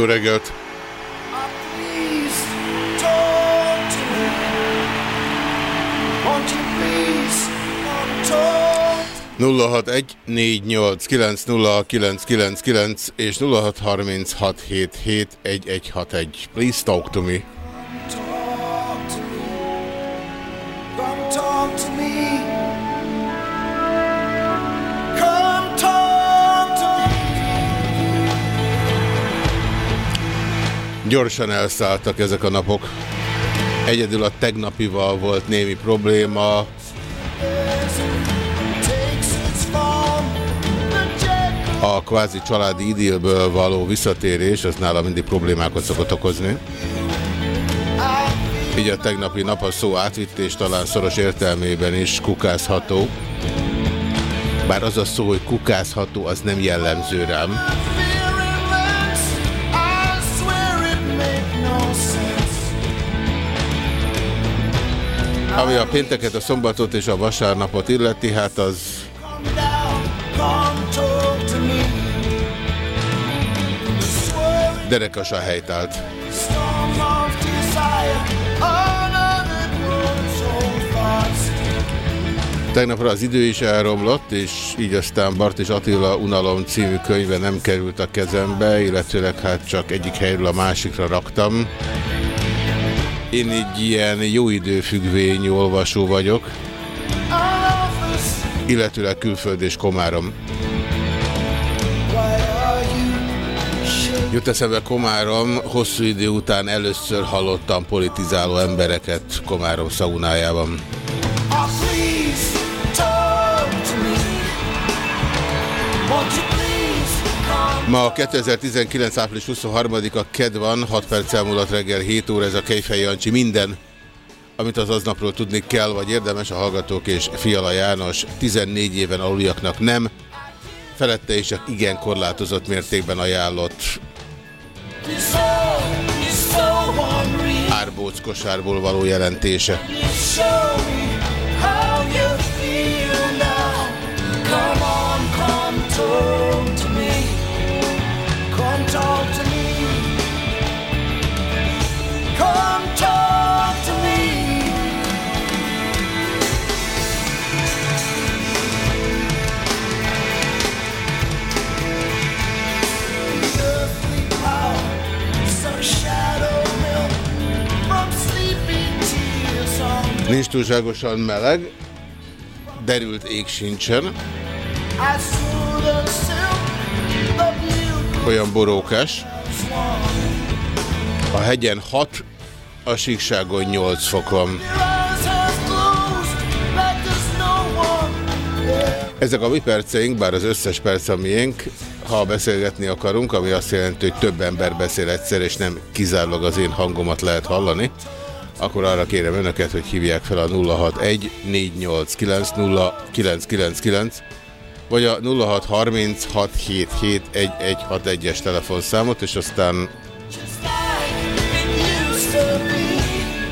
Jó reggelt! Please talk to me. Won't you please talk? 061-489-0999 és 0636771161. Please talk to me. Gyorsan elszálltak ezek a napok. Egyedül a tegnapival volt némi probléma. A kvázi családi idillből való visszatérés, az nála mindig problémákat szokott okozni. Így a tegnapi nap a szó átvitt talán szoros értelmében is kukázható. Bár az a szó, hogy kukázható, az nem jellemző rám. Ami a pénteket, a szombatot és a vasárnapot illeti, hát az derekas a helytált. Tegnapra az idő is elromlott, és így aztán Bart és Attila Unalom című könyve nem került a kezembe, illetőleg hát csak egyik helyről a másikra raktam. Én egy ilyen jó időfüggvény olvasó vagyok, illetőleg külföld és Komárom. Jut eszembe Komárom, hosszú idő után először hallottam politizáló embereket Komárom szaunájában. Ma 2019. április 23-a KED van, 6 perc elmúlott reggel 7 óra, ez a Kejfej Jancsi minden, amit az aznapról tudni kell, vagy érdemes a hallgatók és Fiala János 14 éven aluliaknak nem, felette és csak igen korlátozott mértékben ajánlott árbóc kosárból való jelentése. Come on, come to Come talk to me. The earthly power, some shadow milk from sleepy tears on Nincs túlságosan meleg, derült ég sincsen, olyan borókás. A hegyen 6, a síkságon 8 fok van. Ezek a mi perceink, bár az összes perc a miénk, ha beszélgetni akarunk, ami azt jelenti, hogy több ember beszél egyszer, és nem kizárólag az én hangomat lehet hallani, akkor arra kérem önöket, hogy hívják fel a 061 489 0999 vagy a 0636771161-es telefonszámot, és aztán,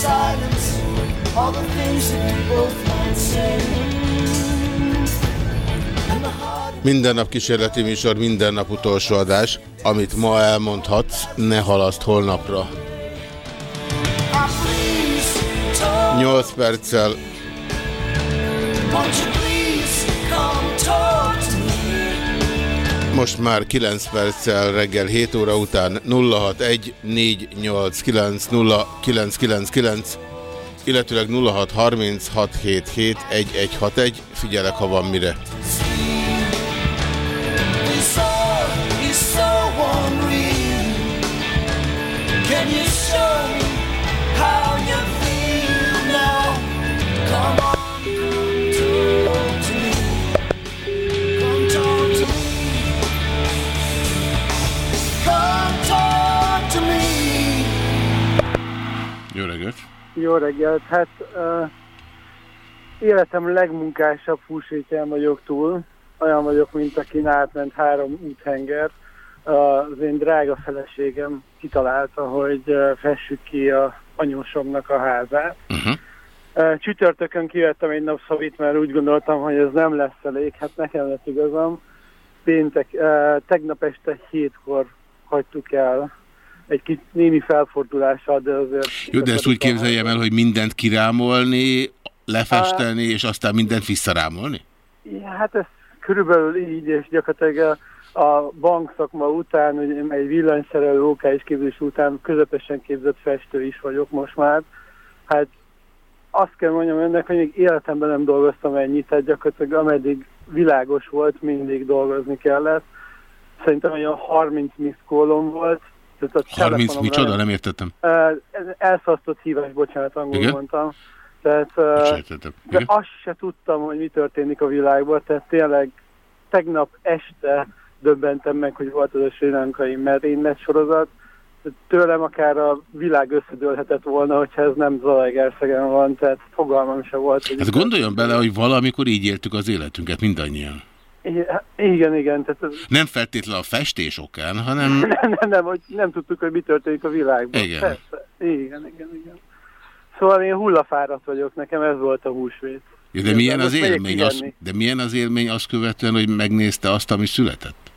to all the things that we both might say. Minden nap kísérleti műsor, minden nap utolsó adás. Amit ma elmondhatsz, ne halaszt holnapra. I please talk. 8 perccel Most már 9 perccel reggel 7 óra után 061 489 0999, illetőleg 0636771161. Figyelek, ha van mire. Jó reggelt! Jó reggelt! Hát uh, életem legmunkásabb húsvétján vagyok túl. Olyan vagyok, mint aki átment három úthenger. Uh, az én drága feleségem kitalálta, hogy uh, fessük ki a anyósomnak a házát. Uh-huh. Uh, csütörtökön kivettem egy nap szavit, mert úgy gondoltam, hogy ez nem lesz elég. Hát nekem lett igazam. Péntek, uh, tegnap este hétkor hagytuk el egy kis némi felfordulással, de azért... Jó, de ezt úgy képzeljem el, hogy mindent kirámolni, lefesteni, és aztán mindent visszarámolni? Ja, hát ez körülbelül így, és gyakorlatilag a, bankszakma után, ugye egy villanyszerelő OK és képzés után közepesen képzett festő is vagyok most már. Hát azt kell mondjam önnek, hogy még életemben nem dolgoztam ennyit, tehát gyakorlatilag ameddig világos volt, mindig dolgozni kellett. Szerintem olyan 30 miszkólom volt. A 30 telefonomra micsoda? nem- értettem. Elszasztott hívás, bocsánat, angolul Igen? mondtam. Tehát, de azt se tudtam, hogy mi történik a világban, tehát tényleg tegnap este döbbentem meg, hogy volt az a sri lankai merénylet sorozat. Tőlem akár a világ összedőlhetett volna, hogyha ez nem Zalaegerszegen van, tehát fogalmam se volt. Hát gondoljon bele, hogy valamikor így éltük az életünket mindannyian. Igen, igen, tehát ez, Nem feltétlenül a festés okán, hanem nem, nem, nem, hogy nem tudtuk, hogy mi történik a világban. Igen. Persze. Igen, igen, igen. Szóval én hullafáradt vagyok, nekem ez volt a húsvét. Ja, de milyen az élmény? Az, de milyen az élmény azt követően, hogy megnézte azt, ami született?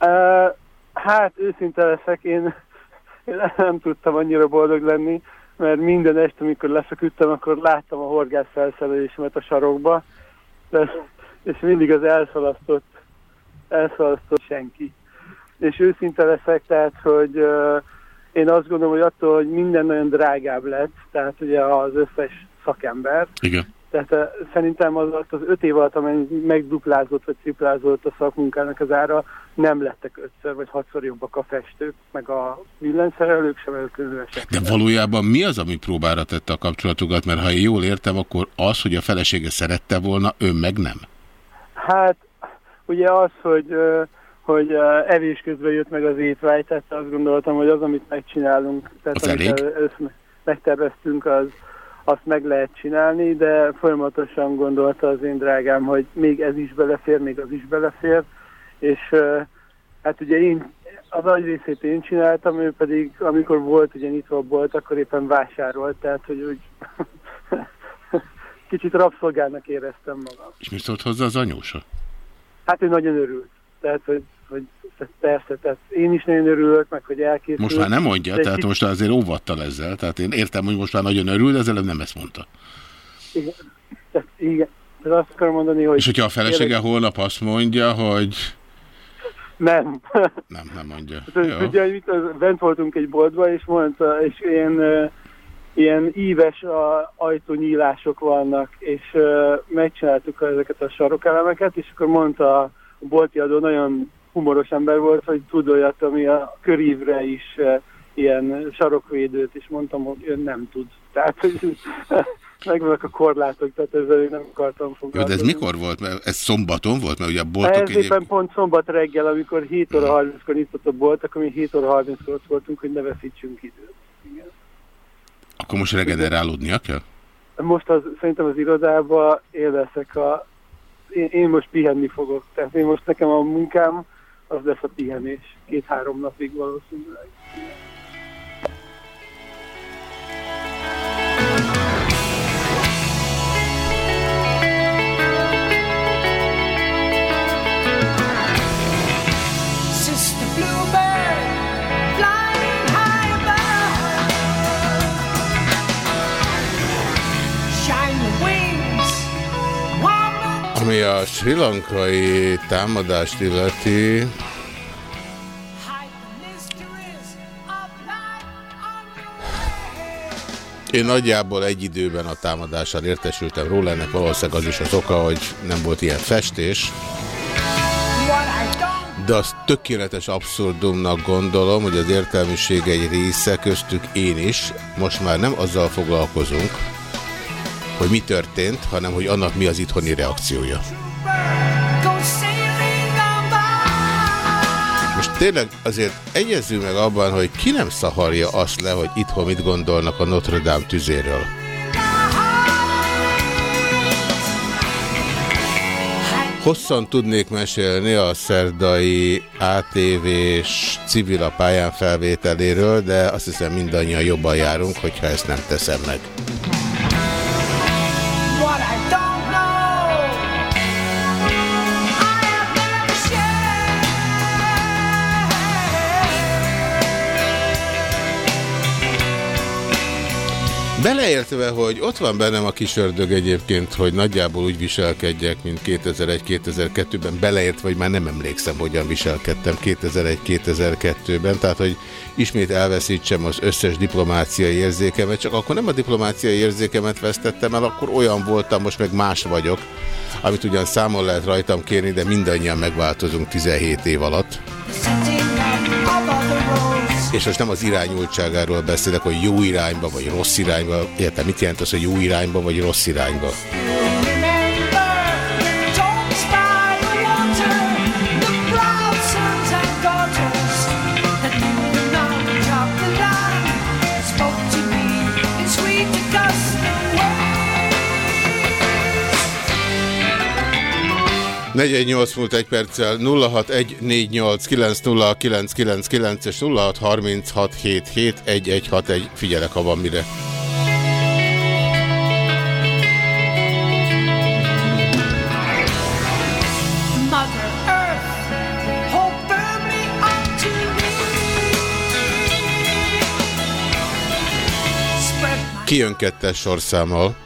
Uh, hát őszinte leszek, én, én nem tudtam annyira boldog lenni, mert minden este, amikor lefeküdtem, akkor láttam a horgász felszerelésemet a sarokba, de, és mindig az elszalasztott, elszalasztott senki. És őszinte leszek, tehát, hogy uh, én azt gondolom, hogy attól, hogy minden nagyon drágább lett, tehát ugye az összes szakember, Igen. tehát uh, szerintem az az öt év alatt, amely megduplázott vagy triplázott a szakmunkának az ára, nem lettek ötször vagy hatszor jobbak a festők, meg a villanyszerelők sem előközülesek. De valójában mi az, ami próbára tette a kapcsolatokat? Mert ha én jól értem, akkor az, hogy a felesége szerette volna, ő meg nem. Hát ugye az, hogy, hogy evés közben jött meg az étvágy, tehát azt gondoltam, hogy az, amit megcsinálunk, tehát Az amit elég? megterveztünk, az, azt meg lehet csinálni, de folyamatosan gondolta az én drágám, hogy még ez is belefér, még az is belefér, és hát ugye én a nagy részét én csináltam, ő pedig amikor volt ugye nyitva a bolt, akkor éppen vásárolt, tehát hogy úgy kicsit rabszolgának éreztem magam. És mi szólt hozzá az anyósa? Hát ő nagyon örült. Tehát, hogy, hogy persze, tehát én is nagyon örülök, meg hogy elkészült. Most már nem mondja, tehát kicsit- most azért óvattal ezzel. Tehát én értem, hogy most már nagyon örül, de ezzel nem ezt mondta. Igen, tehát, igen. Tehát azt akarom mondani, hogy... És hogyha a felesége holnap azt mondja, hogy Nem. nem, nem mondja. Tehát, hogy mit, bent voltunk egy boltba, és mondta, és uh, ilyen íves a, ajtónyílások vannak, és uh, megcsináltuk ezeket a sarokelemeket, és akkor mondta a bolti adó, nagyon humoros ember volt, hogy tud olyat, ami a körívre is uh, ilyen sarokvédőt, és mondtam, hogy ön nem tud. Tehát, hogy megvannak a korlátok, tehát ezzel én nem akartam Jó, foglalkozni. de ez mikor volt? Mert ez szombaton volt? Mert ugye a boltok Ez éppen pont szombat reggel, amikor 7 óra 30-kor nyitott a bolt, akkor mi 7 óra 30-kor ott voltunk, hogy ne veszítsünk időt. Akkor most regenerálódnia kell? Most az, szerintem az irodában élvezek a... Én, én most pihenni fogok. Tehát én most nekem a munkám az lesz a pihenés. Két-három napig valószínűleg. Ami a sri lankai támadást illeti, Én nagyjából egy időben a támadással értesültem róla, ennek valószínűleg az is az oka, hogy nem volt ilyen festés. De az tökéletes abszurdumnak gondolom, hogy az értelmiség egy része köztük én is, most már nem azzal foglalkozunk, hogy mi történt, hanem hogy annak mi az itthoni reakciója. Most tényleg azért egyezzünk meg abban, hogy ki nem szaharja azt le, hogy itthon mit gondolnak a Notre Dame tüzéről. Hosszan tudnék mesélni a szerdai ATV-s civil a pályán felvételéről, de azt hiszem mindannyian jobban járunk, hogyha ezt nem teszem meg. Beleértve, hogy ott van bennem a kis ördög egyébként, hogy nagyjából úgy viselkedjek, mint 2001-2002-ben, beleértve, hogy már nem emlékszem, hogyan viselkedtem 2001-2002-ben, tehát, hogy ismét elveszítsem az összes diplomáciai érzékemet, csak akkor nem a diplomáciai érzékemet vesztettem el, akkor olyan voltam, most meg más vagyok, amit ugyan számon lehet rajtam kérni, de mindannyian megváltozunk 17 év alatt. És most nem az irányultságáról beszélek, hogy jó irányba vagy rossz irányba. Értem, mit jelent az, hogy jó irányba vagy rossz irányba? Negyed nyolc múlt egy perccel 0614890999 és 0636771161. Figyelek, ha van mire. Kijön kettes sorszámmal.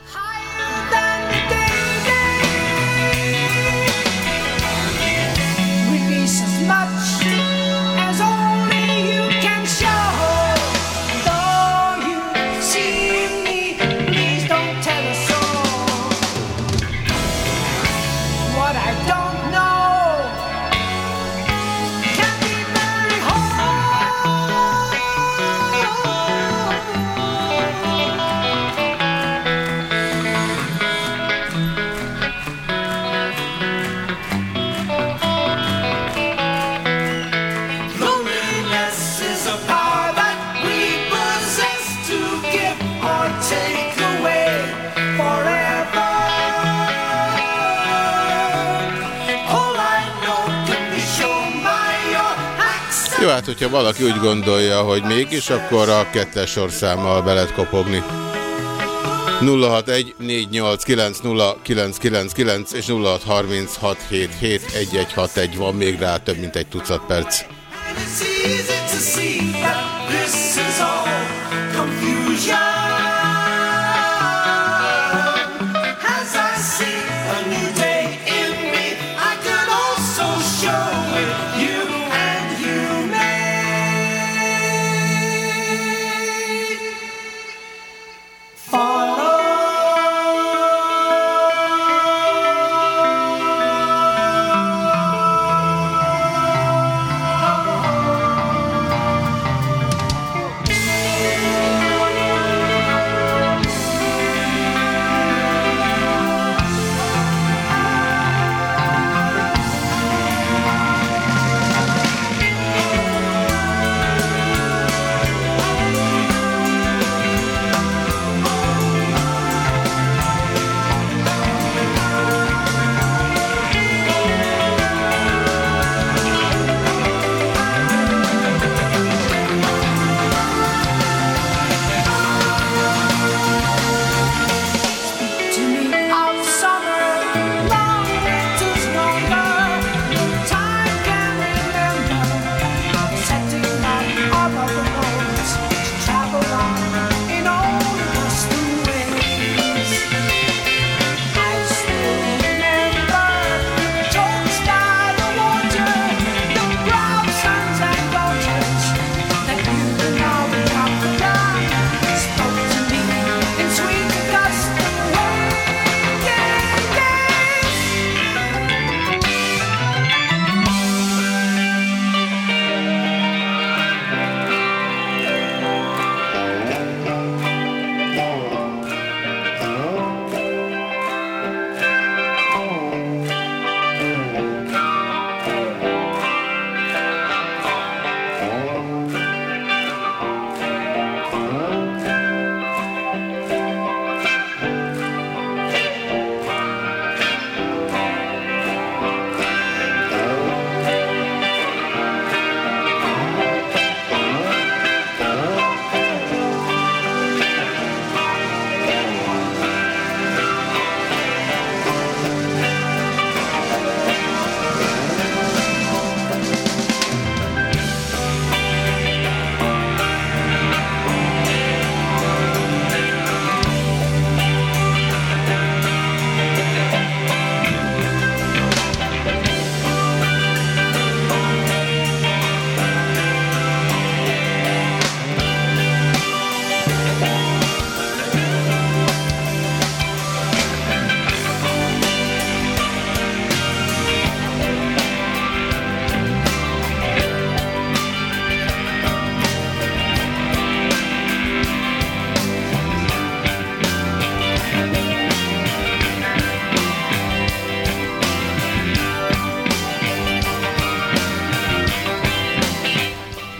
hát hogyha valaki úgy gondolja, hogy mégis, akkor a kettes sorszámmal belet kopogni. 061 és 0636771161 van még rá több mint egy tucat perc. It's easy to see that this is all confusion.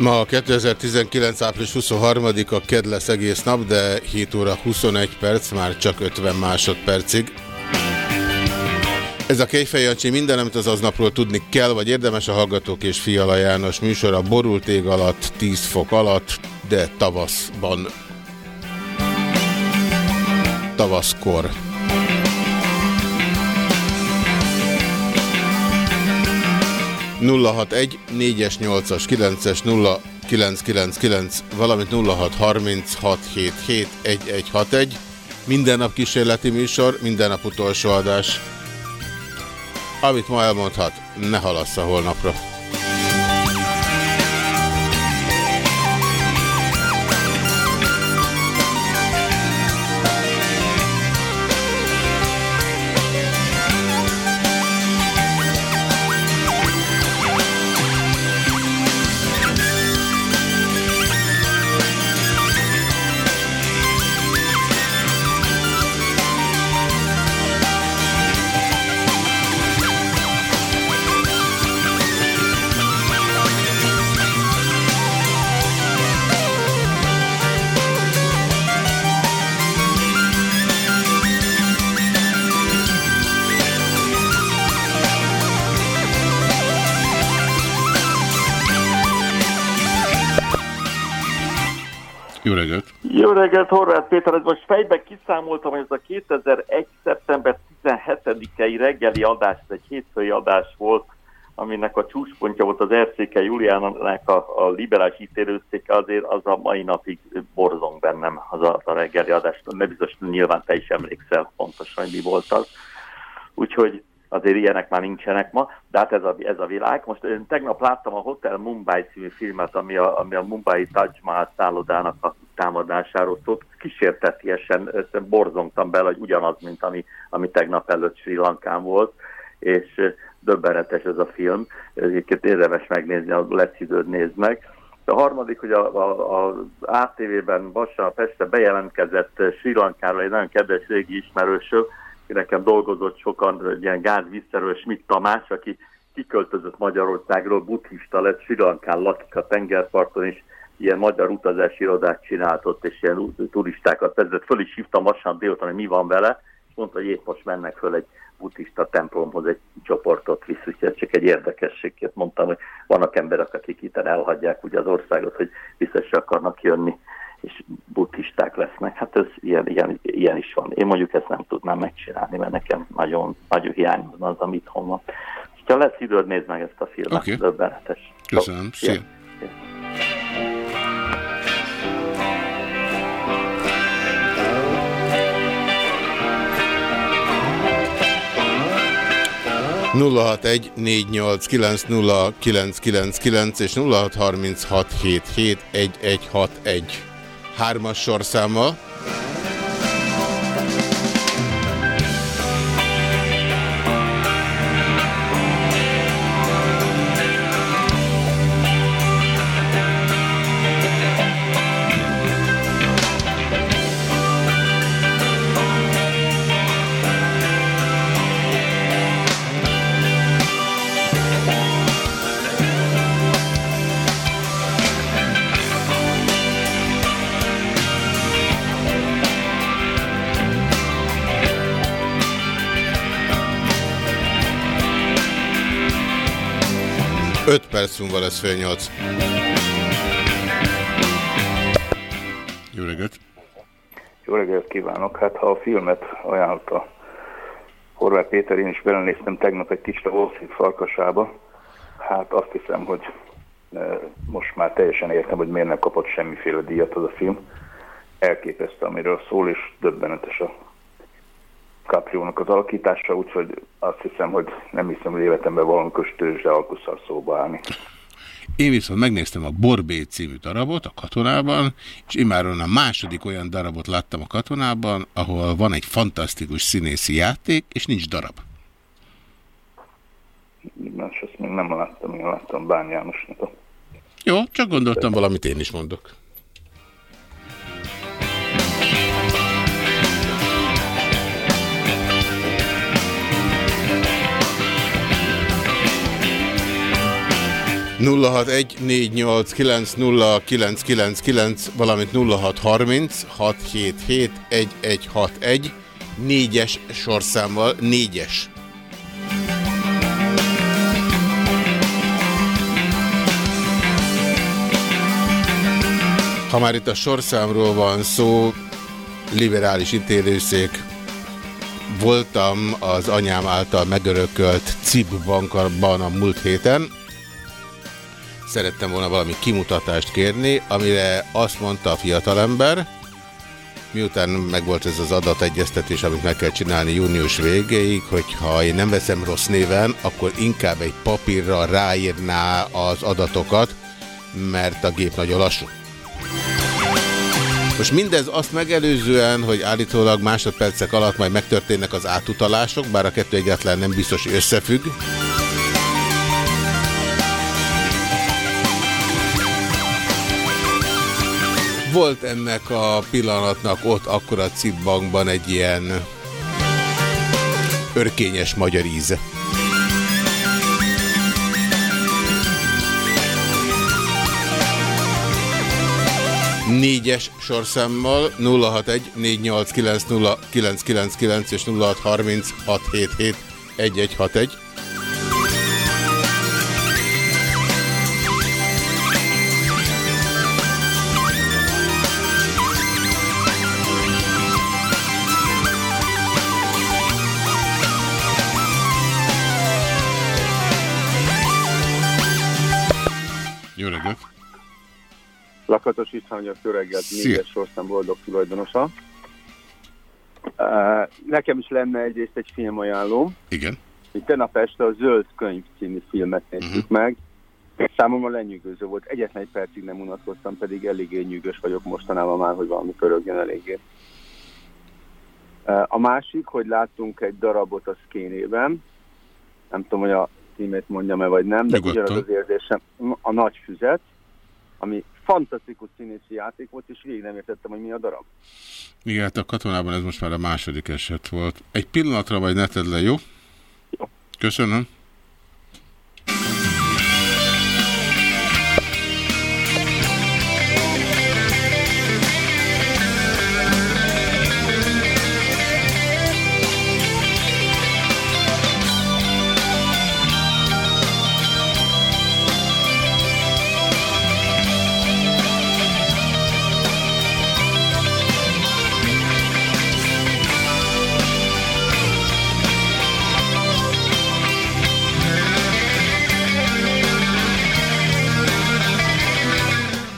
Ma 2019. április 23-a ked lesz egész nap, de 7 óra 21 perc, már csak 50 másodpercig. Ez a Kejfej Jancsi minden, amit az aznapról tudni kell, vagy érdemes a Hallgatók és Fiala János műsor a borult ég alatt, 10 fok alatt, de tavaszban. Tavaszkor. 061 4-es, 8-as, 9-es, 0999, valamint 0636771161. Minden nap kísérleti műsor, minden nap utolsó adás. Amit ma elmondhat, ne halassza holnapra. Reggelt! Horváth Péter, ez most fejben kiszámoltam, hogy ez a 2001. szeptember 17-i reggeli adás, ez egy hétfői adás volt, aminek a csúcspontja volt az Erszéke Juliának a, a liberális ítélőszéke, azért az a mai napig borzong bennem az a, a reggeli adás, mert biztos nyilván te is emlékszel pontosan, hogy mi volt az. Úgyhogy azért ilyenek már nincsenek ma, de hát ez a, ez a világ. Most én tegnap láttam a Hotel Mumbai című filmet, ami a, ami a Mumbai Taj Mahal szállodának a támadásáról szólt. Kísértetiesen borzongtam bele, hogy ugyanaz, mint ami, ami tegnap előtt Sri Lankán volt, és döbbenetes ez a film. Egyébként érdemes megnézni, ha lesz időd, nézd meg. A harmadik, hogy a, a, a ATV-ben Bassa Pestre bejelentkezett Sri Lankáról egy nagyon kedves régi ismerősöm, nekem dolgozott sokan, ilyen gázvízszerű Schmidt Tamás, aki kiköltözött Magyarországról, buddhista lett, Sri Lankán lakik a tengerparton, és ilyen magyar utazási irodát csináltott, és ilyen turistákat vezet. Föl is hívtam vasárnap délután, hogy mi van vele, és mondta, hogy épp most mennek föl egy buddhista templomhoz egy csoportot visz, úgyhogy csak egy érdekességét mondtam, hogy vannak emberek, akik itt elhagyják ugye az országot, hogy vissza se akarnak jönni és buddhisták lesznek. Hát ez ilyen, ilyen, ilyen is van. Én mondjuk ezt nem tudnám megcsinálni, mert nekem nagyon, nagyon hiányozna az, amit itthon van. Ha lesz időd, nézd meg ezt a filmet, Oké. döbbenetes. Köszönöm. Szia. Szia. 061 489 és 0636771161. Hármas sorszámmal. Öt perc múlva lesz fél nyolc. Jó reggelt! Jó reggelt kívánok! Hát ha a filmet ajánlta Horváth Péter, én is belenéztem tegnap egy kicsit a Street farkasába. Hát azt hiszem, hogy e, most már teljesen értem, hogy miért nem kapott semmiféle díjat az a film. Elképesztő, amiről szól, és döbbenetes a Capriónak az alakítása, úgyhogy azt hiszem, hogy nem hiszem, hogy életemben valami köstőzse alkusszal szóba állni. Én viszont megnéztem a Borbé című darabot a katonában, és imáron a második olyan darabot láttam a katonában, ahol van egy fantasztikus színészi játék, és nincs darab. Más azt még nem láttam, én láttam Bán Jánosnak Jó, csak gondoltam, valamit én is mondok. 0614890999, valamint 0636771161, négyes sorszámmal, négyes. Ha már itt a sorszámról van szó, liberális ítélőszék, voltam az anyám által megörökölt CIB bankban a múlt héten. Szerettem volna valami kimutatást kérni, amire azt mondta a fiatalember, miután megvolt ez az adategyeztetés, amit meg kell csinálni június végéig, hogyha én nem veszem rossz néven, akkor inkább egy papírra ráírná az adatokat, mert a gép nagyon lassú. Most mindez azt megelőzően, hogy állítólag másodpercek alatt majd megtörténnek az átutalások, bár a kettő egyáltalán nem biztos, összefügg. Volt ennek a pillanatnak ott akkor a CIP bankban egy ilyen örkényes magyar íze. négyes sorszámmal 061 489 és 0636771161. Lakatos István vagyok, jó reggelt, négyes sorszám boldog tulajdonosa. Uh, nekem is lenne egyrészt egy filmajánlóm. Igen. Mi tegnap este a Zöld Könyv című filmet néztük uh-huh. meg. Számomra lenyűgöző volt. Egyetlen egy percig nem unatkoztam, pedig eléggé nyűgös vagyok mostanában már, hogy valami pörögjön eléggé. Uh, a másik, hogy láttunk egy darabot a szkénében. Nem tudom, hogy a címét mondjam-e vagy nem, de Nyugodtan. ugyanaz az érzésem. A Nagy Füzet, ami fantasztikus színészi játék volt, és végig nem értettem, hogy mi a darab. Igen, hát a katonában ez most már a második eset volt. Egy pillanatra vagy ne tedd le, jó? Jó. Köszönöm.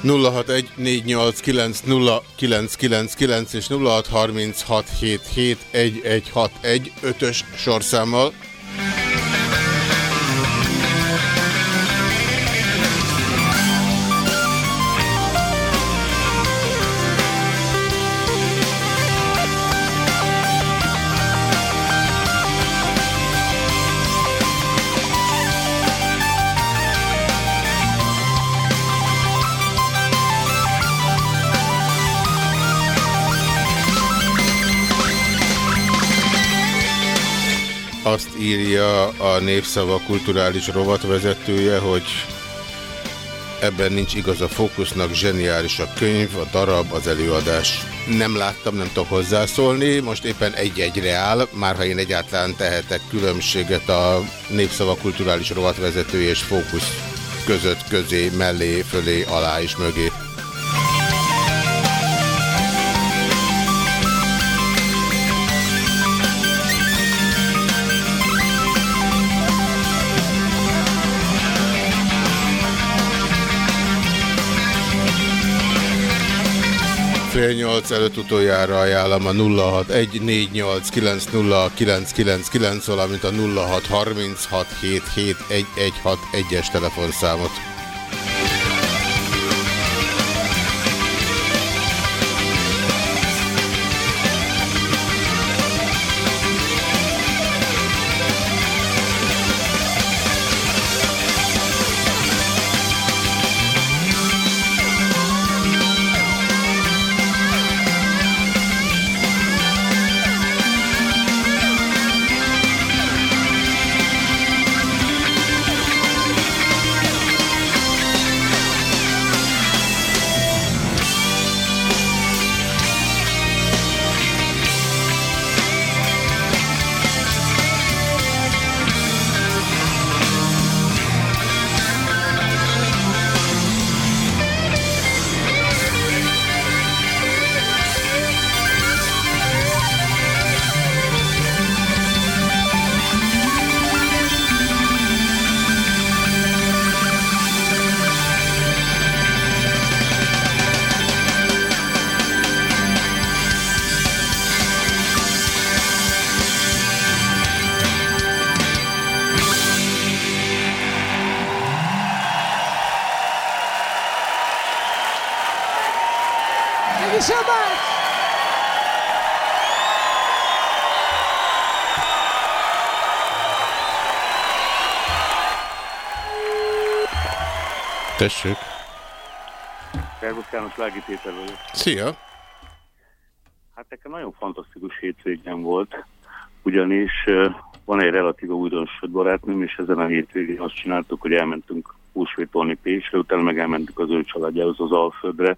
0614890999 és 0636771161 ötös sorszámmal. Azt írja a Népszava kulturális rovatvezetője, hogy ebben nincs igaz a fókusznak, zseniális a könyv, a darab, az előadás. Nem láttam, nem tudok hozzászólni, most éppen egy-egyre áll, már ha én egyáltalán tehetek különbséget a Népszava kulturális rovatvezetője és fókusz között, közé, mellé, fölé, alá és mögé. Fél nyolc előtt utoljára ajánlom a 0614890999, valamint a 0636771161-es telefonszámot. Tessék. Szervusz János, Lági Péter vagyok. Szia. Hát nekem nagyon fantasztikus hétvégén volt, ugyanis van egy relatíva újdonsült barátnőm, és ezen a hétvégén azt csináltuk, hogy elmentünk húsvétolni Pécsre, utána meg elmentünk az ő családjához az Alföldre,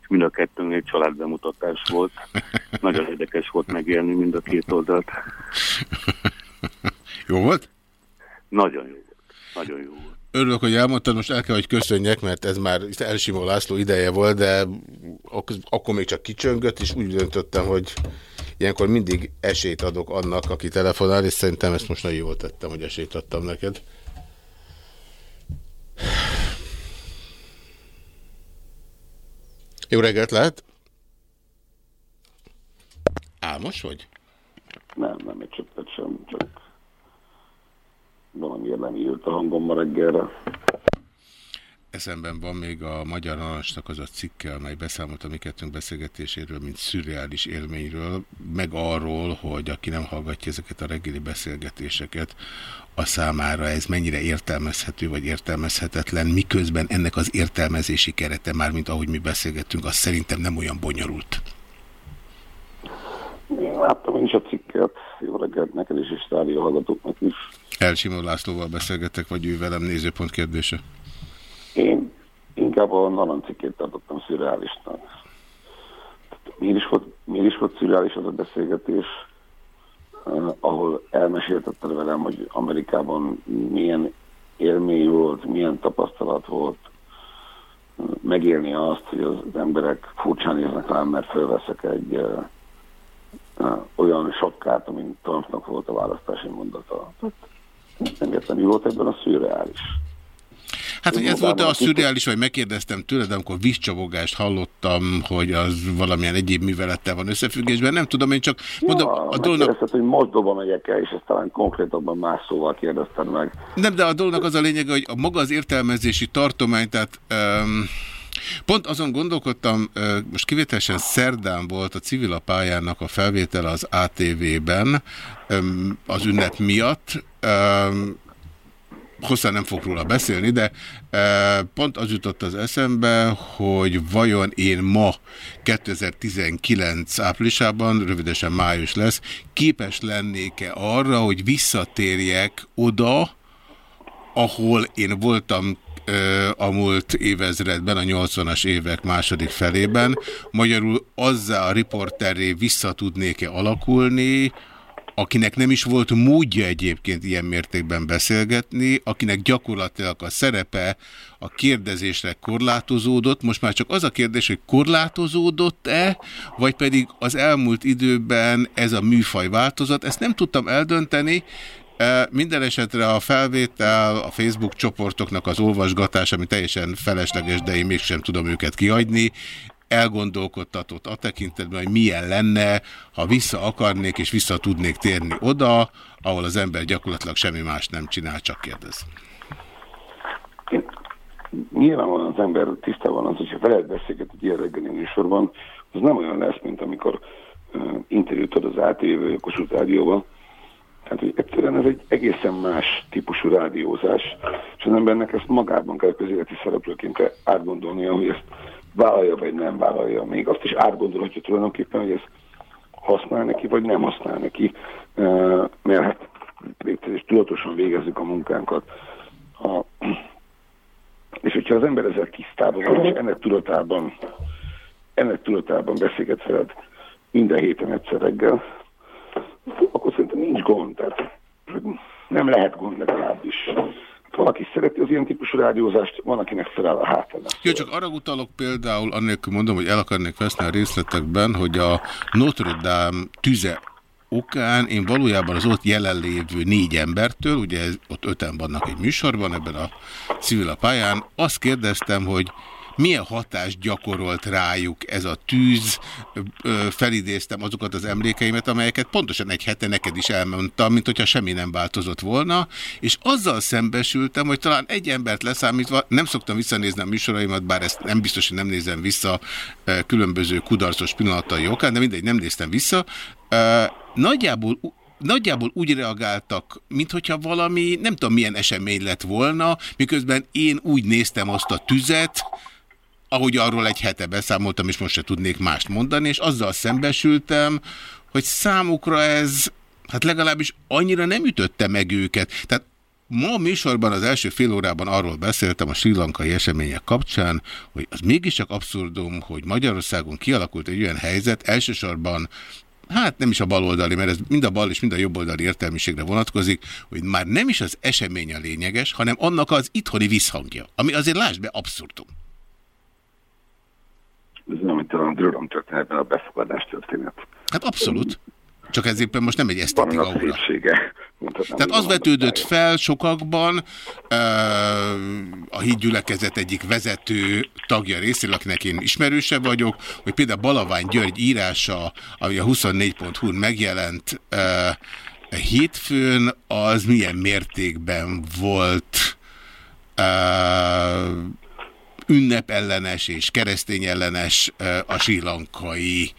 és mind a kettőnk egy családbemutatás volt. Nagyon érdekes volt megélni mind a két oldalt. Jó volt? Nagyon jó volt. Nagyon jó volt. Örülök, hogy elmondtad, most el kell, hogy köszönjek, mert ez már Elsimó László ideje volt, de ak- akkor még csak kicsöngött, és úgy döntöttem, hogy ilyenkor mindig esélyt adok annak, aki telefonál, és szerintem ezt most nagyon jól tettem, hogy esélyt adtam neked. Jó reggelt lehet? Álmos vagy? Nem, nem egy csöppet sem, csak valamiért nem írt a hangom ma reggelre. Eszemben van még a Magyar Narancsnak az a cikke, amely beszámolt a mi kettőnk beszélgetéséről, mint szürreális élményről, meg arról, hogy aki nem hallgatja ezeket a reggeli beszélgetéseket, a számára ez mennyire értelmezhető vagy értelmezhetetlen, miközben ennek az értelmezési kerete, már mint ahogy mi beszélgettünk, az szerintem nem olyan bonyolult. Én láttam én is a cikket. Jó reggelt neked is, és rádió hallgatóknak is. Elsimó Lászlóval beszélgetek, vagy ő velem nézőpont kérdése? Én inkább a narancikét tartottam szürreálisnak. Miért is, volt, miért is volt szürreális az a beszélgetés, uh, ahol elmeséltetted velem, hogy Amerikában milyen élmény volt, milyen tapasztalat volt, uh, megélni azt, hogy az emberek furcsán néznek rám, mert fölveszek egy uh, uh, olyan sokkát, amint Trumpnak volt a választási mondata. Tehát nem értem, mi volt ebben a szürreális. Hát, hogy ez volt-e a szürreális, vagy megkérdeztem tőled, amikor vízcsabogást hallottam, hogy az valamilyen egyéb művelettel van összefüggésben, nem tudom, én csak mondom, ja, a dolognak... hogy Moldova megyek el, és ezt talán konkrétabban más szóval kérdezted meg. Nem, de a dolognak az a lényege, hogy a maga az értelmezési tartomány, tehát... Um, Pont azon gondolkodtam, most kivételesen szerdán volt a civil pályának a felvétel az ATV-ben az ünnep miatt. Hosszan nem fog róla beszélni, de pont az jutott az eszembe, hogy vajon én ma 2019 áprilisában, rövidesen május lesz, képes lennék-e arra, hogy visszatérjek oda, ahol én voltam a múlt évezredben, a 80-as évek második felében. Magyarul azzá a riporterré vissza tudnék-e alakulni, akinek nem is volt módja egyébként ilyen mértékben beszélgetni, akinek gyakorlatilag a szerepe a kérdezésre korlátozódott. Most már csak az a kérdés, hogy korlátozódott-e, vagy pedig az elmúlt időben ez a műfaj változott. Ezt nem tudtam eldönteni, minden esetre a felvétel, a Facebook csoportoknak az olvasgatás, ami teljesen felesleges, de én mégsem tudom őket kiadni, elgondolkodtatott a tekintetben, hogy milyen lenne, ha vissza akarnék és vissza tudnék térni oda, ahol az ember gyakorlatilag semmi más nem csinál, csak kérdez. Nyilvánvalóan az ember tisztában az, hogyha veled beszélget egy ilyen reggeli műsorban, az nem olyan lesz, mint amikor uh, interjút ad az ATV Kossuth Rádióban, tehát, hogy egyszerűen ez egy egészen más típusú rádiózás, és az embernek ezt magában kell közéleti szereplőként átgondolnia, hogy ezt vállalja vagy nem vállalja. Még azt is átgondolhatja tulajdonképpen, hogy ez használ neki, vagy nem használ neki, mert hát és tudatosan végezzük a munkánkat. A, és hogyha az ember ezzel tisztában van, és ennek tudatában, ennek tudatában beszélget veled minden héten egyszer reggel, akkor szerintem nincs gond. Tehát nem lehet gond legalábbis. Valaki szereti az ilyen típusú rádiózást, van, akinek felel a hátának. Jó, csak arra utalok például, annélkül mondom, hogy el akarnék veszni a részletekben, hogy a Notre Dame tüze okán én valójában az ott jelenlévő négy embertől, ugye ott öten vannak egy műsorban ebben a civil a pályán, azt kérdeztem, hogy milyen hatást gyakorolt rájuk ez a tűz? Felidéztem azokat az emlékeimet, amelyeket pontosan egy hete neked is elmondtam, mint hogyha semmi nem változott volna, és azzal szembesültem, hogy talán egy embert leszámítva, nem szoktam visszanézni a műsoraimat, bár ezt nem biztos, hogy nem nézem vissza különböző kudarcos pillanatai okán, de mindegy, nem néztem vissza. Nagyjából nagyjából úgy reagáltak, mintha valami, nem tudom milyen esemény lett volna, miközben én úgy néztem azt a tüzet, ahogy arról egy hete beszámoltam, és most se tudnék mást mondani, és azzal szembesültem, hogy számukra ez, hát legalábbis annyira nem ütötte meg őket. Tehát Ma a műsorban az első fél órában arról beszéltem a sri lankai események kapcsán, hogy az mégiscsak abszurdum, hogy Magyarországon kialakult egy olyan helyzet, elsősorban hát nem is a baloldali, mert ez mind a bal és mind a jobboldali értelmiségre vonatkozik, hogy már nem is az esemény a lényeges, hanem annak az itthoni visszhangja, ami azért lásd be abszurdum. Ez nem, mint a Drörom történetben a befogadás történet. Hát abszolút. Csak ez éppen most nem egy esztetika óra. Tehát az vetődött fel sokakban a hídgyülekezet egyik vezető tagja részéről, akinek én ismerőse vagyok, hogy például Balavány György írása, ami a 24.hu-n megjelent hétfőn, az milyen mértékben volt ünnepellenes és keresztényellenes a sílankai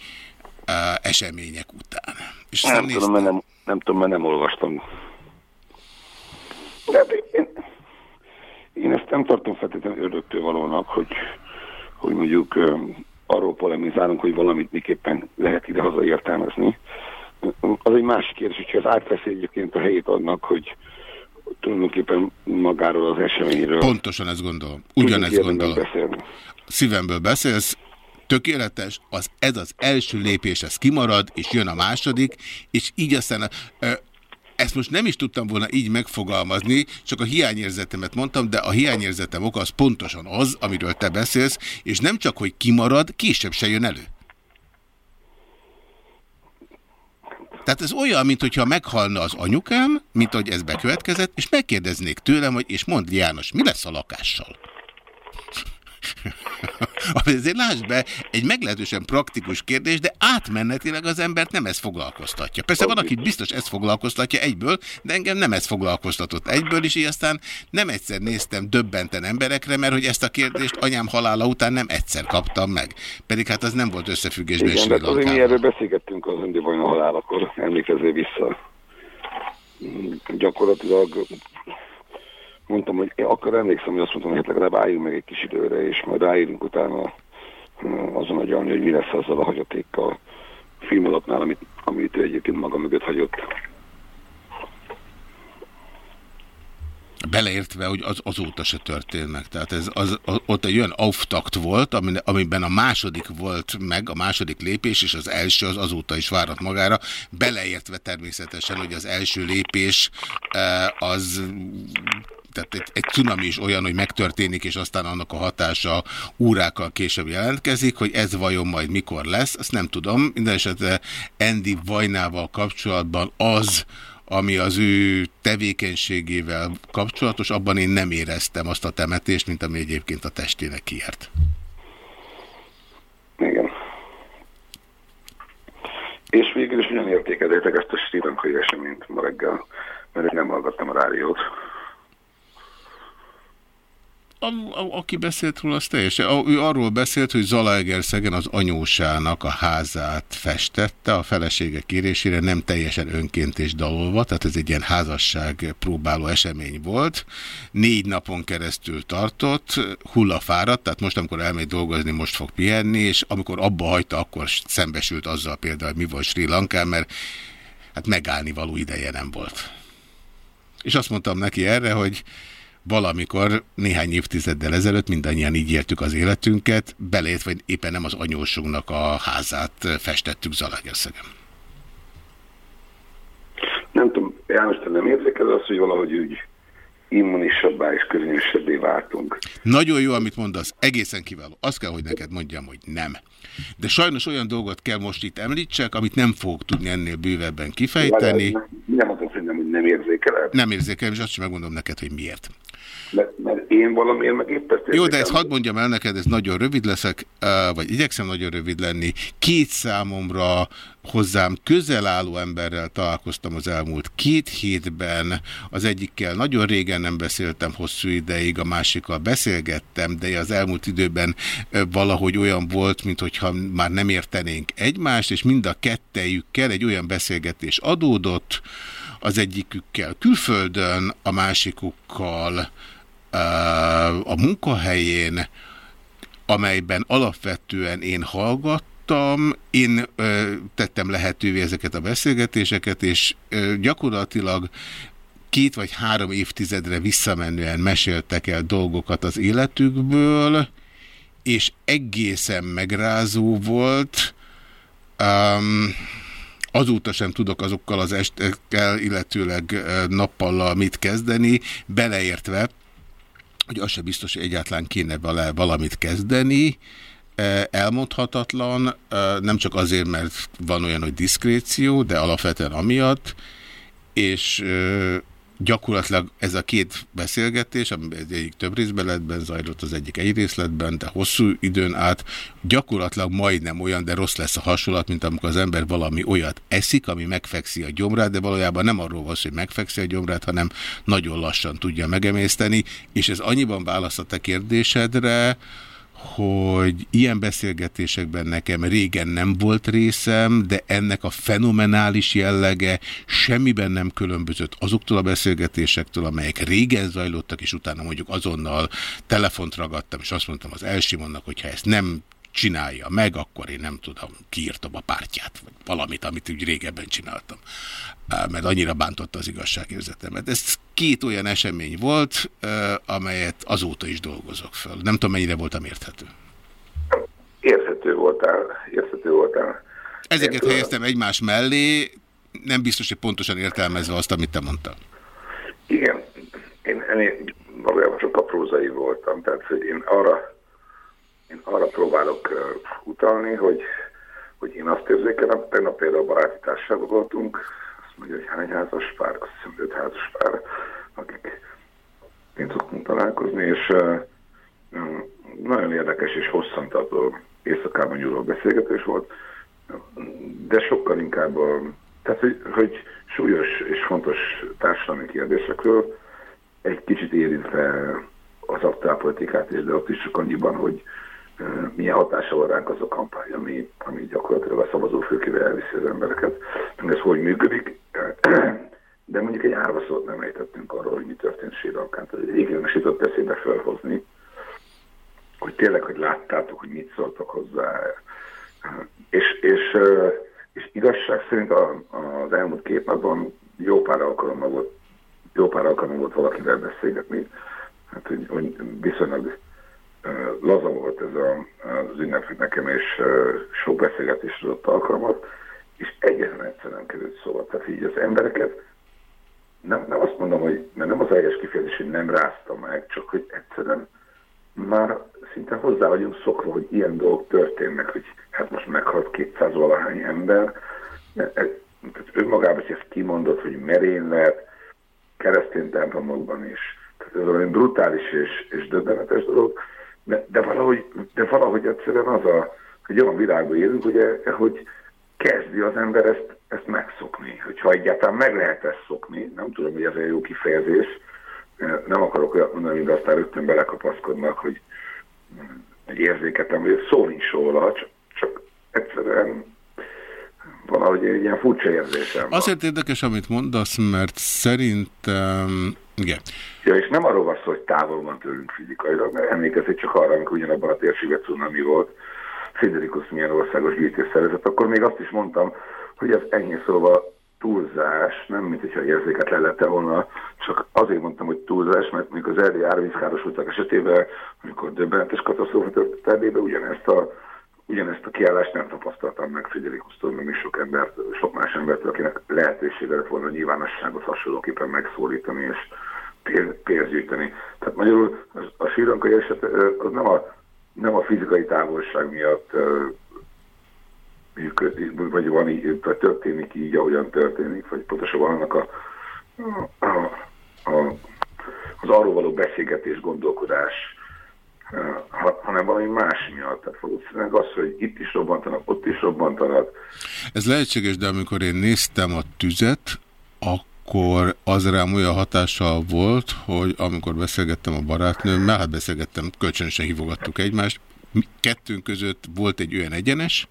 események után. És nem, tudom, mert nem, nem tudom, mert nem olvastam. De hát én, én ezt nem tartom feltétlenül ördögtől valónak, hogy, hogy mondjuk arról polemizálunk, hogy valamit miképpen lehet ide-haza értelmezni. Az egy másik kérdés, hogyha az átveszi egyébként a helyét annak, hogy tulajdonképpen magáról az eseményről. Pontosan ezt gondolom. Ugyanezt gondolom. Beszélni. Szívemből beszélsz, tökéletes, az ez az első lépés, ez kimarad, és jön a második, és így aztán ezt most nem is tudtam volna így megfogalmazni, csak a hiányérzetemet mondtam, de a hiányérzetem oka az pontosan az, amiről te beszélsz, és nem csak, hogy kimarad, később se jön elő. Tehát ez olyan, mint meghalna az anyukám, mint hogy ez bekövetkezett, és megkérdeznék tőlem, hogy és mondd János, mi lesz a lakással? Azért lásd be, egy meglehetősen praktikus kérdés, de átmenetileg az embert nem ez foglalkoztatja. Persze van, akit biztos ez foglalkoztatja egyből, de engem nem ez foglalkoztatott egyből, és így aztán nem egyszer néztem döbbenten emberekre, mert hogy ezt a kérdést anyám halála után nem egyszer kaptam meg. Pedig hát az nem volt összefüggésben Igen, de azért mi erről beszélgettünk az Vajna halálakor, emlékezzél vissza. Gyakorlatilag mondtam, hogy akkor emlékszem, hogy azt mondtam, hogy hát legalább álljunk meg egy kis időre, és majd ráírunk utána azon agyalni, hogy mi lesz azzal a hagyatékkal a film alapnál, amit, amit ő egyébként maga mögött hagyott. Beleértve, hogy az azóta se történnek. Tehát ez, az, az, ott egy olyan auftakt volt, amiben a második volt meg, a második lépés, és az első az azóta is várat magára. Beleértve természetesen, hogy az első lépés az tehát egy, egy cunami is olyan, hogy megtörténik, és aztán annak a hatása órákkal később jelentkezik, hogy ez vajon majd mikor lesz, azt nem tudom. Mindenesetre Andy Vajnával kapcsolatban az, ami az ő tevékenységével kapcsolatos, abban én nem éreztem azt a temetést, mint ami egyébként a testének kiért. Igen. És végül is ugyan értékeljétek ezt a Sri Lankai eseményt ma reggel, mert nem hallgattam a rádiót. A, a, aki beszélt róla, az teljesen. A, ő arról beszélt, hogy Zalaegerszegen az anyósának a házát festette a felesége kérésére, nem teljesen önként és dalolva, tehát ez egy ilyen házasság próbáló esemény volt. Négy napon keresztül tartott, hullafáradt, tehát most, amikor elmegy dolgozni, most fog pihenni, és amikor abba hagyta, akkor szembesült azzal például, hogy mi volt Sri Lankán, mert hát megállni való ideje nem volt. És azt mondtam neki erre, hogy valamikor néhány évtizeddel ezelőtt mindannyian így éltük az életünket, belét, vagy éppen nem az anyósunknak a házát festettük Zalaegerszegen. Nem tudom, János, te nem érzékel az, hogy valahogy úgy immunisabbá és közönösebbé váltunk. Nagyon jó, amit mondasz, egészen kiváló. Azt kell, hogy neked mondjam, hogy nem. De sajnos olyan dolgot kell most itt említsek, amit nem fogok tudni ennél bővebben kifejteni. Nem, nem nem, nem érzékelem. Nem érzékelem, és azt sem megmondom neked, hogy miért. Mert, mert én valamiért meg épp ezt Jó, de ezt hadd mondjam el neked, ez nagyon rövid leszek, vagy igyekszem nagyon rövid lenni. Két számomra hozzám közel álló emberrel találkoztam az elmúlt két hétben. Az egyikkel nagyon régen nem beszéltem hosszú ideig, a másikkal beszélgettem, de az elmúlt időben valahogy olyan volt, mintha már nem értenénk egymást, és mind a kettejükkel egy olyan beszélgetés adódott, az egyikükkel külföldön, a másikukkal a munkahelyén, amelyben alapvetően én hallgattam, én tettem lehetővé ezeket a beszélgetéseket, és gyakorlatilag két vagy három évtizedre visszamenően meséltek el dolgokat az életükből, és egészen megrázó volt. Um, azóta sem tudok azokkal az estekkel, illetőleg nappallal mit kezdeni, beleértve, hogy az se biztos, hogy egyáltalán kéne vele valamit kezdeni, elmondhatatlan, nem csak azért, mert van olyan, hogy diszkréció, de alapvetően amiatt, és gyakorlatilag ez a két beszélgetés, ami egyik több részbeletben zajlott, az egyik egy részletben, de hosszú időn át, gyakorlatilag majdnem olyan, de rossz lesz a hasonlat, mint amikor az ember valami olyat eszik, ami megfekszi a gyomrát, de valójában nem arról van hogy megfekszi a gyomrát, hanem nagyon lassan tudja megemészteni, és ez annyiban választ a te kérdésedre, hogy ilyen beszélgetésekben nekem régen nem volt részem, de ennek a fenomenális jellege semmiben nem különbözött azoktól a beszélgetésektől, amelyek régen zajlottak, és utána mondjuk azonnal telefont ragadtam, és azt mondtam az Elsimonnak, hogy ha ezt nem csinálja meg, akkor én nem tudom, kiírtam a pártját, vagy valamit, amit úgy régebben csináltam. Mert annyira bántotta az igazságérzetemet. Ez két olyan esemény volt, amelyet azóta is dolgozok föl. Nem tudom, mennyire voltam érthető. Érthető voltál, érthető voltál. Ezeket helyeztem egymás mellé, nem biztos, hogy pontosan értelmezve azt, amit te mondtál. Igen, én, én valójában a prózai voltam, tehát hogy én arra, én arra próbálok utalni, hogy, hogy én azt érzékelem, tegnap például baráti társaságban voltunk, azt mondja, hogy hány házas pár, azt hiszem öt házas pár, akik én szoktunk találkozni, és nagyon érdekes és hosszantartó éjszakában nyúló beszélgetés volt, de sokkal inkább a, tehát, hogy, hogy súlyos és fontos társadalmi kérdésekről egy kicsit érintve az aktuálpolitikát is, de ott is csak annyiban, hogy milyen hatása van ránk az a kampány, ami, ami gyakorlatilag a szavazófőkével elviszi az embereket, ez hogy működik. De mondjuk egy árva szót nem ejtettünk arról, hogy mi történt Sri Lankán. Tehát egy igen jutott eszébe felhozni, hogy tényleg, hogy láttátok, hogy mit szóltak hozzá. És, és, és igazság szerint a, az elmúlt két napban jó pár alkalommal volt, jó pár alkalommal volt valakivel beszélgetni, hát, hogy, hogy viszonylag laza volt ez a, az ünnep nekem, és sok beszélgetésre adott alkalmat, és egyetlen egyszer nem került szóba. Tehát így az embereket nem, nem azt mondom, hogy mert nem az helyes kifejezés, hogy nem rázta meg, csak hogy egyszerűen már szinte hozzá vagyunk szokva, hogy ilyen dolgok történnek, hogy hát most meghalt 200 valahány ember. E- e- Tehát önmagában, hogy ezt kimondott, hogy merénylet, keresztény templomokban is. Tehát ez valami brutális és, és döbbenetes dolog, de, de, valahogy, de valahogy egyszerűen az a, hogy olyan világban élünk, ugye, hogy kezdi az ember ezt, ezt megszokni. Hogyha egyáltalán meg lehet ezt szokni, nem tudom, hogy ez egy jó kifejezés, nem akarok olyat mondani, de aztán rögtön belekapaszkodnak, hogy egy érzéket vagyok, szó nincs róla, csak, csak egyszerűen valahogy ilyen furcsa érzésem van. Azért érdekes, amit mondasz, mert szerintem... Igen. Ja, és nem arról van szó, hogy távol van tőlünk fizikailag, mert emlékezik csak arra, amikor ugyanabban a térségben cunami volt, Friderikus milyen országos gyűjtésszervezet, akkor még azt is mondtam, hogy ez ennyi szóval túlzás, nem mint hogyha érzéket le lette volna, csak azért mondtam, hogy túlzás, mert mondjuk az erdély árvízkárosultak esetében, amikor döbbenetes katasztrófa történt Erdélyben, ugyanezt a, ugyanezt a kiállást nem tapasztaltam meg Friderikusztól, meg még sok embert, sok más embertől, akinek lehetősége lett volna a nyilvánosságot hasonlóképpen megszólítani és pénz- pénzt. Tehát magyarul a, sírankai eset az nem a, nem a fizikai távolság miatt működik, vagy van így, vagy történik így, ahogyan történik, vagy pontosabban annak a, a, a, az arról való beszélgetés, gondolkodás, ha, hanem valami más miatt. Tehát valószínűleg az, hogy itt is robbantanak, ott is robbantanak. Ez lehetséges, de amikor én néztem a tüzet, akkor az rám olyan hatással volt, hogy amikor beszélgettem a barátnőmmel, hát beszélgettem, kölcsönösen hívogattuk egymást, kettőnk között volt egy olyan egyenes,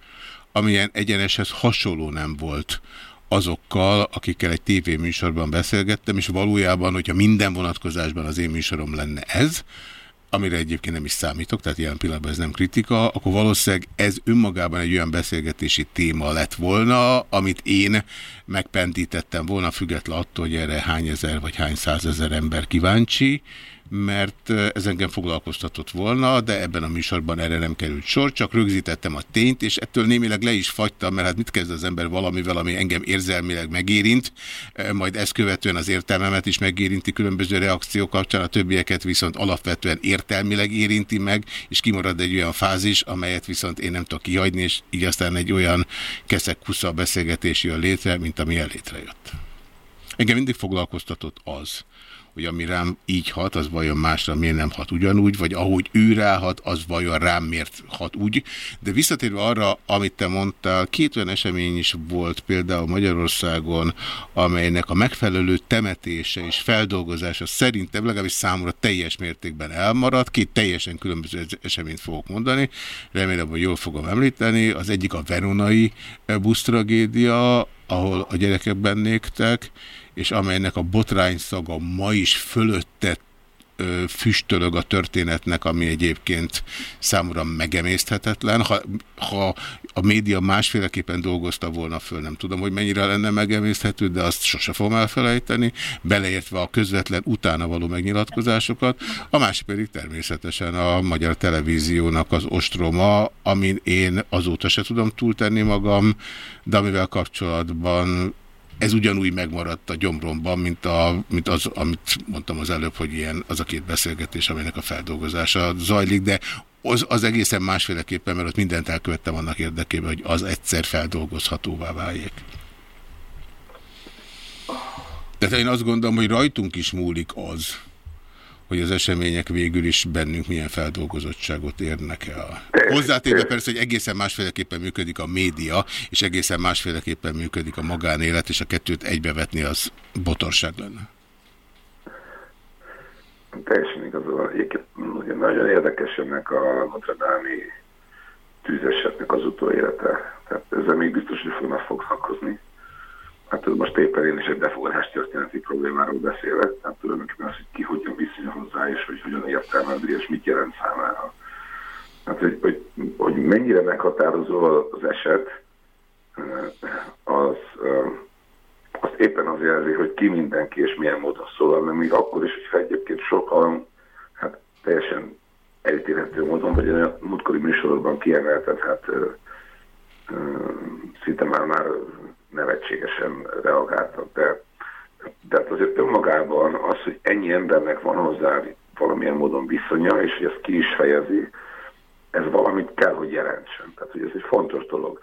amilyen egyeneshez hasonló nem volt azokkal, akikkel egy tévéműsorban beszélgettem, és valójában, hogyha minden vonatkozásban az én műsorom lenne ez, amire egyébként nem is számítok, tehát jelen pillanatban ez nem kritika, akkor valószínűleg ez önmagában egy olyan beszélgetési téma lett volna, amit én megpendítettem volna, független attól, hogy erre hány ezer vagy hány százezer ember kíváncsi, mert ez engem foglalkoztatott volna, de ebben a műsorban erre nem került sor, csak rögzítettem a tényt, és ettől némileg le is fagytam, mert hát mit kezd az ember valamivel, ami engem érzelmileg megérint, majd ezt követően az értelmemet is megérinti különböző reakciók kapcsán, a többieket viszont alapvetően értelmileg érinti meg, és kimarad egy olyan fázis, amelyet viszont én nem tudok kihagyni, és így aztán egy olyan keszek kusza beszélgetés jön létre, mint ami létrejött. Engem mindig foglalkoztatott az, hogy ami rám így hat, az vajon másra miért nem hat ugyanúgy, vagy ahogy ő ráhat, az vajon rám miért hat úgy. De visszatérve arra, amit te mondtál, két olyan esemény is volt például Magyarországon, amelynek a megfelelő temetése és feldolgozása szerintem legalábbis számomra teljes mértékben elmaradt. Két teljesen különböző eseményt fogok mondani, remélem, hogy jól fogom említeni. Az egyik a veronai busztragédia, ahol a gyerekek bennégtek, és amelynek a botrány szaga ma is fölötte füstölög a történetnek, ami egyébként számomra megemészthetetlen. Ha, ha a média másféleképpen dolgozta volna föl, nem tudom, hogy mennyire lenne megemészthető, de azt sose fogom elfelejteni, beleértve a közvetlen utána való megnyilatkozásokat. A másik pedig természetesen a magyar televíziónak az ostroma, amin én azóta se tudom túltenni magam, de amivel kapcsolatban ez ugyanúgy megmaradt a gyomromban, mint, a, mint az, amit mondtam az előbb, hogy ilyen az a két beszélgetés, aminek a feldolgozása zajlik, de az, az egészen másféleképpen, mert ott mindent elkövettem annak érdekében, hogy az egyszer feldolgozhatóvá váljék. Tehát én azt gondolom, hogy rajtunk is múlik az, hogy az események végül is bennünk milyen feldolgozottságot érnek el. Hozzátéve persze, hogy egészen másféleképpen működik a média, és egészen másféleképpen működik a magánélet, és a kettőt egybevetni az botorság lenne. Teljesen igazol. Ugye nagyon érdekes ennek a Notre Dame tűzesetnek az utóélete. Tehát ezzel még biztos, hogy fognak foglalkozni. Hát most éppen én is egy befogadás történeti problémáról beszélek, tehát tulajdonképpen az, hogy ki hogyan viszonyul hozzá, és hogy hogyan értelmezi, és mit jelent számára. Hát, hogy, hogy, hogy mennyire meghatározó az eset, az, az éppen az jelzi, hogy ki mindenki és milyen módon szól, mert még akkor is, hogyha egyébként sokan, hát teljesen eltérhető módon, vagy a múltkori műsorban kiemeltet, hát szinte már, már nevetségesen reagáltak, de, de hát azért önmagában az, hogy ennyi embernek van hozzá valamilyen módon viszonya, és hogy ezt ki is fejezi, ez valamit kell, hogy jelentsen. Tehát, hogy ez egy fontos dolog.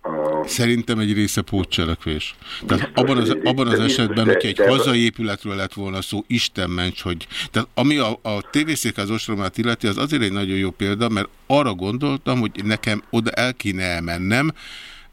A... Szerintem egy része pótcselekvés. Tehát abban az, abban az esetben, hogy egy hazai épületről lett volna szó, Isten ments, hogy... Tehát ami a, a tévészékház ostromát illeti, az azért egy nagyon jó példa, mert arra gondoltam, hogy nekem oda el kéne elmennem,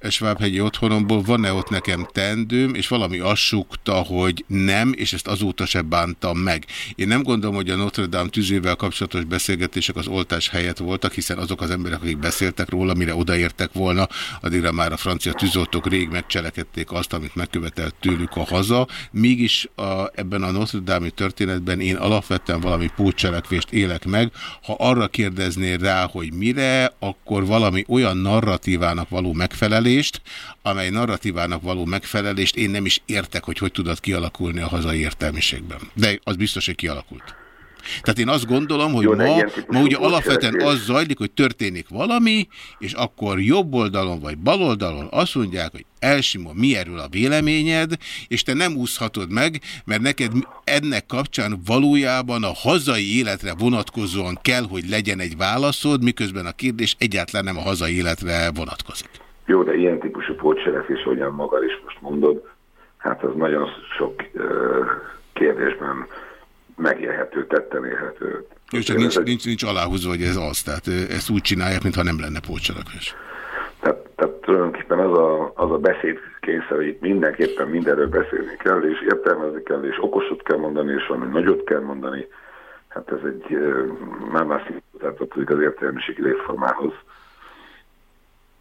Svábhegyi otthonomból, van-e ott nekem tendőm, és valami assukta, hogy nem, és ezt azóta se bántam meg. Én nem gondolom, hogy a Notre Dame tüzével kapcsolatos beszélgetések az oltás helyett voltak, hiszen azok az emberek, akik beszéltek róla, mire odaértek volna, addigra már a francia tűzoltók rég megcselekedték azt, amit megkövetelt tőlük a haza. Mégis a, ebben a Notre Dame történetben én alapvetően valami pótcselekvést élek meg. Ha arra kérdeznél rá, hogy mire, akkor valami olyan narratívának való megfelelés, megfelelést, amely narratívának való megfelelést én nem is értek, hogy hogy tudott kialakulni a hazai értelmiségben. De az biztos, hogy kialakult. Tehát én azt gondolom, hogy Jó, ma, ma ugye alapvetően az zajlik, hogy történik valami, és akkor jobb oldalon vagy bal oldalon azt mondják, hogy Elsimon, mi erről a véleményed, és te nem úszhatod meg, mert neked ennek kapcsán valójában a hazai életre vonatkozóan kell, hogy legyen egy válaszod, miközben a kérdés egyáltalán nem a hazai életre vonatkozik. Jó, de ilyen típusú pótcselekvés, hogyan maga is most mondod, hát az nagyon sok uh, kérdésben megélhető, tetten érhető. Jó, csak nincs, nincs, nincs aláhúzva, hogy ez az, tehát ezt úgy csinálják, mintha nem lenne pócsalakvás. Tehát, tehát tulajdonképpen az a, az a beszédkényszer, hogy itt mindenképpen mindenről beszélni kell, és értelmezni kell, és okosot kell mondani, és valami nagyot kell mondani. Hát ez egy már más tartozik az értelmiségi létformához.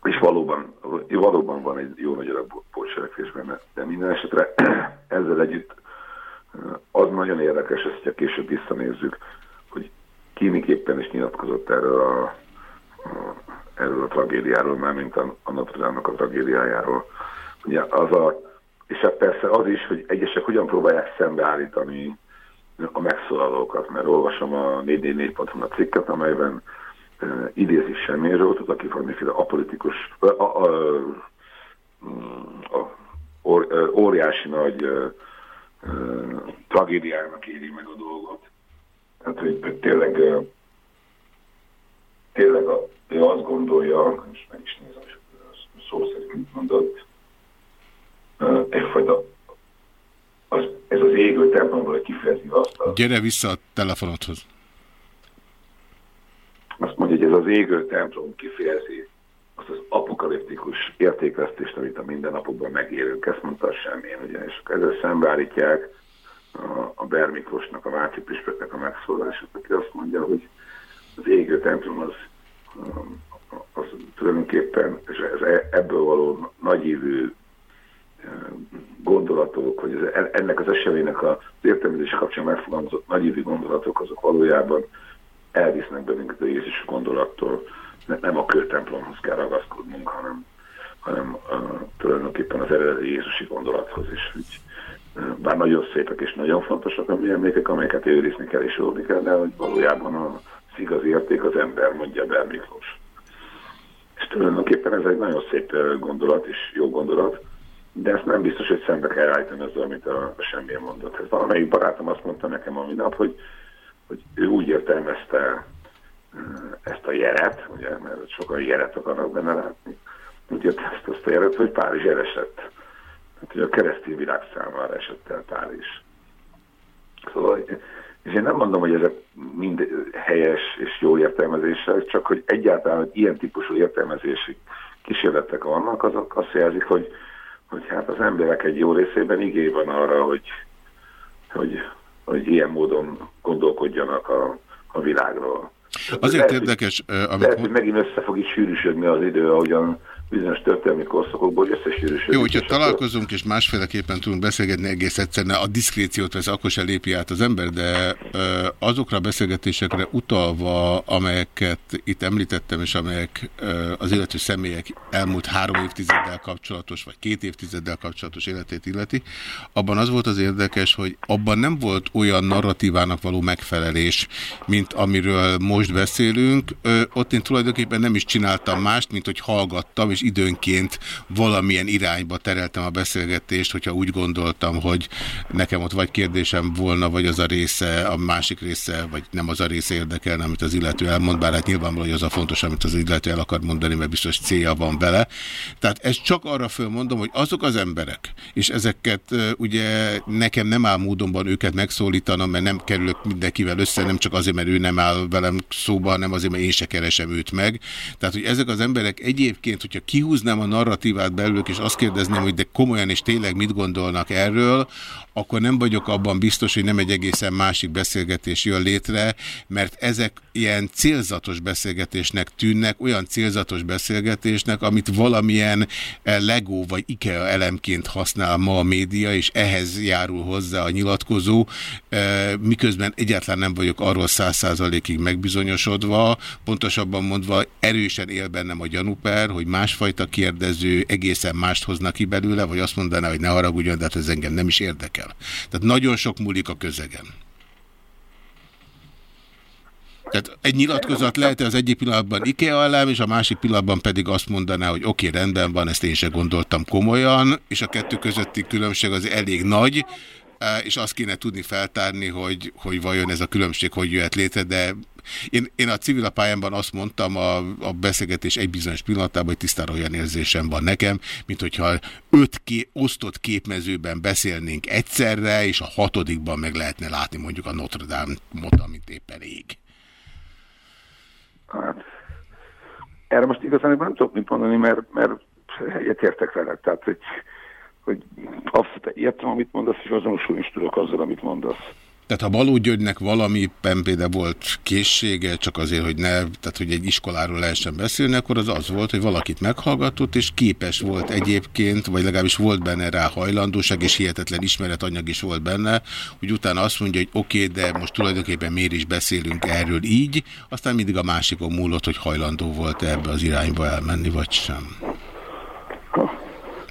És valóban, valóban van egy jó nagy adag pótselekvés de minden esetre ezzel együtt az nagyon érdekes, ezt ha később visszanézzük, hogy ki miképpen is nyilatkozott erről a, a, erről a tragédiáról, már mint a, a Notre a tragédiájáról. Ugye az a, és hát persze az is, hogy egyesek hogyan próbálják szembeállítani a megszólalókat, mert olvasom a 444.hu a cikket, amelyben idézi Semmér Zsoltot, aki valamiféle apolitikus, a, a, a, a, óriási nagy uh, tragédiának éri meg a dolgot. Tehát, hogy, tényleg, tényleg a, ő azt gondolja, és meg is nézem, szó szerint mit mondott, egyfajta az, ez az égő templomból kifejezi azt a... Gyere vissza a telefonodhoz. Azt mondja, hogy ez az égő templom kifejezi azt az apokaliptikus értékvesztést, amit a mindennapokban megélünk, ezt mondta semmilyen, ugye, és ezzel szembeállítják a, a Bermiklósnak, a Váci Püspöknek a megszólalását, aki azt mondja, hogy az égő templom az, az tulajdonképpen, és ez, e, ebből való nagyívű gondolatok, hogy ez, ennek az eseménynek az értelmezése kapcsán megfogalmazott nagyívű gondolatok, azok valójában elvisznek bennünket a Jézus gondolattól, nem a kőtemplomhoz kell ragaszkodnunk, hanem, hanem uh, tulajdonképpen az eredeti Jézusi gondolathoz is. Úgy, uh, bár nagyon szépek és nagyon fontosak a mi emlékek, amelyeket őrizni kell és óvni kell, de hogy valójában az igazi érték az ember, mondja Ber Miklós. És tulajdonképpen ez egy nagyon szép gondolat és jó gondolat, de ezt nem biztos, hogy szembe kell állítani azzal, amit a, semmilyen mondott. Ez valamelyik barátom azt mondta nekem a minap, hogy, hogy ő úgy értelmezte ezt a jeret, ugye, mert sokan jeret akarnak benne látni, úgy ezt, azt a jeret, hogy Párizs elesett. Hát, hogy a keresztény világ számára esett el Párizs. Szóval, és én nem mondom, hogy ezek mind helyes és jó értelmezések, csak hogy egyáltalán, hogy ilyen típusú értelmezési kísérletek vannak, azok azt jelzik, hogy, hogy hát az emberek egy jó részében igény van arra, hogy, hogy, hogy ilyen módon gondolkodjanak a, a világról. Azért lehet, érdekes, amit... Lehet, hogy megint össze fog is sűrűsödni az idő, ahogyan bizonyos történelmi korszakokból összesűrűsödik. Jó, hogyha találkozunk és másféleképpen tudunk beszélgetni egész egyszerűen, a diszkréciót vesz, akkor se lépi át az ember, de azokra a beszélgetésekre utalva, amelyeket itt említettem, és amelyek az illető személyek elmúlt három évtizeddel kapcsolatos, vagy két évtizeddel kapcsolatos életét illeti, abban az volt az érdekes, hogy abban nem volt olyan narratívának való megfelelés, mint amiről most beszélünk. Ott én tulajdonképpen nem is csináltam mást, mint hogy hallgattam, és időnként valamilyen irányba tereltem a beszélgetést, hogyha úgy gondoltam, hogy nekem ott vagy kérdésem volna, vagy az a része, a másik része, vagy nem az a része érdekelne, amit az illető elmond, bár hát nyilvánvaló, hogy az a fontos, amit az illető el akar mondani, mert biztos célja van vele. Tehát ezt csak arra fölmondom, hogy azok az emberek, és ezeket ugye nekem nem áll módonban őket megszólítanom, mert nem kerülök mindenkivel össze, nem csak azért, mert ő nem áll velem szóba, hanem azért, mert én se keresem őt meg. Tehát, hogy ezek az emberek egyébként, hogyha kihúznám a narratívát belőlük, és azt kérdezném, hogy de komolyan és tényleg mit gondolnak erről, akkor nem vagyok abban biztos, hogy nem egy egészen másik beszélgetés jön létre, mert ezek ilyen célzatos beszélgetésnek tűnnek, olyan célzatos beszélgetésnek, amit valamilyen eh, Lego vagy IKEA elemként használ ma a média, és ehhez járul hozzá a nyilatkozó, eh, miközben egyáltalán nem vagyok arról száz százalékig megbizonyosodva, pontosabban mondva erősen él bennem a gyanúper, hogy másfajta kérdező egészen mást hozna ki belőle, vagy azt mondaná, hogy ne haragudjon, de hát ez engem nem is érdekel. Tehát nagyon sok múlik a közegen. Tehát egy nyilatkozat lehet az egyik pillanatban IKEA elem, és a másik pillanatban pedig azt mondaná, hogy oké, okay, rendben van, ezt én sem gondoltam komolyan, és a kettő közötti különbség az elég nagy, e, és azt kéne tudni feltárni, hogy, hogy vajon ez a különbség hogy jöhet létre, de Én, én a civil pályámban azt mondtam a, a beszélgetés egy bizonyos pillanatában, hogy tisztára olyan érzésem van nekem, mint hogyha öt ké, osztott képmezőben beszélnénk egyszerre, és a hatodikban meg lehetne látni mondjuk a Notre Dame-ot, amit éppen ég. Hát, erre most igazán nem tudok mit mondani, mert, mert egyetértek veled. Tehát, hogy, hogy abszolút értem, amit mondasz, és azonosulni is tudok azzal, amit mondasz. Tehát ha Baló valami például volt készsége, csak azért, hogy ne, tehát hogy egy iskoláról lehessen beszélni, akkor az az volt, hogy valakit meghallgatott, és képes volt egyébként, vagy legalábbis volt benne rá hajlandóság, és hihetetlen ismeretanyag is volt benne, hogy utána azt mondja, hogy oké, okay, de most tulajdonképpen miért is beszélünk erről így, aztán mindig a másikon múlott, hogy hajlandó volt -e ebbe az irányba elmenni, vagy sem.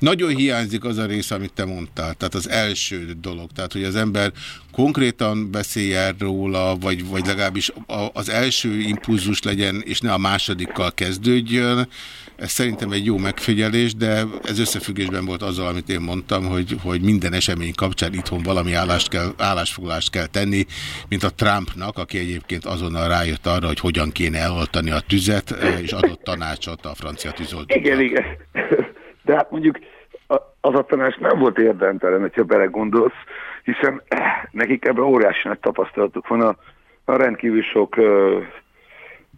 Nagyon hiányzik az a rész, amit te mondtál, tehát az első dolog, tehát hogy az ember konkrétan beszéljen róla, vagy, vagy legalábbis az első impulzus legyen, és ne a másodikkal kezdődjön. Ez szerintem egy jó megfigyelés, de ez összefüggésben volt azzal, amit én mondtam, hogy, hogy minden esemény kapcsán itthon valami állást kell, állásfoglalást kell tenni, mint a Trumpnak, aki egyébként azonnal rájött arra, hogy hogyan kéne eloltani a tüzet, és adott tanácsot a francia tűzoltóknak. Igen, igen. De hát mondjuk az a tanács nem volt érdemtelen, hogyha belegondolsz, hiszen nekik ebben óriási nagy tapasztalatuk van a, a rendkívül sok ö,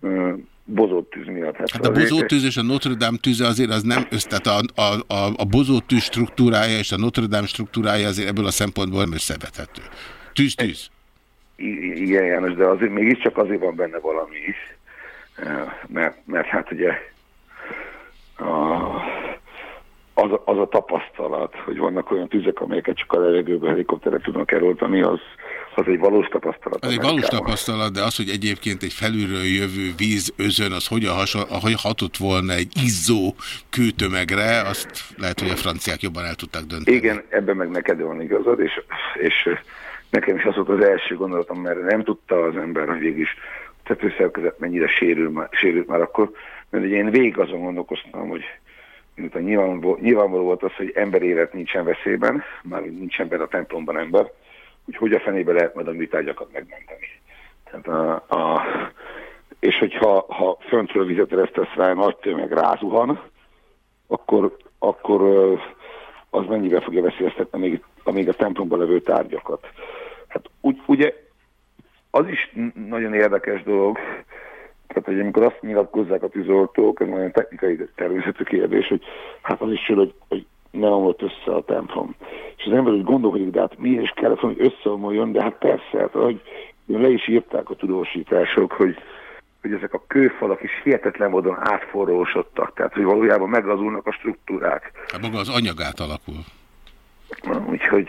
ö, bozott tűz miatt. Hát, hát a bozott tűz és a Notre Dame tűze azért az nem össze, tehát a, a, a, a bozott tűz struktúrája és a Notre Dame struktúrája azért ebből a szempontból nem összevethető. Tűz-tűz. Igen, János, de azért mégiscsak azért van benne valami is, mert, mert hát ugye a, az, az a tapasztalat, hogy vannak olyan tüzek, amelyeket csak a levegőben helikopterek tudnak eloltani, az, az egy valós tapasztalat. Az egy valós tapasztalat, de az, hogy egyébként egy felülről jövő víz özön, az hogyan hasonl, hogy hatott volna egy izzó kőtömegre, azt lehet, hogy a franciák jobban el tudták dönteni. Igen, ebben meg neked van igazad, és, és nekem is az volt az első gondolatom, mert nem tudta az ember, hogy végig is tetőszerkezet mennyire sérül, sérült már akkor, mert ugye én végig azon gondolkoztam, hogy miután nyilvánvaló, nyilvánvaló volt az, hogy ember élet nincsen veszélyben, már nincsen benne a templomban ember, hogy hogy a fenébe lehet majd a műtárgyakat megmenteni. Tehát a, a, és hogyha ha föntről vizet eresztesz rá, nagy tömeg rázuhan, akkor, akkor az mennyivel fogja veszélyeztetni még, még a templomban levő tárgyakat. Hát úgy, ugye az is nagyon érdekes dolog, tehát, hogy amikor azt nyilatkozzák a tűzoltók, ez nagyon technikai természetű kérdés, hogy hát az is sül, hogy, hogy ne omlott össze a templom. És az ember úgy gondolkodik, de hát mi is kellett, hogy összeomoljon, de hát persze, hát, hogy le is írták a tudósítások, hogy, hogy ezek a kőfalak is hihetetlen módon átforrósodtak, tehát hogy valójában meglazulnak a struktúrák. Hát maga az anyagát alakul. Úgyhogy...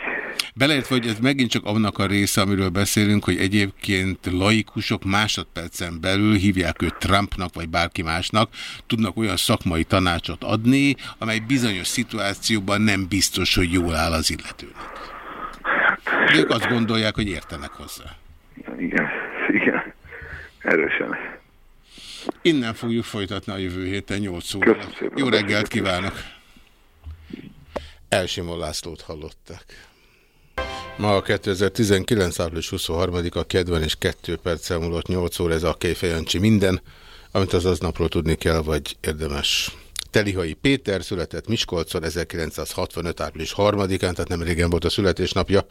Beleértve, hogy ez megint csak annak a része, amiről beszélünk, hogy egyébként laikusok másodpercen belül hívják őt Trumpnak, vagy bárki másnak, tudnak olyan szakmai tanácsot adni, amely bizonyos szituációban nem biztos, hogy jól áll az illetőnek. De ők azt gondolják, hogy értenek hozzá. Igen, igen, erősen. Innen fogjuk folytatni a jövő héten 8 óra. Jó reggelt kívánok! Elsimon Lászlót hallották. Ma a 2019. április 23-a kedven és 2 perccel múlott 8 óra ez a Kejfejancsi minden, amit az aznapról tudni kell, vagy érdemes. Telihai Péter született Miskolcon 1965. április 3-án, tehát nem régen volt a születésnapja.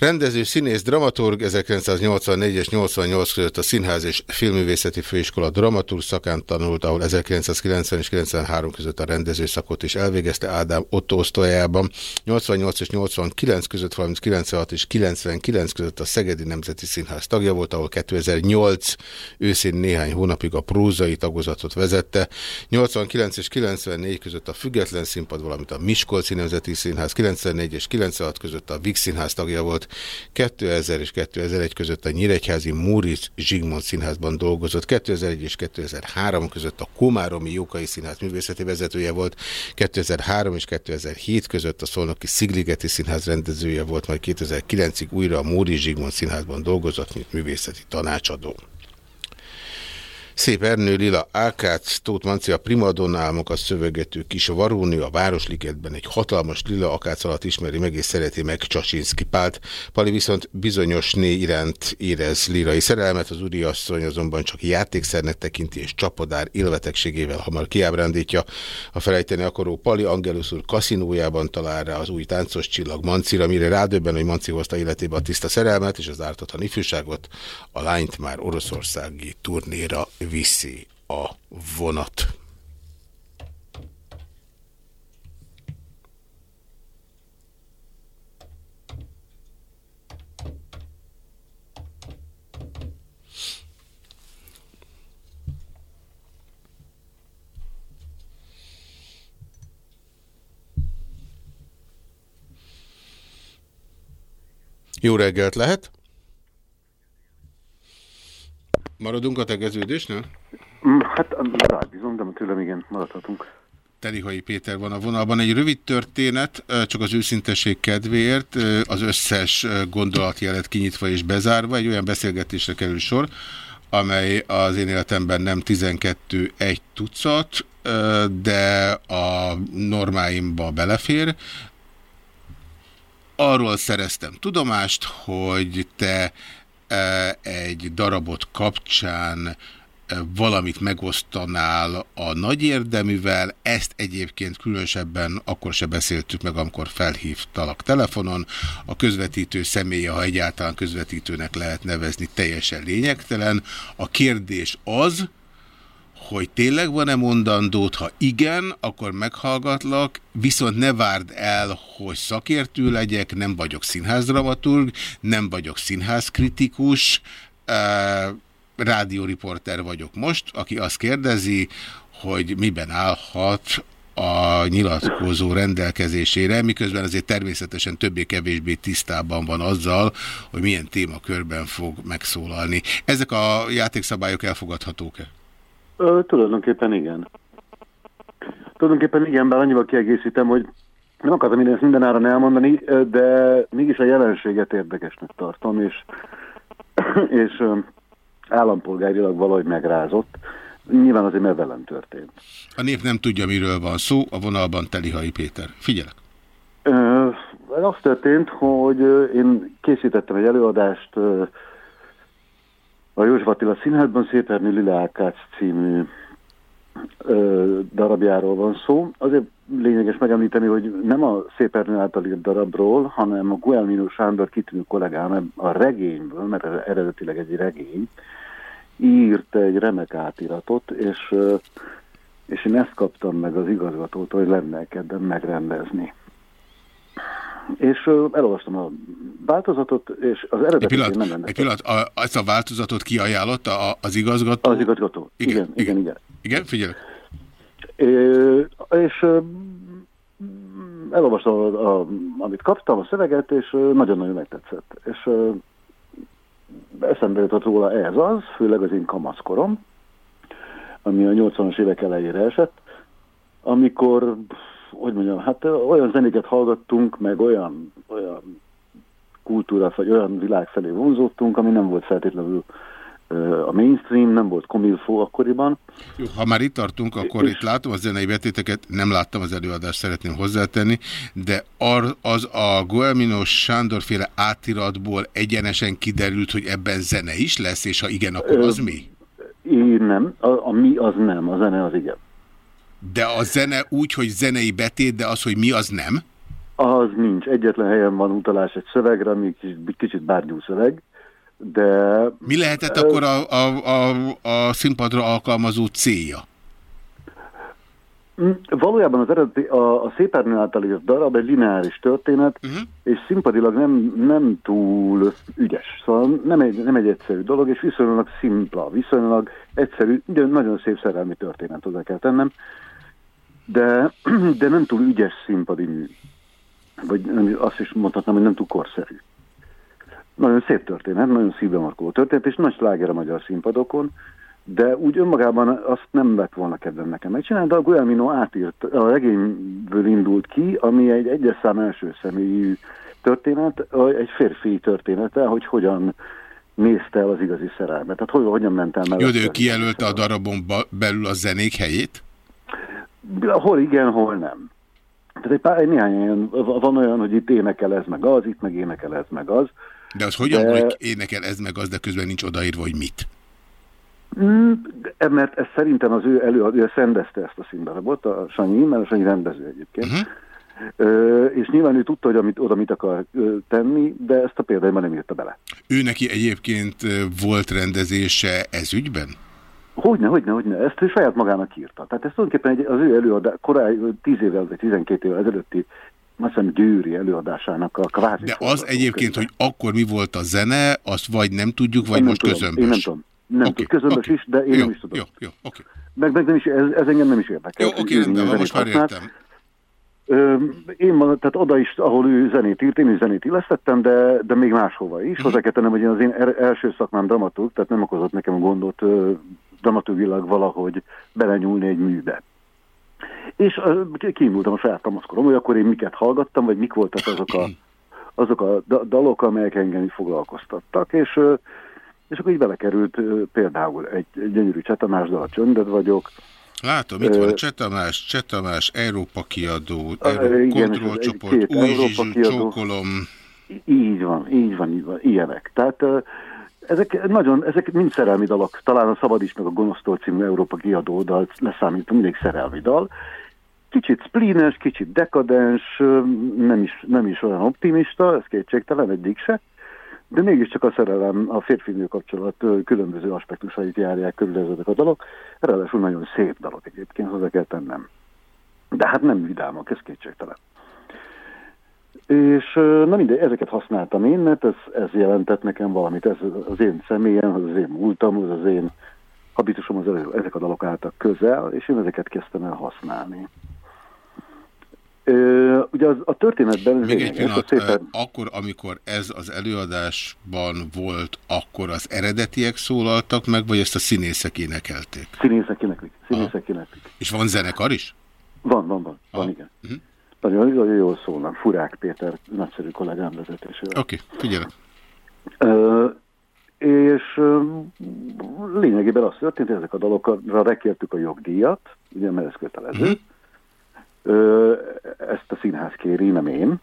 Rendező, színész, dramaturg 1984 és 88 között a Színház és Filművészeti Főiskola dramaturg szakán tanult, ahol 1990 és 93 között a rendező szakot is elvégezte Ádám Otto osztályában. 88 és 89 között, valamint 96 és 99 között a Szegedi Nemzeti Színház tagja volt, ahol 2008 őszén néhány hónapig a prózai tagozatot vezette. 89 és 94 között a Független Színpad, valamint a Miskolci Nemzeti Színház, 94 és 96 között a Vix Színház tagja volt, 2000 és 2001 között a Nyíregyházi Móricz Zsigmond Színházban dolgozott, 2001 és 2003 között a Komáromi Jókai Színház művészeti vezetője volt, 2003 és 2007 között a Szolnoki Szigligeti Színház rendezője volt, majd 2009-ig újra a Móricz Zsigmond Színházban dolgozott, mint művészeti tanácsadó. Szép Ernő, Lila Ákác, Tóth Manci, a primadonna álmokat szövegető kis Varónő, a Városligetben egy hatalmas Lila Ákác alatt ismeri meg és szereti meg Csasinszki Pált. Pali viszont bizonyos né iránt érez lirai szerelmet, az úriasszony azonban csak játékszernek tekinti és csapodár élvetegségével hamar kiábrándítja. A felejteni akaró Pali Angelus úr kaszinójában talál rá az új táncos csillag Mancira, mire rádöbben, hogy Manci hozta életébe a tiszta szerelmet és az ártatlan ifjúságot, a lányt már oroszországi turnéra viszi a vonat. Jó reggelt lehet? Maradunk a tegeződésnél? Mm, Hát rábízom, de tőlem igen, maradhatunk. Telihai Péter van a vonalban. Egy rövid történet, csak az őszintesség kedvéért, az összes gondolatjelet kinyitva és bezárva, egy olyan beszélgetésre kerül sor, amely az én életemben nem 12 egy tucat, de a normáimba belefér. Arról szereztem tudomást, hogy te egy darabot kapcsán e, valamit megosztanál a nagy érdeművel, ezt egyébként különösebben akkor se beszéltük meg, amikor felhívtalak telefonon. A közvetítő személye, ha egyáltalán közvetítőnek lehet nevezni, teljesen lényegtelen. A kérdés az, hogy tényleg van-e mondandót, ha igen, akkor meghallgatlak, viszont ne várd el, hogy szakértő legyek, nem vagyok színházdramaturg, nem vagyok színházkritikus, rádióriporter vagyok most, aki azt kérdezi, hogy miben állhat a nyilatkozó rendelkezésére, miközben azért természetesen többé-kevésbé tisztában van azzal, hogy milyen témakörben fog megszólalni. Ezek a játékszabályok elfogadhatók-e? Ö, tulajdonképpen igen. Tulajdonképpen igen, bár annyival kiegészítem, hogy nem akartam mindezt mindenáron elmondani, de mégis a jelenséget érdekesnek tartom, és, és állampolgárilag valahogy megrázott. Nyilván azért, mert velem történt. A nép nem tudja, miről van szó, a vonalban Telihai Péter. Figyelek! Ö, az történt, hogy én készítettem egy előadást a József Attila Színházban Szépernő Lila Ákács című ö, darabjáról van szó. Azért lényeges megemlíteni, hogy nem a Szépernő által írt darabról, hanem a Guelmino Sándor kitűnő kollégám a regényből, mert eredetileg egy regény, írt egy remek átiratot, és, és én ezt kaptam meg az igazgatótól, hogy lenne kedvem megrendezni. És elolvastam a változatot, és az Egy pillanat, nem egy rendeztem. pillanat a, ezt a változatot kiajánlotta az igazgató? Az igazgató. Igen, igen, igen. igen. Igen, figyelek. És elolvastam, a, a, amit kaptam, a szöveget, és nagyon-nagyon megtetszett. És eszembe jutott róla ez az, főleg az én kamaszkorom, ami a 80-as évek elejére esett, amikor, hogy mondjam, hát olyan zenéket hallgattunk, meg olyan, olyan kultúra, vagy olyan világ felé vonzódtunk, ami nem volt feltétlenül a mainstream, nem volt komilfó akkoriban, Jó, ha már itt tartunk, akkor itt látom a zenei betéteket, nem láttam az előadást, szeretném hozzátenni, de az a Guelmino Sándor féle átiratból egyenesen kiderült, hogy ebben zene is lesz, és ha igen, akkor az mi? Én nem, a, a mi az nem, a zene az igen. De a zene úgy, hogy zenei betét, de az, hogy mi, az nem? Az nincs. Egyetlen helyen van utalás egy szövegre, ami kicsit, kicsit bárgyú szöveg, de... Mi lehetett akkor a, a, a, a színpadra alkalmazó célja? Mm, Valójában az eredeti, a, a Szépernő által írt darab egy lineáris történet, uh-huh. és színpadilag nem, nem túl ügyes. Szóval nem egy, nem egy egyszerű dolog, és viszonylag szimpla, viszonylag egyszerű, de nagyon szép szerelmi történet, hozzá kell tennem, de, de nem túl ügyes színpadi mű. Vagy azt is mondhatnám, hogy nem túl korszerű. Nagyon szép történet, nagyon szívbemarkoló történet, és nagy sláger a magyar színpadokon, de úgy önmagában azt nem lett volna kedvem nekem megcsinálni, de a Guillermino átírt, a regényből indult ki, ami egy egyes szám első személyű történet, egy férfi története, hogy hogyan nézte el az igazi szerelmet. Tehát hogy, hogyan ment el mellett. Jó, de ő kijelölte a darabon belül a zenék helyét? Hol igen, hol nem. Tehát egy, pár, egy néhány olyan, van olyan, hogy itt énekel ez meg az, itt meg énekel ez meg az. De az hogyan De- hogy énekel ez meg az, de közben nincs odaírva, hogy mit? Mm, de- mert ez szerintem az ő előadó, ő szendezte ezt a színdarabot, a Sanyi, mert a Sanyi rendező egyébként. Uh-huh. Ö, és nyilván ő tudta, hogy amit, oda mit akar ö, tenni, de ezt a példájban nem írta bele. Ő neki egyébként volt rendezése ez ügyben? Hogyne, hogyne, hogyne, ezt ő saját magának írta. Tehát ez tulajdonképpen egy, az ő előadás, korábbi 10 évvel vagy 12 évvel ezelőtti, azt hiszem Győri előadásának a kvázi. De az egyébként, hogy akkor mi volt a zene, azt vagy nem tudjuk, vagy nem most tudom, közömbös. Én nem tudom. Nem okay, tudom, közömbös okay. is, de én jó, nem is tudom. Jó, jó, oké. Meg, meg nem is, ez, ez engem nem is érdekel. Jó, oké, milyen van, most már értem. Ö, én ma, tehát oda is, ahol ő zenét írt, én is zenét illesztettem, de, de még máshova is. Mhm. Hozzá kell tennem, hogy én az én er, első szakmám dramaturg, tehát nem okozott nekem gondot ö, dramaturgilag valahogy belenyúlni egy műbe. És kiindultam a saját kamaszkorom, hogy akkor én miket hallgattam, vagy mik voltak azok a, azok a da- dalok, amelyek engem foglalkoztattak, és, és akkor így belekerült például egy, egy gyönyörű Csetamás dal, Csönded vagyok, Látom, itt van Csetamás, Csetamás, Európa kiadó, kontrollcsoport, új Zsizsú, kiadó. csókolom. Így van, így van, így van, ilyenek. Tehát ezek nagyon, ezek mind szerelmi dalok. Talán a Szabad is, meg a Gonosztól című Európa kiadó dal leszámít, mindig szerelmi dal. Kicsit splínes, kicsit dekadens, nem is, nem is olyan optimista, ez kétségtelen, egyik se. De mégiscsak a szerelem, a férfi-nő kapcsolat különböző aspektusait járják körül ezek a dalok. Ráadásul nagyon szép dalok egyébként, hozzá kell tennem. De hát nem vidámak, ez kétségtelen. És na mindegy, ezeket használtam én, mert ez, ez jelentett nekem valamit, ez az én személyem, az az én múltam, az az én habitusom, az elő, ezek a dalok álltak közel, és én ezeket kezdtem el használni. Ö, ugye az, a történetben... Még egy pillanat, szépen- akkor, amikor ez az előadásban volt, akkor az eredetiek szólaltak meg, vagy ezt a színészek énekelték? Színészek éneklik, színészek éneklik. És van zenekar is? Van, van, van, van, igen. Nagyon, nagyon jól szólnak, Furák Péter, nagyszerű kollégám vezetésével. Oké, figyelek. Ö, és lényegében az történt, hogy ezek a dalokra rekértük a jogdíjat, ugye, mert ez kötelező. Ö, ezt a színház kéri, nem én.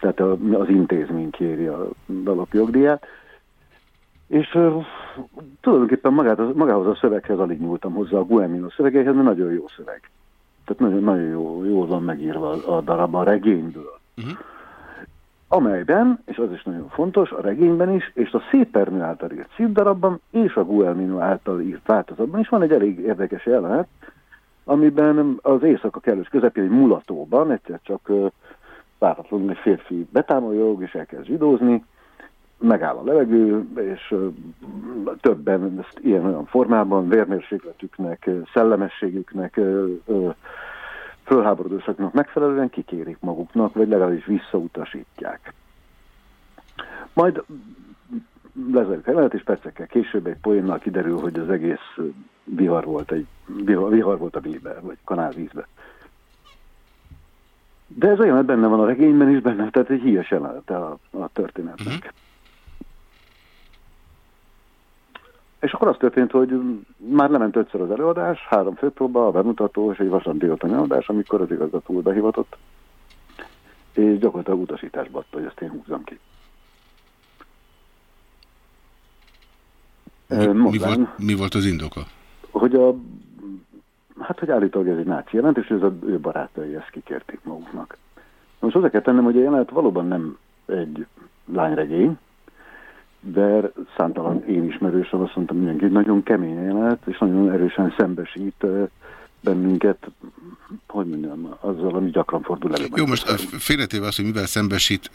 Tehát a, az intézmény kéri a dalok jogdíját. És ö, tulajdonképpen magát, magához a szöveghez alig nyúltam hozzá, a Guemino szövegeihez, mert nagyon jó szöveg. Tehát nagyon, nagyon jó, jól van megírva a darab a regényből. Amelyben, és az is nagyon fontos, a regényben is, és a Szépernő által írt színdarabban, és a Guelmino által írt változatban is van egy elég érdekes jelenet, amiben az éjszaka kellős közepén egy mulatóban egyszer csak ö, váratlanul egy férfi betámoljog, és elkezd zsidózni, megáll a levegő, és többen ezt ilyen-olyan formában vérmérsékletüknek, szellemességüknek, fölháborodósaknak megfelelően kikérik maguknak, vagy legalábbis visszautasítják. Majd lezárjuk a jelenet, és percekkel később egy poénnal kiderül, hogy az egész vihar volt, egy vihar, volt a vízbe, vagy kanálvízbe. De ez olyan benne van a regényben is, benne, tehát egy híres jelenet a, a történetnek. Uh-huh. És akkor az történt, hogy már lement ötször az előadás, három főpróba, a bemutató és egy vasárnap délután előadás, amikor az igazgató úr behivatott, és gyakorlatilag utasításba adta, hogy ezt én húzzam ki. Mi, mi, Mondván, volt, mi volt az indoka? hogy a hát, hogy állítólag ez egy náci jelent, és ez az ő barátai ezt kikérték maguknak. Most hozzá kell tennem, hogy a jelenet valóban nem egy lányregény, de számtalan én ismerősöm azt mondtam mindenki, nagyon kemény jelenet, és nagyon erősen szembesít bennünket, hogy mondjam, azzal, ami gyakran fordul elő. Jó, most félretéve azt, hogy mivel szembesít,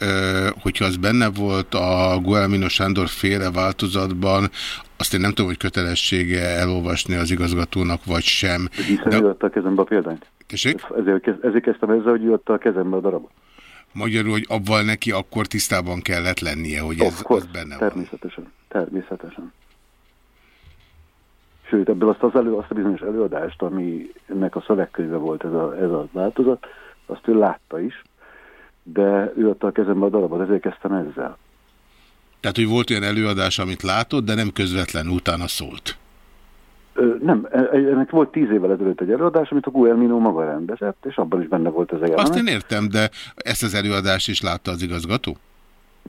hogyha az benne volt a Guelmino Sándor féle változatban, azt én nem tudom, hogy kötelessége elolvasni az igazgatónak, vagy sem. Hiszen ő adta a kezembe a példányt. Tessék? Ezért, ezért kezdtem ezzel, hogy ő adta a kezembe a darabot. Magyarul, hogy abban neki akkor tisztában kellett lennie, hogy ez, az benne van. Természetesen, természetesen. Sőt, ebből azt, az elő, azt a bizonyos előadást, aminek a szövegkönyve volt ez a, ez a változat, azt ő látta is, de ő adta a kezembe a darabot, ezért kezdtem ezzel. Tehát, hogy volt olyan előadás, amit látott, de nem közvetlen utána szólt. Nem, e- e- ennek volt tíz évvel ezelőtt egy előadás, amit a Guillermino maga rendezett, és abban is benne volt ez a jelenet. Azt én értem, de ezt az előadást is látta az igazgató?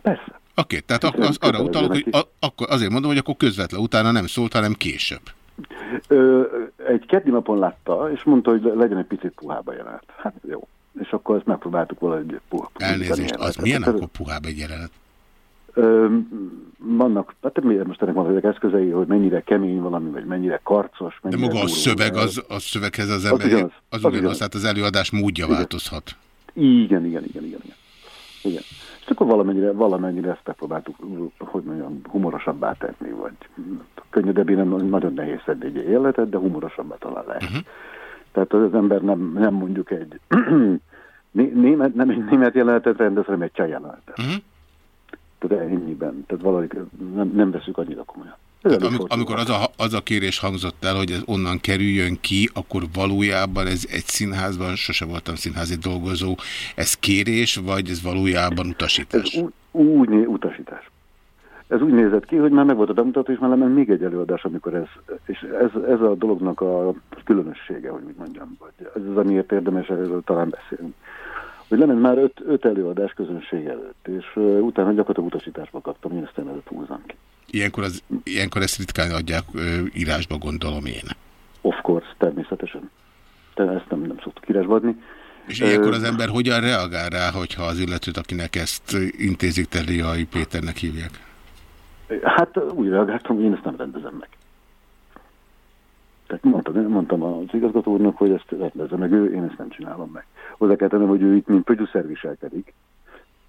Persze. Oké, tehát ak az, arra utalok, hogy a, akkor azért mondom, hogy akkor közvetlen utána nem szólt, hanem később. Ö, egy keddi napon látta, és mondta, hogy legyen egy picit puhába jelenet. Hát jó. És akkor ezt megpróbáltuk valahogy puha. Elnézést, az milyen akkor puhába egy jelenet? Vannak, hát miért most ennek vannak eszközei, hogy mennyire kemény valami, vagy mennyire karcos, De mennyire maga a szöveg, az, a szöveghez az Az ember, ugyanaz, az az ugyanaz, tehát az előadás módja Igen. változhat. Igen, igen, igen, igen, igen. igen. És akkor valamennyire, valamennyire ezt megpróbáltuk, hogy mondjam, humorosabbá tenni, vagy könnyedebb, nem nagyon nehéz szedni egy életet, de humorosabbá talán lehet. Uh-huh. Tehát az ember nem, nem mondjuk egy né- német, nem egy német jelenetet rendez, hanem egy csaj jelenetet. Uh-huh. Tehát ennyiben, tehát valahogy nem, nem veszük annyira komolyan. Tehát amikor, amikor az, a, az a kérés hangzott el, hogy ez onnan kerüljön ki, akkor valójában ez egy színházban, sose voltam színházi dolgozó, ez kérés, vagy ez valójában utasítás? Ez úgy, utasítás. Ez úgy nézett ki, hogy már meg volt a bemutató, és már lement még egy előadás, amikor ez, és ez, ez a dolognak a különössége, hogy úgy mondjam, vagy ez az, amiért érdemes erről talán beszélni. Hogy lement már öt, öt előadás közönség előtt, és uh, utána gyakorlatilag utasításba kaptam, én ezt előtt húzom ki. Ilyenkor, az, ilyenkor ezt ritkán adják ö, írásba, gondolom én. Of course, természetesen. De ezt nem, nem szoktuk írásba adni. És ilyenkor az ember hogyan reagál rá, hogyha az illetőt, akinek ezt intézik Terriai Péternek hívják? Hát úgy reagáltam, hogy én ezt nem rendezem meg. Tehát mondtam, mondtam az igazgató úrnak, hogy ezt rendezze meg ő, én ezt nem csinálom meg. Hozzá kell tennem, hogy ő itt mint producer viselkedik.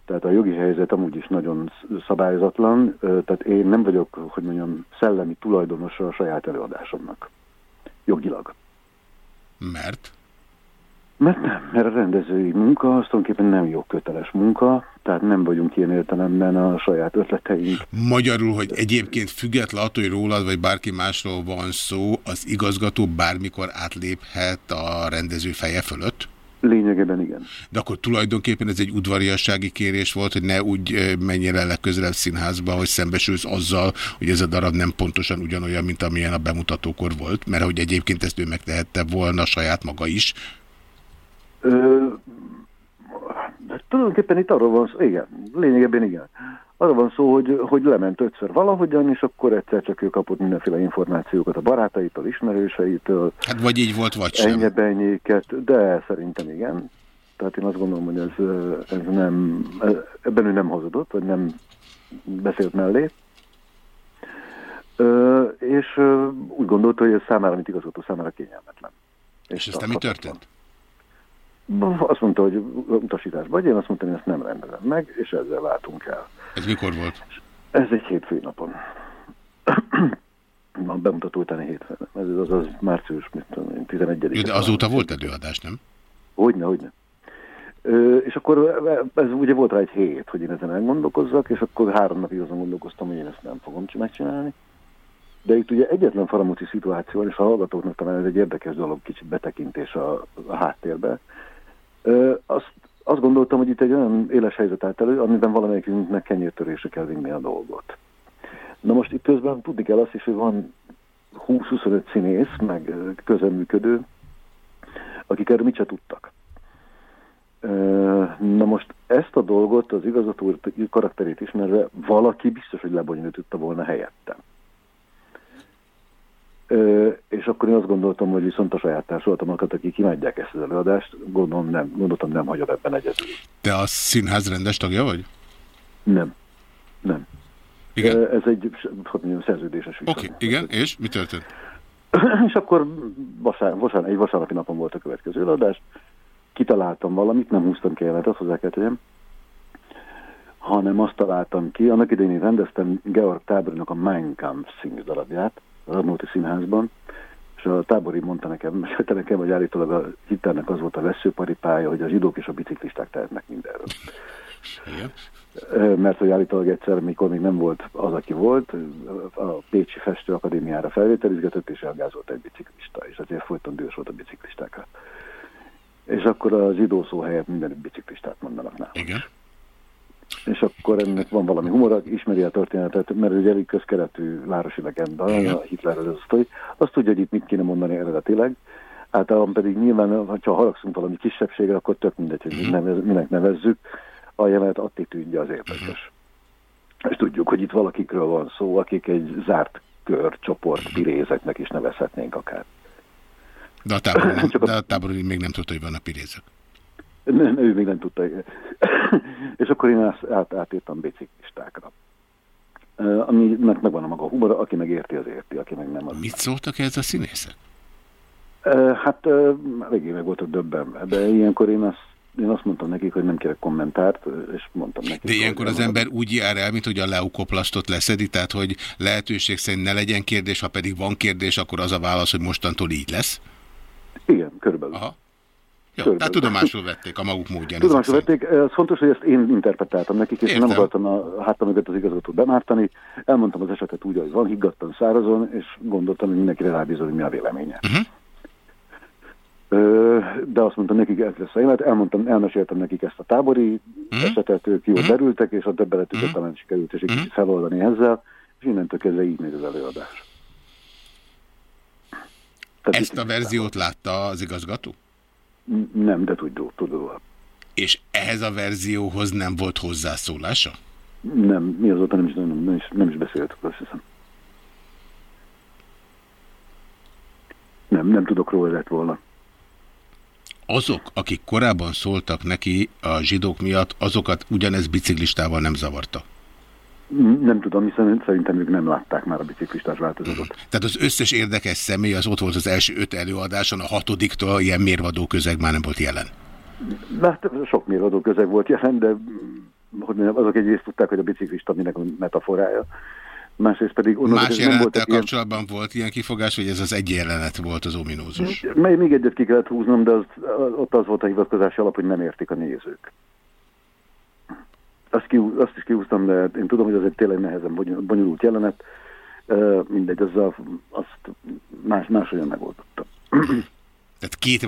Tehát a jogi helyzet amúgy is nagyon sz- szabályozatlan, tehát én nem vagyok, hogy mondjam, szellemi tulajdonosa a saját előadásomnak. Jogilag. Mert? Mert nem, mert a rendezői munka az tulajdonképpen nem jogköteles munka, tehát nem vagyunk ilyen értelemben a saját ötleteink. Magyarul, hogy egyébként független attól, hogy rólad vagy bárki másról van szó, az igazgató bármikor átléphet a rendező feje fölött? Lényegében igen. De akkor tulajdonképpen ez egy udvariassági kérés volt, hogy ne úgy menjél el legközelebb színházba, hogy szembesülsz azzal, hogy ez a darab nem pontosan ugyanolyan, mint amilyen a bemutatókor volt, mert hogy egyébként ezt ő megtehette volna saját maga is. Ö, de tulajdonképpen itt arról van szó, igen, lényegében igen. Arról van szó, hogy, hogy lement ötször valahogyan, és akkor egyszer csak ő kapott mindenféle információkat a barátaitól, ismerőseitől. Hát vagy így volt, vagy sem. Ennyebenyéket, de szerintem igen. Tehát én azt gondolom, hogy ez, ez nem, ebben ő nem hazudott, vagy nem beszélt mellé. Ö, és úgy gondolta, hogy ez számára, mint igazgató számára kényelmetlen. És aztán mi történt? Azt mondta, hogy utasítás vagy, én azt mondtam, hogy ezt nem rendezem meg, és ezzel váltunk el. Ez mikor volt? Ez egy hétfői napon. A bemutató utáni hétfőn. Ez az, az március mit tudom én, 11 Jó, de azóta volt előadás, nem? Hogyne, hogyne. Ö, és akkor ez ugye volt rá egy hét, hogy én ezen elgondolkozzak, és akkor három napig azon gondolkoztam, hogy én ezt nem fogom megcsinálni. De itt ugye egyetlen faramúci szituáció van, és a hallgatóknak talán ez egy érdekes dolog, kicsit betekintés a, a háttérbe. Ö, azt, azt gondoltam, hogy itt egy olyan éles helyzet állt elő, amiben valamelyikünknek kenyértörésre kell vinni a dolgot. Na most itt közben tudni kell azt is, hogy van 20-25 színész, meg közeműködő, akik erről mit se tudtak. Na most ezt a dolgot az igazgató karakterét ismerve valaki biztos, hogy lebonyolította volna helyettem. Ö, és akkor én azt gondoltam, hogy viszont a saját társadalmakat, akik imádják ezt az előadást, gondolom nem, gondoltam nem hagyom ebben egyedül. Te a színház rendes tagja vagy? Nem. Nem. Igen. Ez egy, hogy mondjam, szerződéses viszony. Oké, okay, igen, és mi történt? és akkor vasár, vasár, egy vasárnapi napon volt a következő előadás. Kitaláltam valamit, nem húztam ki jelenetet, hozzá kell tegyem, hanem azt találtam ki. Annak idején én rendeztem Georg Tábornak a Mein Kampf című darabját az Arnóti Színházban, és a tábori mondta nekem, mesélte nekem, hogy állítólag a hitelnek az volt a veszőparipája, hogy a zsidók és a biciklisták tehetnek mindenről. Igen. Mert hogy állítólag egyszer, mikor még nem volt az, aki volt, a Pécsi Festőakadémiára felvételizgetett, és elgázolt egy biciklista, és azért folyton dühös volt a biciklistákra. És akkor a zsidó szó helyett minden biciklistát mondanak nálam. Igen. És akkor ennek van valami humor, ismeri a történetet, mert egy elég közkeretű városi legenda, a Hitler az sztori. Azt tudja, hogy itt mit kéne mondani eredetileg, általában pedig nyilván, ha haragszunk valami kisebbségre, akkor tök mindegy, hogy nevez, minek nevezzük, a jelenet attitűdje az érdekes. És tudjuk, hogy itt valakikről van szó, akik egy zárt kör, csoport, pirézeknek is nevezhetnénk akár. De a táború, nem, de a táború még nem tudta, hogy vannak pirézek. Nem, ő még nem tudta. és akkor én át, át, átírtam biciklistákra. Uh, aminek megvan a maga humora, aki meg érti, az érti, aki meg nem. Az Mit szóltak ez a színészek? Uh, hát uh, eléggé meg voltak döbbenve, de ilyenkor én azt én azt mondtam nekik, hogy nem kérek kommentárt, és mondtam nekik. De ilyenkor az ember úgy jár el, mint hogy a leukoplasztot leszedi, tehát hogy lehetőség szerint ne legyen kérdés, ha pedig van kérdés, akkor az a válasz, hogy mostantól így lesz? Igen, körülbelül. Aha. Jó, tehát tudomásul vették a maguk módján. Tudomásul vették, ez fontos, hogy ezt én interpretáltam nekik, és Értem. nem akartam a hátam mögött az igazgatót bemártani. Elmondtam az esetet úgy, hogy van, higgadtan szárazon, és gondoltam, hogy mindenkire rábízom, hogy mi a véleménye. Uh -huh de azt mondtam nekik, ez lesz a élet. Elmondtam, elmeséltem nekik ezt a tábori mm. esetet, ők jól mm. derültek, és a döbbenetüket mm. talán sikerült, és egy kicsit feloldani ezzel, és innentől kezdve így megy az előadás. Tehát ezt a verziót látta az igazgató? Nem, de tudjuk, tudó. És ehhez a verzióhoz nem volt hozzászólása? Nem, mi azóta nem is, nem, nem is, nem is beszéltük, azt hiszem. Nem, nem tudok róla lett volna azok, akik korábban szóltak neki a zsidók miatt, azokat ugyanez biciklistával nem zavarta? Nem tudom, hiszen szerintem ők nem látták már a biciklistás változatot. Tehát az összes érdekes személy az ott volt az első öt előadáson, a hatodiktól ilyen mérvadó közeg már nem volt jelen. Hát sok mérvadó közeg volt jelen, de hogy mondjam, azok egyrészt tudták, hogy a biciklista minek a metaforája másrészt pedig... Onnan, Más jelenettel kapcsolatban ilyen... volt ilyen kifogás, hogy ez az egy jelenet volt az ominózus? Még, még egyet ki kellett húznom, de az, ott az volt a hivatkozási alap, hogy nem értik a nézők. Azt, ki, azt is kihúztam, de én tudom, hogy az egy tényleg nehezen bonyolult jelenet. Mindegy, azzal azt más, máshogyan megoldottam. Tehát két,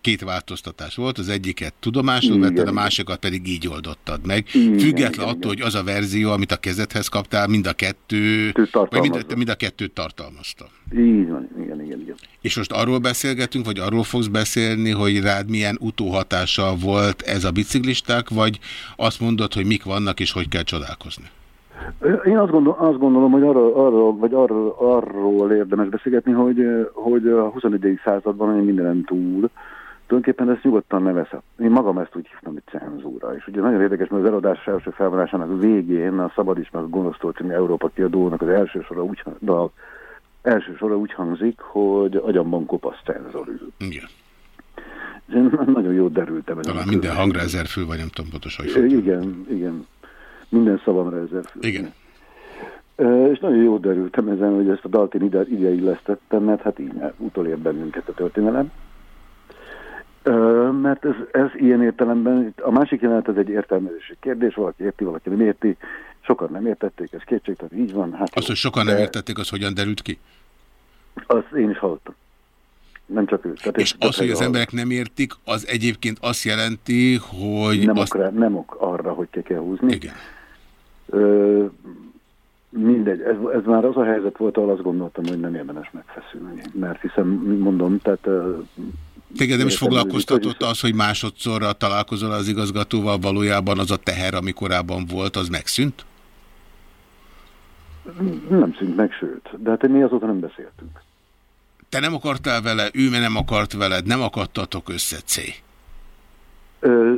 két változtatás volt, az egyiket tudomásul vetted, a másikat pedig így oldottad meg. Igen, Független igen, attól, hogy az a verzió, amit a kezedhez kaptál, mind a kettő, vagy mind, mind a kettőt tartalmazta. Így van, igen, igen, igen. És most arról beszélgetünk, vagy arról fogsz beszélni, hogy rád milyen utóhatása volt ez a biciklisták, vagy azt mondod, hogy mik vannak, és hogy kell csodálkozni? Én azt, gondol, azt gondolom, hogy arról, arról, vagy arról, arról érdemes beszélgetni, hogy, hogy a 21. században mindenen túl, tulajdonképpen ezt nyugodtan nevezhet. Én magam ezt úgy hívtam, hogy cenzúra. És ugye nagyon érdekes, mert az eladás első felvonásának végén a Szabad is, meg Gonosztól című Európa kiadónak az első sora úgy, de az első sora úgy hangzik, hogy agyamban kopasz cenzor ül. Igen. én nagyon jó derültem. Talán minden hangra ezer fül, vagy nem tudom pontosan, Igen, igen minden szavamra ezer fő. Igen. És nagyon jó derültem ezen, hogy ezt a dalt én ide, ide illesztettem, mert hát így utolér bennünket a történelem. Mert ez, ez ilyen értelemben, a másik jelenet ez egy értelmezési kérdés, valaki érti, valaki nem érti, sokan nem értették, ez kétségtelen, így van. Hát Azt, hogy sokan de... nem értették, az hogyan derült ki? Azt én is hallottam. Nem csak ő. Tehát és az, hogy az emberek nem értik, az egyébként azt jelenti, hogy... Nem, azt... ok, rá, nem ok arra, hogy ki kell húzni. Igen. Mindegy, ez, ez már az a helyzet volt, ahol azt gondoltam, hogy nem érdemes megfeszülni. Mert hiszen, mondom, tehát... Téged nem is foglalkoztatott az, hogy másodszorra találkozol az igazgatóval, valójában az a teher, ami korábban volt, az megszűnt? Nem szűnt meg, sőt. De hát mi azóta nem beszéltünk. Te nem akartál vele, ő nem akart veled, nem akadtatok össze C. Ö,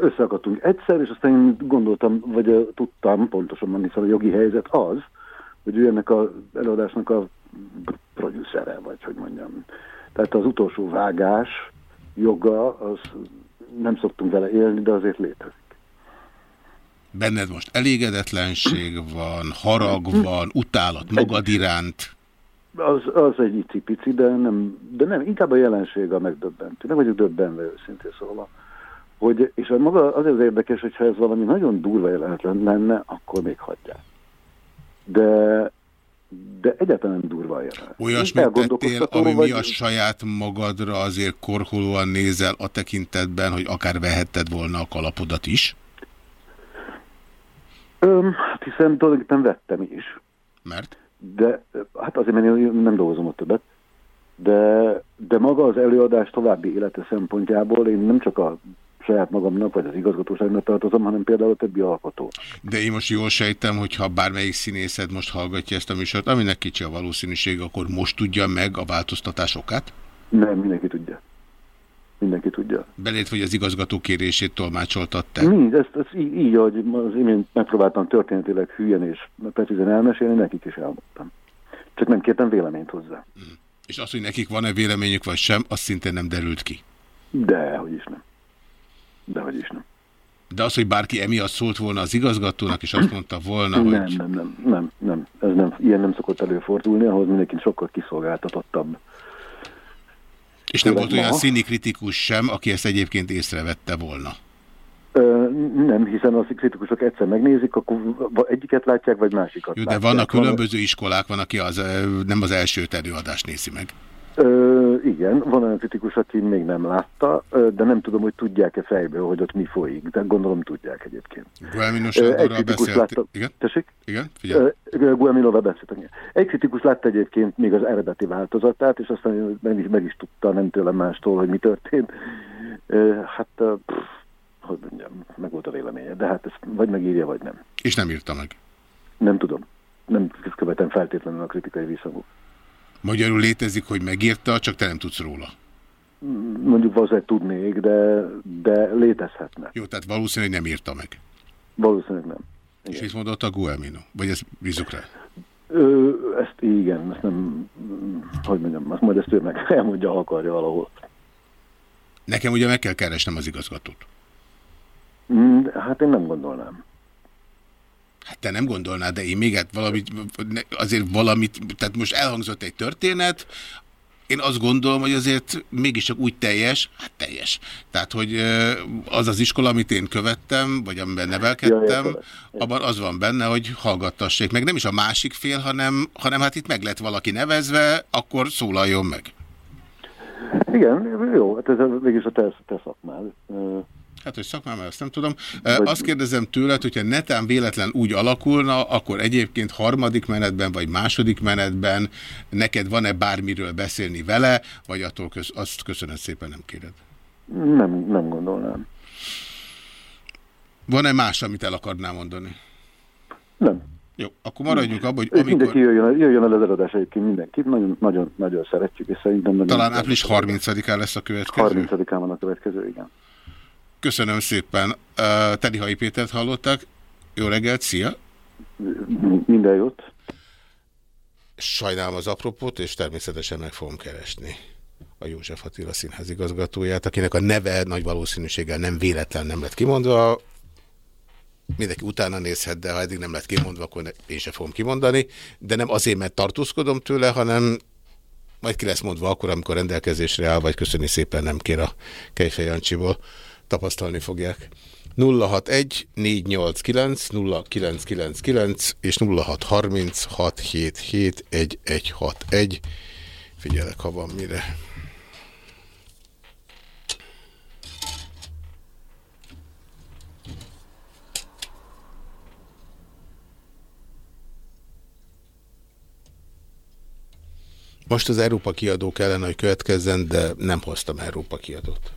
összeakadtunk egyszer, és aztán én gondoltam, vagy tudtam pontosan, hiszen a jogi helyzet az, hogy ő ennek az előadásnak a producere, vagy hogy mondjam. Tehát az utolsó vágás joga, az nem szoktunk vele élni, de azért létezik. Benned most elégedetlenség van, harag van, utálat magad iránt? Az, az egy icipici, de nem, de nem, inkább a jelenség a megdöbbentő. Nem vagyok döbbenve őszintén szóval. Hogy, és maga az az érdekes, hogyha ez valami nagyon durva jelenetlen lenne, akkor még hagyják. De, de egyáltalán nem durva jelenet. Olyasmit tettél, ami vagy... a saját magadra azért korholóan nézel a tekintetben, hogy akár vehetted volna a kalapodat is? Öm, hát hiszen tulajdonképpen vettem is. Mert? De hát azért, mert én nem dolgozom ott többet. De, de maga az előadás további élete szempontjából én nem csak a saját magamnak, vagy az igazgatóságnak tartozom, hanem például a többi alkotó. De én most jól sejtem, hogy ha bármelyik színészed most hallgatja ezt a műsort, aminek kicsi a valószínűség, akkor most tudja meg a változtatásokat? Nem, mindenki tudja. Mindenki tudja. Belét, hogy az igazgató kérését tolmácsoltad te? Mind, ezt, ezt így, így, ahogy az imént megpróbáltam történetileg hülyen és precízen elmesélni, nekik is elmondtam. Csak nem kértem véleményt hozzá. És az, hogy nekik van-e véleményük vagy sem, az szintén nem derült ki. De, hogy is nem. De, hogy is nem. De az, hogy bárki emiatt szólt volna az igazgatónak, és azt mondta volna, nem, hogy... nem, nem, nem, nem, ez nem, ilyen nem szokott előfordulni, ahhoz mindenki sokkal kiszolgáltatottabb. És nem volt olyan ma. színikritikus sem, aki ezt egyébként észrevette volna. Ö, nem, hiszen a kritikusok egyszer megnézik, akkor egyiket látják, vagy másikat Jó, de látják. vannak különböző iskolák, van, aki az, nem az első előadást nézi meg. Ö, igen, van olyan kritikus, aki még nem látta, de nem tudom, hogy tudják-e fejből, hogy ott mi folyik, de gondolom tudják egyébként. Guelmino Sándorral beszélt. látta- Igen? Tessék? Igen? Figyelj. Beszéltek. igen. Egy kritikus látta egyébként még az eredeti változatát, és aztán meg is, meg is tudta, nem tőlem mástól, hogy mi történt. Hát, pff, hogy mondjam, meg volt a véleménye, de hát ezt vagy megírja, vagy nem. És nem írta meg. Nem tudom. Nem követem feltétlenül a kritikai visszhangok. Magyarul létezik, hogy megírta, csak te nem tudsz róla. Mondjuk valószínűleg tudnék, de, de létezhetne. Jó, tehát valószínűleg nem írta meg. Valószínűleg nem. És mit mondott a Guelmino? Vagy ez bízunk rá? Ö, ezt igen, ezt nem, hogy mondjam, azt majd ezt ő meg elmondja, ha akarja valahol. Nekem ugye meg kell keresnem az igazgatót. Mm, Hát én nem gondolnám. Hát te nem gondolnád, de én még hát valamit, azért valamit, tehát most elhangzott egy történet, én azt gondolom, hogy azért mégiscsak úgy teljes, hát teljes. Tehát, hogy az az iskola, amit én követtem, vagy amiben nevelkedtem, abban az van benne, hogy hallgattassék meg. Nem is a másik fél, hanem, hanem hát itt meg lett valaki nevezve, akkor szólaljon meg. Igen, jó, hát ez végülis a te, te szakmád. Hát, hogy szakmám, ezt nem tudom. Ö, Azt kérdezem tőled, hogyha netán véletlen úgy alakulna, akkor egyébként harmadik menetben, vagy második menetben neked van-e bármiről beszélni vele, vagy attól köz, azt köszönöm szépen nem kéred. Nem, nem gondolnám. Van-e más, amit el akarnál mondani? Nem. Jó, akkor maradjunk abban, hogy amikor... mindenki jöjjön, jöjjön el az előadás egyébként mindenki. Nagyon, nagyon, nagyon szeretjük, és szerintem nagyon... Talán április 30-án lesz a következő. 30-án van a következő, igen. Köszönöm szépen. Uh, Telihai Pétert hallották. Jó reggelt, szia! Minden jót. Sajnálom az apropót, és természetesen meg fogom keresni a József Attila színház igazgatóját, akinek a neve nagy valószínűséggel nem véletlen nem lett kimondva. Mindenki utána nézhet, de ha eddig nem lett kimondva, akkor én sem fogom kimondani. De nem azért, mert tartózkodom tőle, hanem majd ki lesz mondva akkor, amikor rendelkezésre áll, vagy köszöni szépen nem kér a Kejfej Jancsiból. Tapasztalni fogják. 061 489 0999 és 0630 677 1161. Figyelek, ha van mire. Most az Európa kiadó kellene, hogy következzen, de nem hoztam Európa kiadót.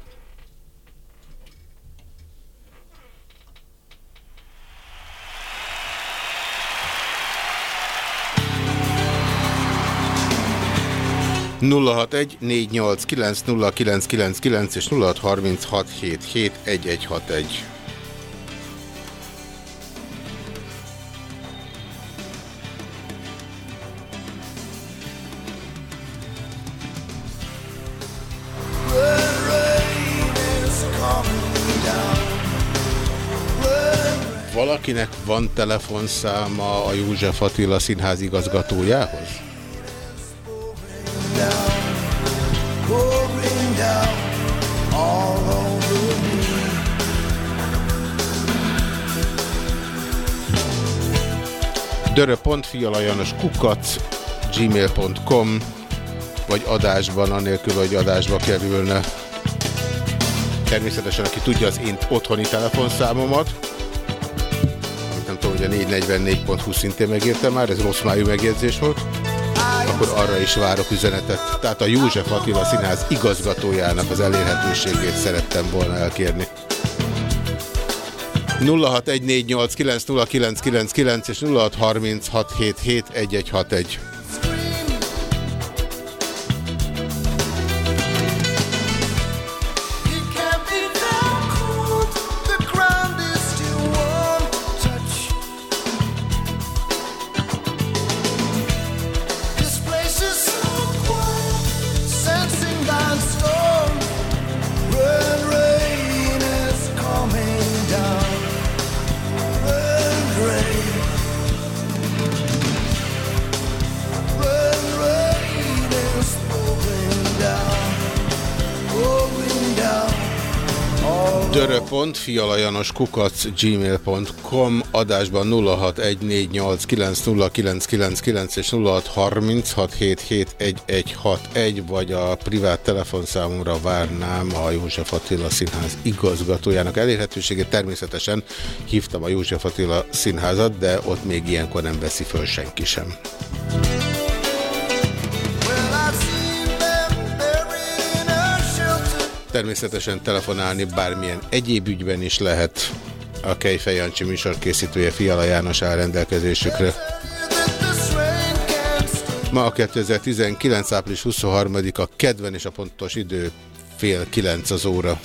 061 és 0636771161. Valakinek van telefonszáma a József Attila színház igazgatójához? Pouring down all over me. gmail.com vagy adásban, anélkül, hogy adásba kerülne. Természetesen, aki tudja az én otthoni telefonszámomat, amit nem tudom, hogy a 444.hu szintén megérte már, ez rossz májú megjegyzés volt. Akkor arra is várok üzenetet. Tehát a József Attila Színház igazgatójának az elérhetőségét szerettem volna elkérni. 0614890999 és 0636771161. gmail.com adásban 0614890999 és 0636771161 vagy a privát telefonszámomra várnám a József Attila Színház igazgatójának elérhetőségét. Természetesen hívtam a József Attila Színházat, de ott még ilyenkor nem veszi föl senki sem. Természetesen telefonálni bármilyen egyéb ügyben is lehet. A Kejfej Jancsi műsor készítője Fiala János áll rendelkezésükre. Ma a 2019. április 23-a kedven és a pontos idő fél kilenc az óra.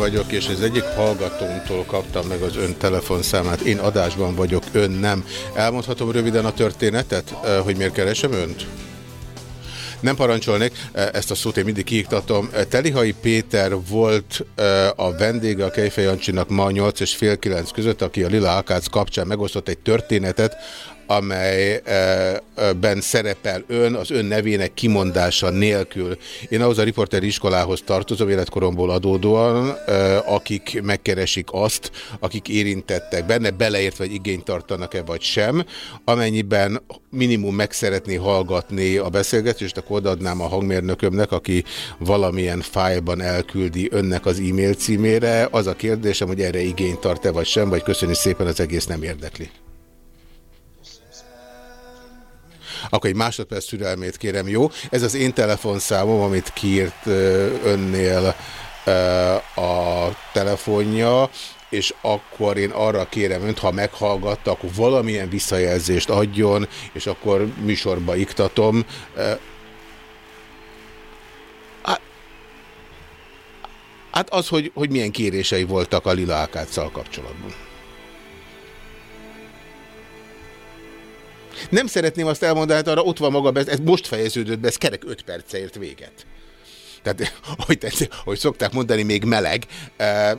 Vagyok, és az egyik hallgatómtól kaptam meg az ön telefonszámát. Én adásban vagyok, ön nem. Elmondhatom röviden a történetet, eh, hogy miért keresem önt? Nem parancsolnék, eh, ezt a szót én mindig kiiktatom. Eh, Telihai Péter volt a vendége a Kejfej Jancsinak ma 8 és fél 9 között, aki a Lila Akác kapcsán megosztott egy történetet, amelyben szerepel ön, az ön nevének kimondása nélkül. Én ahhoz a riporteri iskolához tartozom, életkoromból adódóan, eh, akik megkeresik azt, akik érintettek benne, beleértve, vagy igényt tartanak-e vagy sem. Amennyiben minimum meg szeretné hallgatni a beszélgetést, akkor odaadnám a hangmérnökömnek, aki valamilyen fájlban elküldi önnek az e-mail címére. Az a kérdésem, hogy erre igényt tart-e vagy sem, vagy köszönjük szépen, az egész nem érdekli. Akkor egy másodperc türelmét kérem, jó? Ez az én telefonszámom, amit kiírt önnél a telefonja, és akkor én arra kérem önt, ha meghallgatta, akkor valamilyen visszajelzést adjon, és akkor műsorba iktatom. Hát az, hogy, hogy milyen kérései voltak a Lila Ákáccal kapcsolatban. Nem szeretném azt elmondani, hát arra ott van maga, ez most fejeződött be, ez kerek 5 perce ért véget. Tehát, ahogy, tetszik, ahogy szokták mondani, még meleg,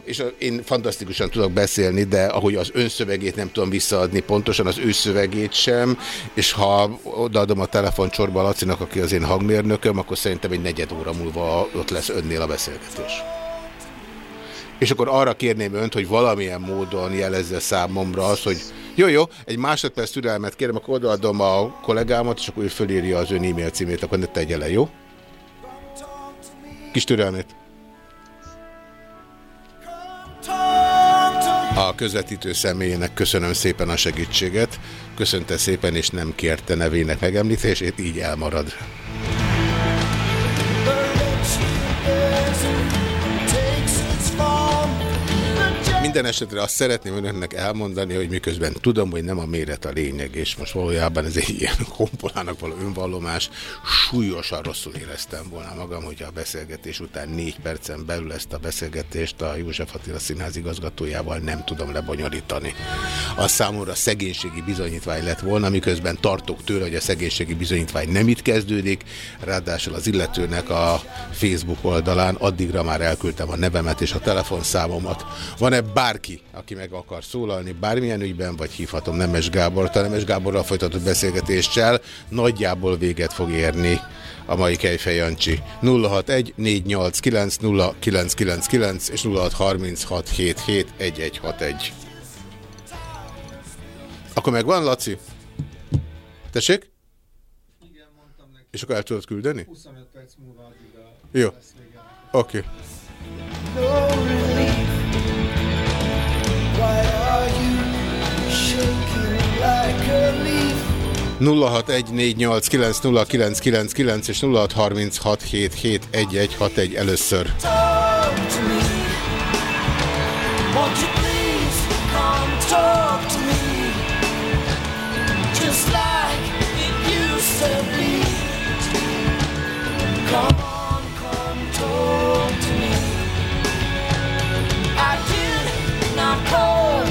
és én fantasztikusan tudok beszélni, de ahogy az önszövegét nem tudom visszaadni, pontosan az ő szövegét sem, és ha odaadom a telefon csorba Lacinak, aki az én hangmérnököm, akkor szerintem egy negyed óra múlva ott lesz önnél a beszélgetés. És akkor arra kérném önt, hogy valamilyen módon jelezze számomra az, hogy jó, jó, egy másodperc türelmet kérem, akkor odaadom a kollégámat, és akkor ő fölírja az ön e-mail címét, akkor ne tegye le, jó? Kis türelmét. A közvetítő személyének köszönöm szépen a segítséget, köszönte szépen, és nem kérte nevének megemlítését, így elmarad. Minden esetre azt szeretném önöknek elmondani, hogy miközben tudom, hogy nem a méret a lényeg, és most valójában ez egy ilyen kompolának való önvallomás, súlyosan rosszul éreztem volna magam, hogy a beszélgetés után négy percen belül ezt a beszélgetést a József Attila Színház igazgatójával nem tudom lebonyolítani. A számomra szegénységi bizonyítvány lett volna, miközben tartok tőle, hogy a szegénységi bizonyítvány nem itt kezdődik, ráadásul az illetőnek a Facebook oldalán addigra már elküldtem a nevemet és a telefonszámomat. Van-e bárki, aki meg akar szólalni bármilyen ügyben, vagy hívhatom Nemes Gábor, a Nemes Gáborral folytatott beszélgetéssel nagyjából véget fog érni a mai Kejfej Jancsi. 061 489 0999 és 0636771161. Akkor megvan, Laci? Tessék? Igen, mondtam neki. És akkor el tudod küldeni? 25 perc múlva Jó. Oké. Okay. 0614890999 és 0636771161 először. Come on, come talk to me. I did not steal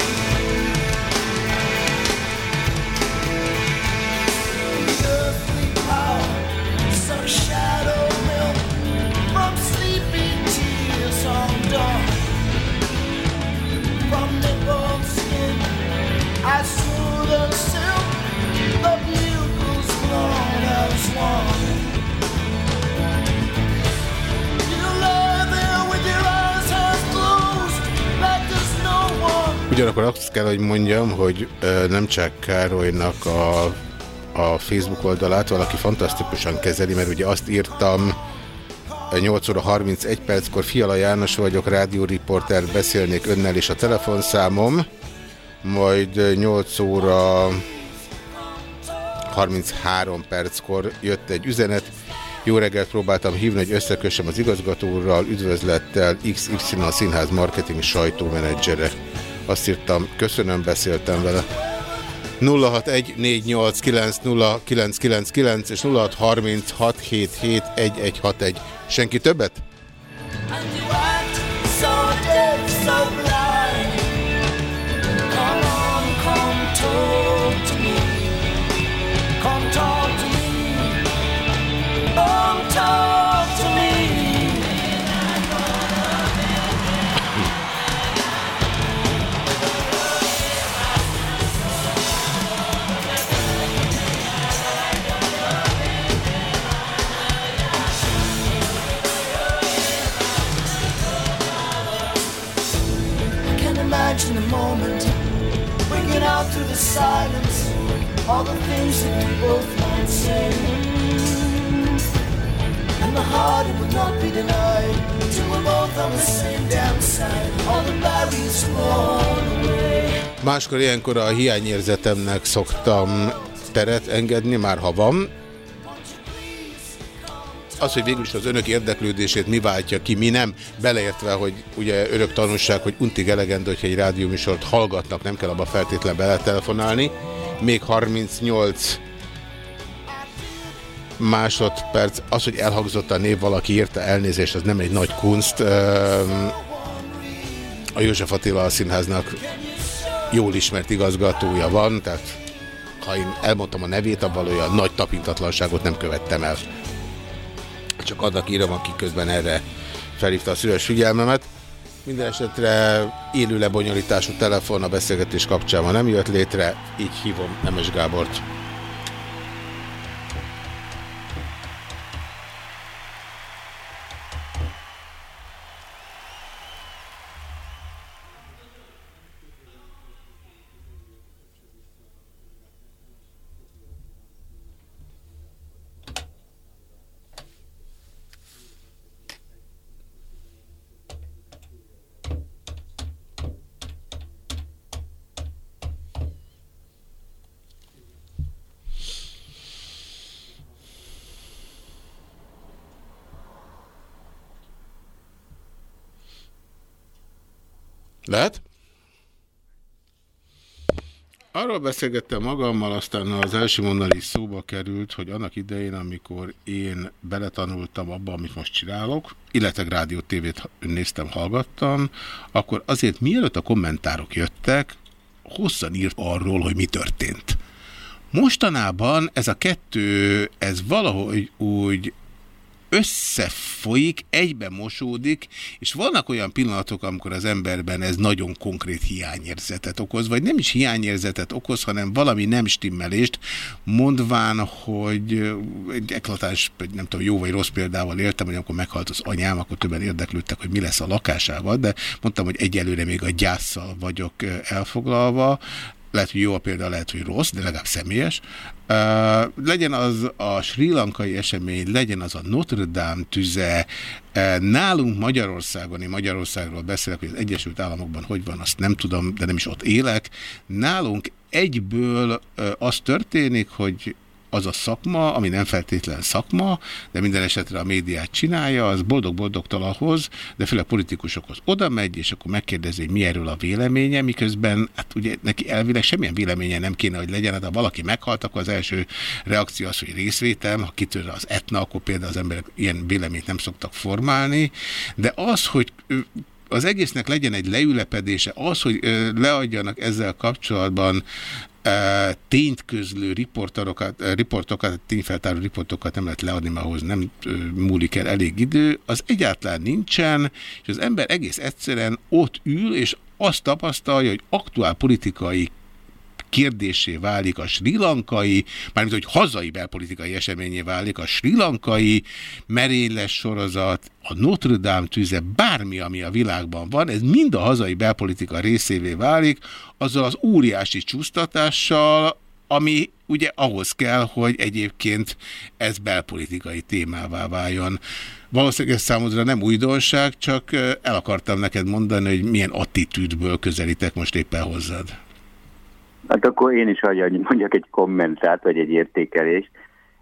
Ugyanakkor azt kell, hogy mondjam, hogy nem csak Károlynak a, a Facebook oldalát valaki fantasztikusan kezeli, mert ugye azt írtam 8 óra 31 perckor, Fiala János vagyok, rádióriporter, beszélnék önnel is a telefonszámom, majd 8 óra 33 perckor jött egy üzenet, jó reggelt próbáltam hívni, hogy összekössem az igazgatóral, üdvözlettel XY színház marketing sajtómenedzsere. Azt írtam, köszönöm, beszéltem vele. 0614890999 és 0636771161. Senki többet? So dead, so out through the silence all the things that we both might say. And the heart it will not be denied till we're both on the same damn side. All the barriers blown away. Máskor ilyenkor a hiányérzetemnek szoktam teret engedni, már ha van. Az, hogy végül is az önök érdeklődését mi váltja ki, mi nem, beleértve, hogy ugye örök tanulság, hogy untig elegendő, hogyha egy rádióműsort hallgatnak, nem kell abba feltétlenül beletelefonálni. Még 38 másodperc, az, hogy elhangzott a név, valaki írta elnézést, az nem egy nagy kunst. A József Attila a színháznak jól ismert igazgatója van, tehát ha én elmondtam a nevét, abban olyan nagy tapintatlanságot nem követtem el. Csak annak írom, aki közben erre felhívta a szüles figyelmemet. Minden esetre élő lebonyolítású telefon a beszélgetés kapcsán nem jött létre, így hívom Nemes Gábort. Lehet? Arról beszélgettem magammal, aztán az első mondani szóba került, hogy annak idején, amikor én beletanultam abba, amit most csinálok, illetve rádió tévét néztem, hallgattam, akkor azért mielőtt a kommentárok jöttek, hosszan írt arról, hogy mi történt. Mostanában ez a kettő, ez valahogy úgy összefolyik, egybe mosódik, és vannak olyan pillanatok, amikor az emberben ez nagyon konkrét hiányérzetet okoz, vagy nem is hiányérzetet okoz, hanem valami nem stimmelést, mondván, hogy egy eklatáns, nem tudom, jó vagy rossz példával éltem, hogy amikor meghalt az anyám, akkor többen érdeklődtek, hogy mi lesz a lakásával, de mondtam, hogy egyelőre még a gyászsal vagyok elfoglalva, lehet, hogy jó a példa, lehet, hogy rossz, de legalább személyes. Legyen az a sri lankai esemény, legyen az a Notre Dame tüze, nálunk Magyarországon, én Magyarországról beszélek, hogy az Egyesült Államokban hogy van, azt nem tudom, de nem is ott élek. Nálunk egyből uh, az történik, hogy az a szakma, ami nem feltétlen szakma, de minden esetre a médiát csinálja, az boldog-boldogtalanhoz, de főleg politikusokhoz oda megy, és akkor megkérdezi, hogy mi erről a véleménye, miközben hát ugye neki elvileg semmilyen véleménye nem kéne, hogy legyen, hát ha valaki meghalt, akkor az első reakció az, hogy részvétel, ha kitör az etna, akkor például az emberek ilyen véleményt nem szoktak formálni, de az, hogy az egésznek legyen egy leülepedése, az, hogy leadjanak ezzel kapcsolatban tényt közlő riportokat, riportokat, tényfeltáró riportokat nem lehet leadni, mert ahhoz nem múlik el elég idő, az egyáltalán nincsen, és az ember egész egyszerűen ott ül, és azt tapasztalja, hogy aktuál politikai kérdésé válik a sri lankai, mármint hogy hazai belpolitikai eseményé válik a sri lankai merényles sorozat, a Notre Dame tűze, bármi, ami a világban van, ez mind a hazai belpolitika részévé válik, azzal az óriási csúsztatással, ami ugye ahhoz kell, hogy egyébként ez belpolitikai témává váljon. Valószínűleg ez számodra nem újdonság, csak el akartam neked mondani, hogy milyen attitűdből közelítek most éppen hozzád. Hát akkor én is hagyja, mondjak egy kommentát, vagy egy értékelést.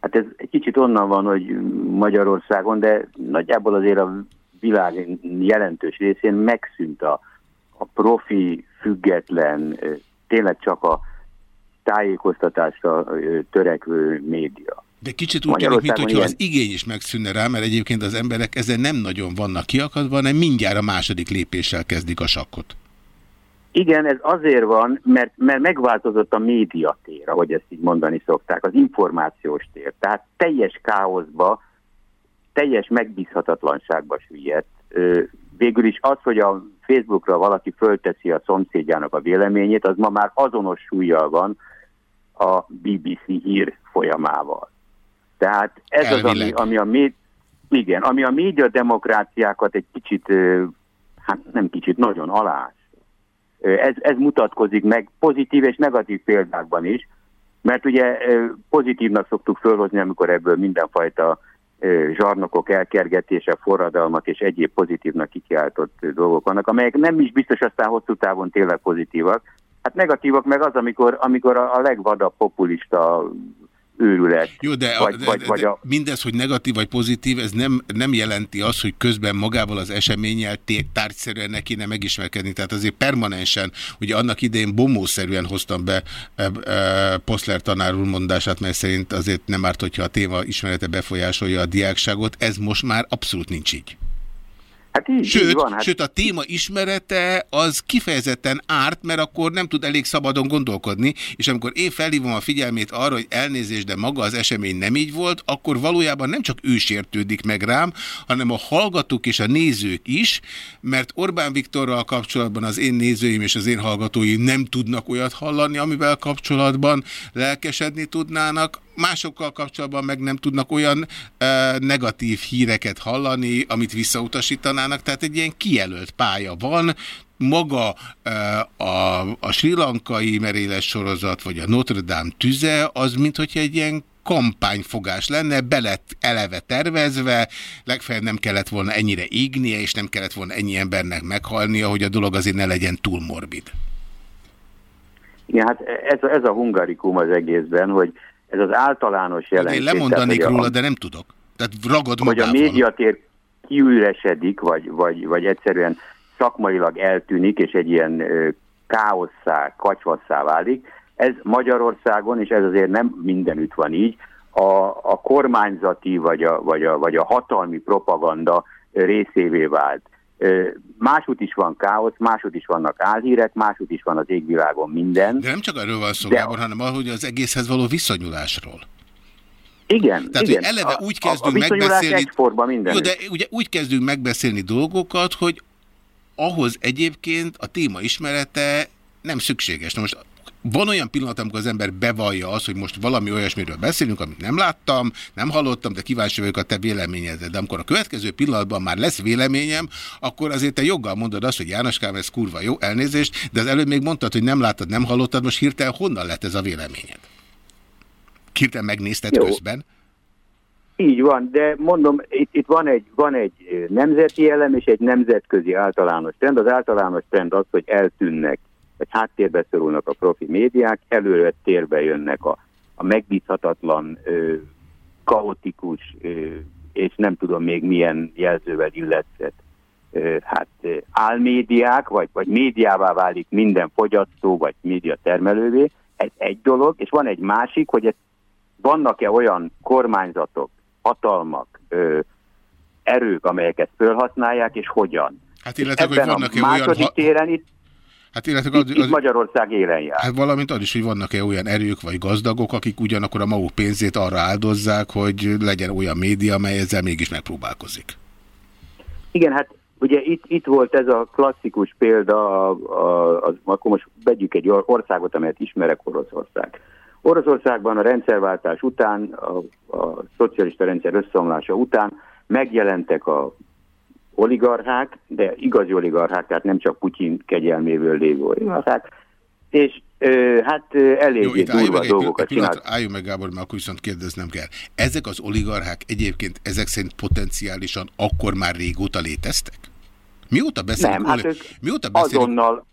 Hát ez egy kicsit onnan van, hogy Magyarországon, de nagyjából azért a világ jelentős részén megszűnt a, a profi, független, tényleg csak a tájékoztatásra törekvő média. De kicsit úgy tűnik, mint hogyha ilyen... az igény is megszűnne rá, mert egyébként az emberek ezen nem nagyon vannak kiakadva, hanem mindjárt a második lépéssel kezdik a sakkot. Igen, ez azért van, mert, mert megváltozott a médiatér, ahogy ezt így mondani szokták, az információs tér. Tehát teljes káoszba, teljes megbízhatatlanságba süllyedt. Végül is az, hogy a Facebookra valaki fölteszi a szomszédjának a véleményét, az ma már azonos súlyjal van a BBC hír folyamával. Tehát ez Elvileg. az, ami, ami a méd... Igen, ami a demokráciákat egy kicsit, hát nem kicsit, nagyon alás Ez, ez mutatkozik meg pozitív és negatív példákban is, mert ugye pozitívnak szoktuk fölhozni, amikor ebből mindenfajta zsarnokok, elkergetése, forradalmak és egyéb pozitívnak kikiáltott dolgok vannak, amelyek nem is biztos aztán hosszú távon tényleg pozitívak. Hát negatívak meg az, amikor, amikor a legvadabb populista őrület. Jó, de, vagy, de, vagy, de, vagy a, mindez, hogy negatív vagy pozitív, ez nem, nem jelenti azt, hogy közben magával az eseménnyel tárgyszerűen ne kéne megismerkedni. Tehát azért permanensen, ugye annak idején bomószerűen hoztam be e, e, Poszler tanár úr mondását, mert szerint azért nem árt, hogyha a téma ismerete befolyásolja a diákságot. Ez most már abszolút nincs így. Hát így, sőt, így van. Hát... sőt, a téma ismerete az kifejezetten árt, mert akkor nem tud elég szabadon gondolkodni, és amikor én felhívom a figyelmét arra, hogy elnézést, de maga az esemény nem így volt, akkor valójában nem csak ő sértődik meg rám, hanem a hallgatók és a nézők is, mert Orbán Viktorral kapcsolatban az én nézőim és az én hallgatóim nem tudnak olyat hallani, amivel kapcsolatban lelkesedni tudnának, másokkal kapcsolatban meg nem tudnak olyan e, negatív híreket hallani, amit visszautasítanának, tehát egy ilyen kijelölt pálya van, maga a, a sri lankai meréles sorozat, vagy a Notre Dame tüze, az mint hogyha egy ilyen kampányfogás lenne, belett eleve tervezve, legfeljebb nem kellett volna ennyire égnie, és nem kellett volna ennyi embernek meghalnia, hogy a dolog azért ne legyen túl morbid. Igen, hát ez, ez a hungarikum az egészben, hogy ez az általános jelenség. Én lemondanék tehát, róla, a, de nem tudok. Tehát ragad hogy a magával. médiatér kiüresedik, vagy, vagy, vagy egyszerűen szakmailag eltűnik, és egy ilyen káosszá, kacsvasszá válik. Ez Magyarországon, és ez azért nem mindenütt van így, a, a kormányzati vagy a, vagy, a, vagy a hatalmi propaganda részévé vált. Másút is van káosz, másút is vannak álhírek, másút is van az égvilágon minden. De nem csak erről van szó, De- Gábor, hanem arról, hogy az egészhez való viszonyulásról. Igen, Tehát, igen. hogy eleve A- úgy a- kezdünk a viszonyulás megbeszélni... minden. Jó, de ugye úgy kezdünk megbeszélni dolgokat, hogy ahhoz egyébként a téma ismerete nem szükséges. Na most van olyan pillanat, amikor az ember bevallja azt, hogy most valami olyasmiről beszélünk, amit nem láttam, nem hallottam, de kíváncsi vagyok a te véleményedre. De amikor a következő pillanatban már lesz véleményem, akkor azért te joggal mondod azt, hogy Jánoskám, ez kurva jó, elnézést, de az előbb még mondtad, hogy nem láttad, nem hallottad, most hirtelen honnan lett ez a véleményed? Hirtelen megnézted Jó. közben? Így van, de mondom, itt, itt van, egy, van egy ö, nemzeti elem és egy nemzetközi általános trend. Az általános trend az, hogy eltűnnek, vagy háttérbe szorulnak a profi médiák, előre térbe jönnek a, a megbízhatatlan, ö, kaotikus, ö, és nem tudom még milyen jelzővel illetett ö, hát ö, álmédiák, vagy, vagy médiává válik minden fogyasztó, vagy média termelővé. Ez egy dolog, és van egy másik, hogy vannak-e olyan kormányzatok, hatalmak, ö, erők, amelyek ezt felhasználják, és hogyan. Hát illetve, hogy vannak-e olyan... második Ha... téren itt, Hát illetve itt, az, itt az, Magyarország élen jár. Hát valamint az is, hogy vannak-e olyan erők vagy gazdagok, akik ugyanakkor a maguk pénzét arra áldozzák, hogy legyen olyan média, amely ezzel mégis megpróbálkozik. Igen, hát ugye itt, itt volt ez a klasszikus példa, a, a, a, akkor most vegyük egy or- országot, amelyet ismerek, Oroszország. Oroszországban a rendszerváltás után, a, a szocialista rendszer összeomlása után megjelentek a oligarchák, de igazi oligarchák, tehát nem csak Putyin kegyelméből lévő oligarchák, és ö, hát eléggé durva dolgokat csinált. álljunk meg Gábor, mert akkor viszont kérdeznem kell. Ezek az oligarchák egyébként ezek szerint potenciálisan akkor már régóta léteztek? Mióta beszélünk, Nem, hát ők mióta beszélünk, azonnal,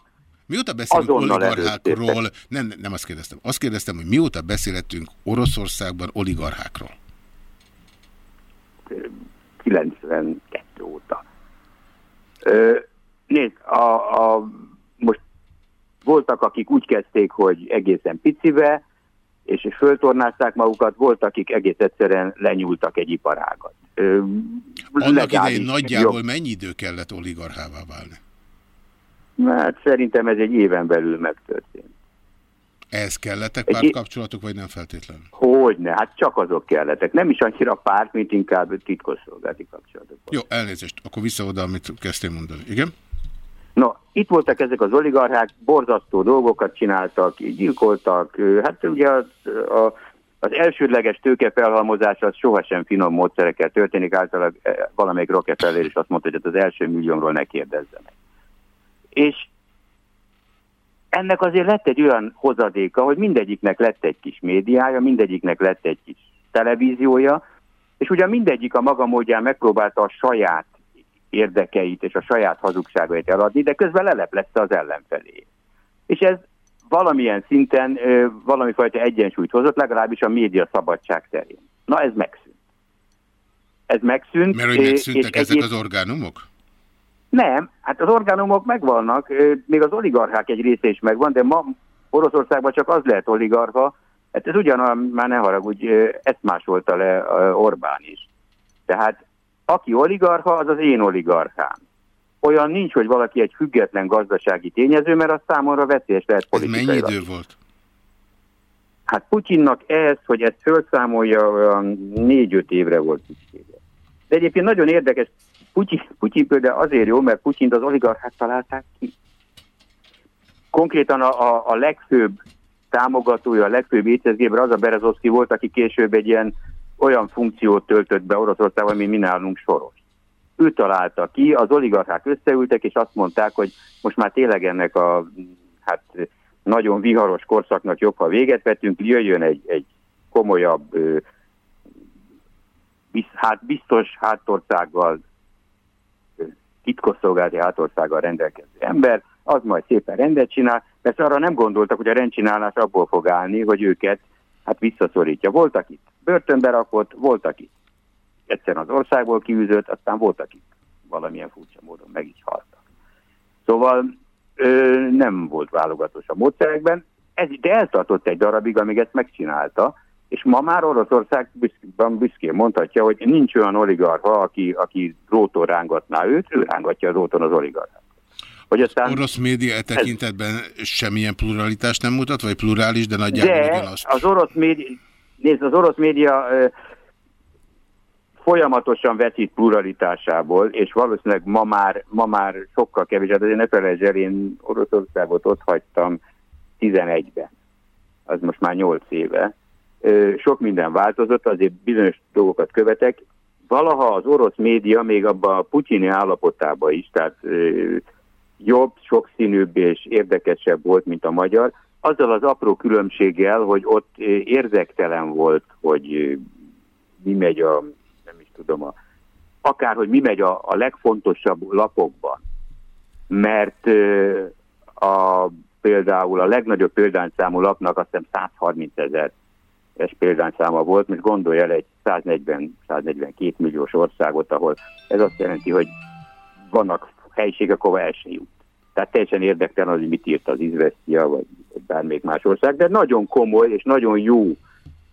mióta beszélünk azonnal oligarchákról, nem, nem azt kérdeztem, azt kérdeztem, hogy mióta beszélhetünk Oroszországban oligarchákról? 92 óta. Ö, nézd, a, a, most voltak, akik úgy kezdték, hogy egészen picibe, és föltornázták magukat, voltak, akik egész egyszerűen lenyúltak egy iparágat. Ö, Annak idején nagyjából jobb- mennyi idő kellett oligarchává válni? Hát szerintem ez egy éven belül megtörtént. Ehhez kellettek pártkapcsolatok, vagy nem feltétlenül? Hogyne, hát csak azok kellettek. Nem is annyira párt, mint inkább titkosszolgálati kapcsolatok. Jó, elnézést, akkor vissza oda, amit kezdtél mondani. Igen? No, itt voltak ezek az oligarchák, borzasztó dolgokat csináltak, gyilkoltak. Hát ugye az, a, az elsődleges tőkefelhalmozás az sohasem finom módszerekkel történik, általában eh, valamelyik Rockefeller is azt mondta, hogy hát az első milliómról ne kérdezzenek. És ennek azért lett egy olyan hozadéka, hogy mindegyiknek lett egy kis médiája, mindegyiknek lett egy kis televíziója, és ugyan mindegyik a maga módján megpróbálta a saját érdekeit és a saját hazugságait eladni, de közben leleplezte az ellenfelé. És ez valamilyen szinten valamifajta egyensúlyt hozott, legalábbis a média szabadság terén. Na ez megszűnt. Ez megszűnt. Mert hogy megszűntek és ezek egyéb- az orgánumok? Nem, hát az orgánumok megvannak, még az oligarchák egy része is megvan, de ma Oroszországban csak az lehet oligarcha, hát ez ugyanolyan, már ne haragudj, ezt másolta le Orbán is. Tehát aki oligarcha, az az én oligarchám. Olyan nincs, hogy valaki egy független gazdasági tényező, mert az számomra veszélyes lehet Ez mennyi idő volt? Hát Putyinnak ez, hogy ezt felszámolja, olyan négy-öt évre volt szüksége. De egyébként nagyon érdekes, Putyin, Putyin például azért jó, mert Putyint az oligarchák találták ki. Konkrétan a, a, a legfőbb támogatója, a legfőbb étezgéber az a Berezovszki volt, aki később egy ilyen olyan funkciót töltött be Oroszországban, mint mi nálunk soros. Ő találta ki, az oligarchák összeültek, és azt mondták, hogy most már tényleg ennek a hát, nagyon viharos korszaknak jobb, ha véget vettünk, jöjjön egy, egy komolyabb, hát biztos hátországgal, titkosszolgálati hátországgal rendelkező ember, az majd szépen rendet csinál, mert arra nem gondoltak, hogy a rendcsinálás abból fog állni, hogy őket hát visszaszorítja. Voltak itt börtönbe rakott, voltak itt egyszerűen az országból kiűzött, aztán voltak itt valamilyen furcsa módon meg is haltak. Szóval ö, nem volt válogatós a módszerekben, ez, de eltartott egy darabig, amíg ezt megcsinálta, és ma már Oroszország büszkén, büszkén mondhatja, hogy nincs olyan oligarcha, aki, aki dróton rángatná őt, ő rángatja dróton az oligarchát. Hogy aztán Orosz média e tekintetben semmilyen pluralitást nem mutat, vagy plurális, de nagyjából de ugyanazt. az orosz média, nézd, az orosz média ö, folyamatosan veszít pluralitásából, és valószínűleg ma már, ma már sokkal kevés, hát azért ne felejtsd el, én Oroszországot ott hagytam 11-ben, az most már 8 éve. Sok minden változott, azért bizonyos dolgokat követek. Valaha az orosz média még abban a putyini állapotában is, tehát jobb, sokszínűbb és érdekesebb volt, mint a magyar, azzal az apró különbséggel, hogy ott ö, érdektelen volt, hogy mi megy a, nem is tudom, a, akár, hogy mi megy a, a legfontosabb lapokban. Mert a, például a legnagyobb példányszámú lapnak azt hiszem 130 ezer es példányszáma volt, most gondolj el egy 140-142 milliós országot, ahol ez azt jelenti, hogy vannak helyiségek, ahol el se jut. Tehát teljesen érdektelen az, hogy mit írt az Izvestia, vagy, bármelyik más ország, de nagyon komoly és nagyon jó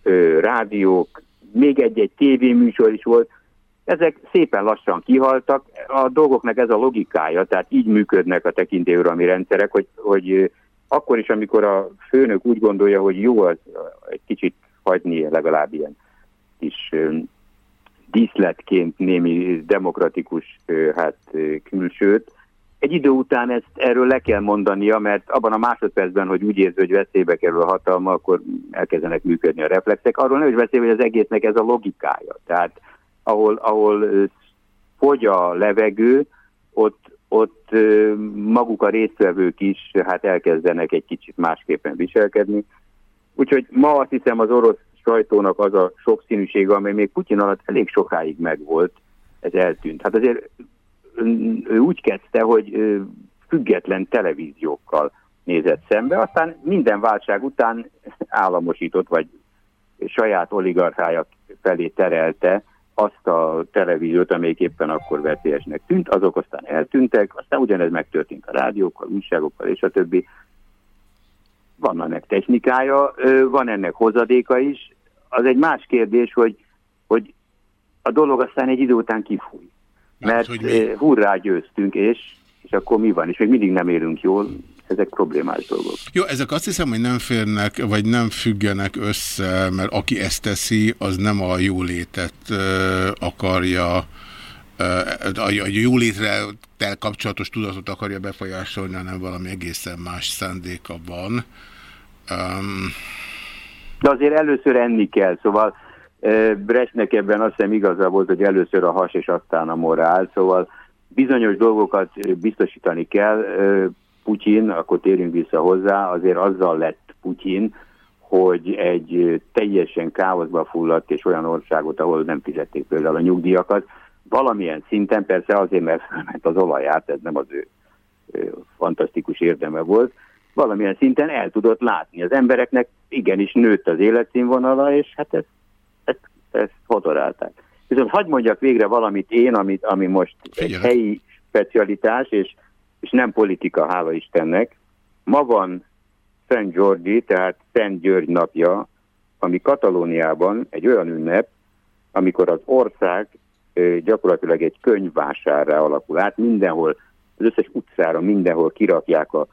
ö, rádiók, még egy-egy tévéműsor is volt, ezek szépen lassan kihaltak, a dolgoknak ez a logikája, tehát így működnek a tekintélyuralmi rendszerek, hogy, hogy akkor is, amikor a főnök úgy gondolja, hogy jó az egy kicsit hagyni legalább ilyen kis díszletként némi demokratikus hát, külsőt, egy idő után ezt erről le kell mondania, mert abban a másodpercben, hogy úgy érzi, hogy veszélybe kerül a hatalma, akkor elkezdenek működni a reflexek. Arról nem is beszél, hogy az egésznek ez a logikája. Tehát ahol, ahol fogy a levegő, ott, ott maguk a résztvevők is hát elkezdenek egy kicsit másképpen viselkedni. Úgyhogy ma azt hiszem az orosz sajtónak az a sokszínűsége, amely még Putyin alatt elég sokáig megvolt, ez eltűnt. Hát azért ő úgy kezdte, hogy független televíziókkal nézett szembe, aztán minden válság után államosított, vagy saját oligarchája felé terelte azt a televíziót, amelyik éppen akkor veszélyesnek tűnt, azok aztán eltűntek, aztán ugyanez megtörtént a rádiókkal, újságokkal és a többi. Van ennek technikája, van ennek hozadéka is. Az egy más kérdés, hogy, hogy a dolog aztán egy idő után kifúj. Mert eh, hurrá győztünk, és, és akkor mi van? És még mindig nem élünk jól, ezek problémás dolgok. Jó, ezek azt hiszem, hogy nem férnek, vagy nem függenek össze, mert aki ezt teszi, az nem a jólétet ö, akarja, ö, a, a jólétre kapcsolatos tudatot akarja befolyásolni, hanem valami egészen más szándéka van. Um, De azért először enni kell, szóval Bresnek ebben azt hiszem igaza volt, hogy először a has és aztán a morál, szóval bizonyos dolgokat biztosítani kell, Putyin, akkor térjünk vissza hozzá, azért azzal lett Putyin, hogy egy teljesen káoszba fulladt és olyan országot, ahol nem fizették például a nyugdíjakat, valamilyen szinten, persze azért, mert felment az olaját, ez nem az ő fantasztikus érdeme volt, valamilyen szinten el tudott látni. Az embereknek igenis nőtt az életszínvonala, és hát ezt, ezt, ezt hotorálták. Viszont hagyd mondjak végre valamit én, amit, ami most egy helyi specialitás, és, és nem politika, hála Istennek. Ma van Szent Györgyi, tehát Szent György napja, ami Katalóniában egy olyan ünnep, amikor az ország gyakorlatilag egy könyvvásárra alakul át, mindenhol, az összes utcára mindenhol kirakják a,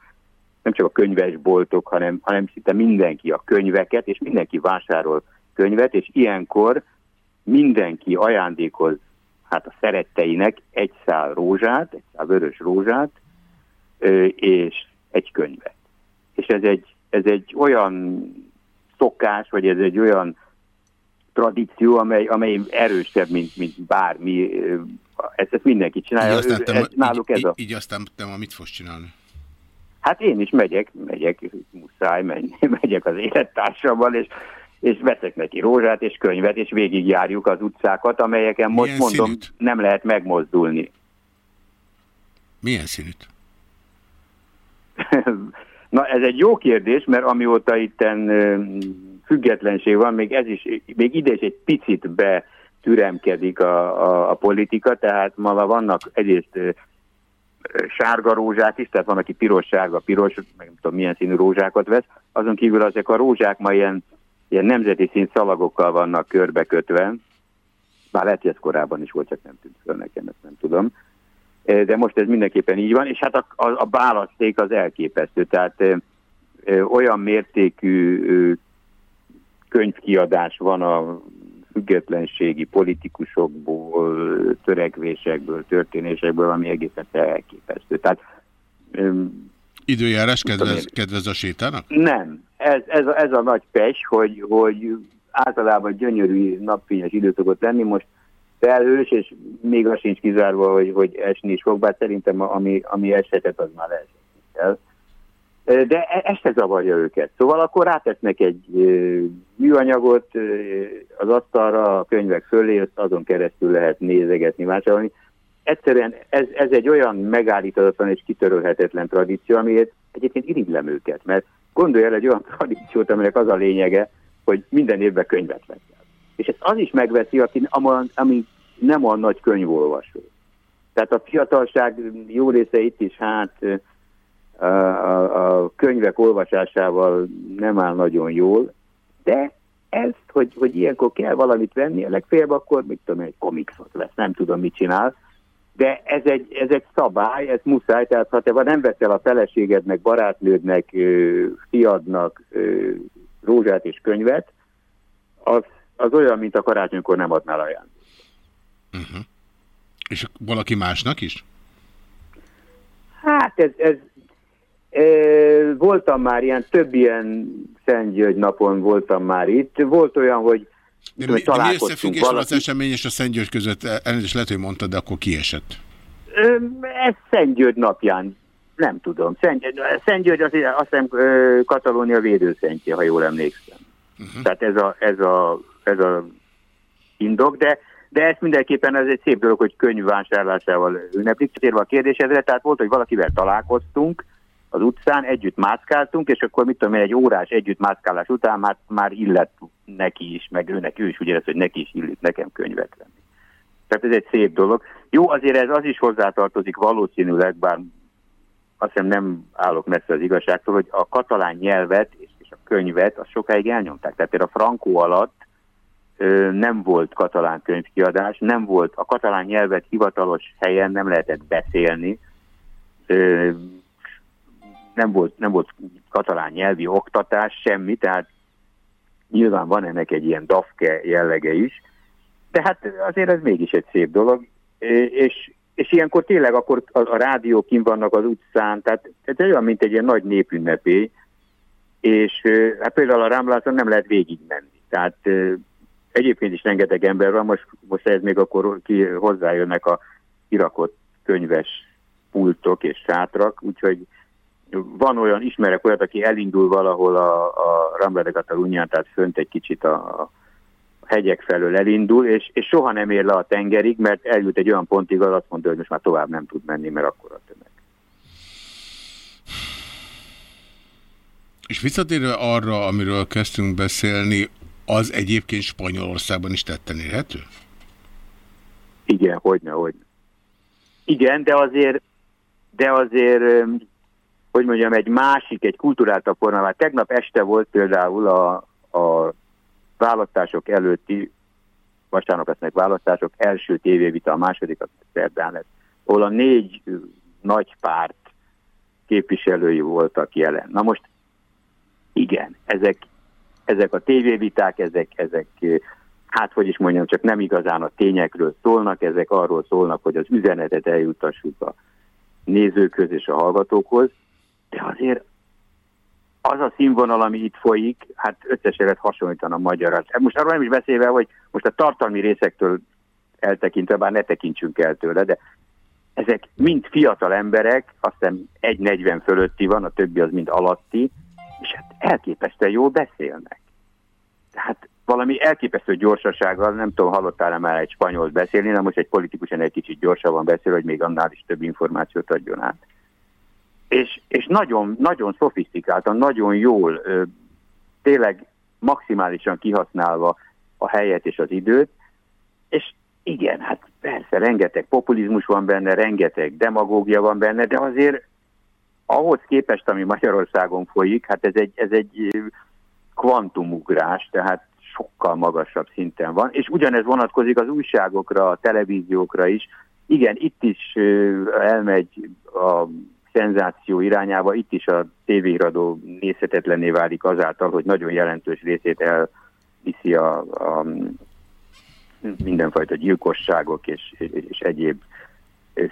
nem csak a könyvesboltok, hanem, hanem szinte mindenki a könyveket, és mindenki vásárol könyvet, és ilyenkor mindenki ajándékoz hát a szeretteinek egy szál rózsát, egy szál vörös rózsát, és egy könyvet. És ez egy, ez egy olyan szokás, vagy ez egy olyan tradíció, amely, amely erősebb, mint, mint bármi. Ezt, ezt mindenki Így csinálja. aztán, Ő- te, ez, náluk ez így, a... így aztán te ma mit fogsz csinálni? Hát én is megyek, megyek, muszáj menni, megyek az élettársammal, és, és veszek neki rózsát és könyvet, és végigjárjuk az utcákat, amelyeken most Milyen mondom, színűt? nem lehet megmozdulni. Milyen színűt? Na ez egy jó kérdés, mert amióta itten függetlenség van, még ez is, még ide is egy picit betüremkedik a, a, a politika, tehát ma vannak egyrészt sárga rózsák is, tehát van, aki piros-sárga, piros, meg nem tudom milyen színű rózsákat vesz, azon kívül ezek a rózsák ma ilyen, ilyen nemzeti szín szalagokkal vannak körbekötve, bár lehet, hogy ez korábban is volt, csak nem tűnt föl nekem, ezt nem tudom. Eh, De most ez mindenképpen így van, és hát a, a, a választék az elképesztő, tehát ö, ö, olyan mértékű könyvkiadás van a függetlenségi politikusokból, törekvésekből, történésekből, ami egészen elképesztő. Tehát Időjárás kedvez, kedvez a sétának? nem, ez, ez, a, ez a nagy pes, hogy, hogy általában gyönyörű napfényes idő szokott lenni, most felhős, és még az sincs kizárva, hogy, hogy esni is fog, bár szerintem ami, ami eshetett, az már kell. De e- ez se zavarja őket. Szóval akkor rátesznek egy műanyagot az asztalra, a könyvek fölé, azon keresztül lehet nézegetni, vásárolni. Egyszerűen ez, ez egy olyan megállíthatatlan és kitörölhetetlen tradíció, amiért egyébként irigylem őket, mert gondolj el egy olyan tradíciót, aminek az a lényege, hogy minden évben könyvet veszel. És ezt az is megveszi, aki, ami nem a nagy könyvolvasó. Tehát a fiatalság jó része itt is, hát a, a, könyvek olvasásával nem áll nagyon jól, de ezt, hogy, hogy ilyenkor kell valamit venni, a legfeljebb akkor, mit tudom, egy komikszot vesz, nem tudom, mit csinál, de ez egy, ez egy szabály, ez muszáj, tehát ha te nem veszel a feleségednek, barátnődnek, fiadnak rózsát és könyvet, az, az olyan, mint a karácsonykor nem adnál ajándékot. És valaki másnak is? Hát ez, ez voltam már ilyen, több ilyen Szent György napon voltam már itt. Volt olyan, hogy, De mi, de mi összefüggés van az esemény és a Szent György között? Elnézést lehet, hogy mondtad, de akkor kiesett. Ez Szent György napján, nem tudom. Szent, Szent György az, azt hiszem Katalónia védőszentje, ha jól emlékszem. Uh-huh. Tehát ez a, ez a, ez a indok, de, de ez mindenképpen ez egy szép dolog, hogy könyvvásárlásával ünneplik. Térve a kérdésedre, tehát volt, hogy valakivel találkoztunk az utcán, együtt mászkáltunk, és akkor mit tudom én, egy órás együtt mászkálás után már, már illet neki is, meg őnek, ő is úgy érez, hogy neki is illik nekem könyvet venni. Tehát ez egy szép dolog. Jó, azért ez az is hozzátartozik valószínűleg, bár azt hiszem nem állok messze az igazságtól, hogy a katalán nyelvet és, a könyvet az sokáig elnyomták. Tehát például a Frankó alatt ö, nem volt katalán könyvkiadás, nem volt a katalán nyelvet hivatalos helyen nem lehetett beszélni, ö, nem volt, nem volt katalán nyelvi oktatás, semmi, tehát nyilván van ennek egy ilyen dafke jellege is, de hát azért ez mégis egy szép dolog, és, és ilyenkor tényleg akkor a, a rádiók kim vannak az utcán, tehát ez olyan, mint egy ilyen nagy népünnepé, és hát például a Rámlászon nem lehet végigmenni. Tehát egyébként is rengeteg ember van, most, most ez még akkor ki, hozzájönnek a kirakott könyves pultok és sátrak, úgyhogy van olyan, ismerek olyat, aki elindul valahol a, a Rambla de Catalunya, tehát fönt egy kicsit a, a hegyek felől elindul, és, és soha nem ér le a tengerig, mert eljut egy olyan pontig, ahol azt mondja, hogy most már tovább nem tud menni, mert akkor a tömeg. És visszatérve arra, amiről kezdtünk beszélni, az egyébként Spanyolországban is tetten érhető? Igen, hogyne, hogyne. Igen, de azért, de azért, hogy mondjam, egy másik, egy kulturáltabb formában. Tegnap este volt például a, a választások előtti, vasárnap lesznek választások, első tévévita, a második a szerdán lesz, ahol a négy nagy párt képviselői voltak jelen. Na most igen, ezek, ezek a tévéviták, ezek, ezek, hát hogy is mondjam, csak nem igazán a tényekről szólnak, ezek arról szólnak, hogy az üzenetet eljutassuk a nézőköz és a hallgatókhoz, de azért az a színvonal, ami itt folyik, hát összesen lehet hasonlítani a magyarat. Most arról nem is beszélve, hogy most a tartalmi részektől eltekintve, bár ne tekintsünk el tőle, de ezek mind fiatal emberek, azt hiszem 1,40 fölötti van, a többi az mind alatti, és hát elképesztően jól beszélnek. Tehát valami elképesztő gyorsasággal, nem tudom, hallottál-e már egy spanyolt beszélni, de most egy politikusan egy kicsit gyorsabban beszél, hogy még annál is több információt adjon át. És, és nagyon, nagyon szofisztikáltan, nagyon jól, tényleg maximálisan kihasználva a helyet és az időt, és igen, hát persze, rengeteg populizmus van benne, rengeteg demagógia van benne, de azért ahhoz képest, ami Magyarországon folyik, hát ez egy, ez egy kvantumugrás, tehát sokkal magasabb szinten van, és ugyanez vonatkozik az újságokra, a televíziókra is. Igen, itt is elmegy a szenzáció irányába, itt is a tévéradó nézhetetlenné válik azáltal, hogy nagyon jelentős részét elviszi a, a mindenfajta gyilkosságok és, és egyéb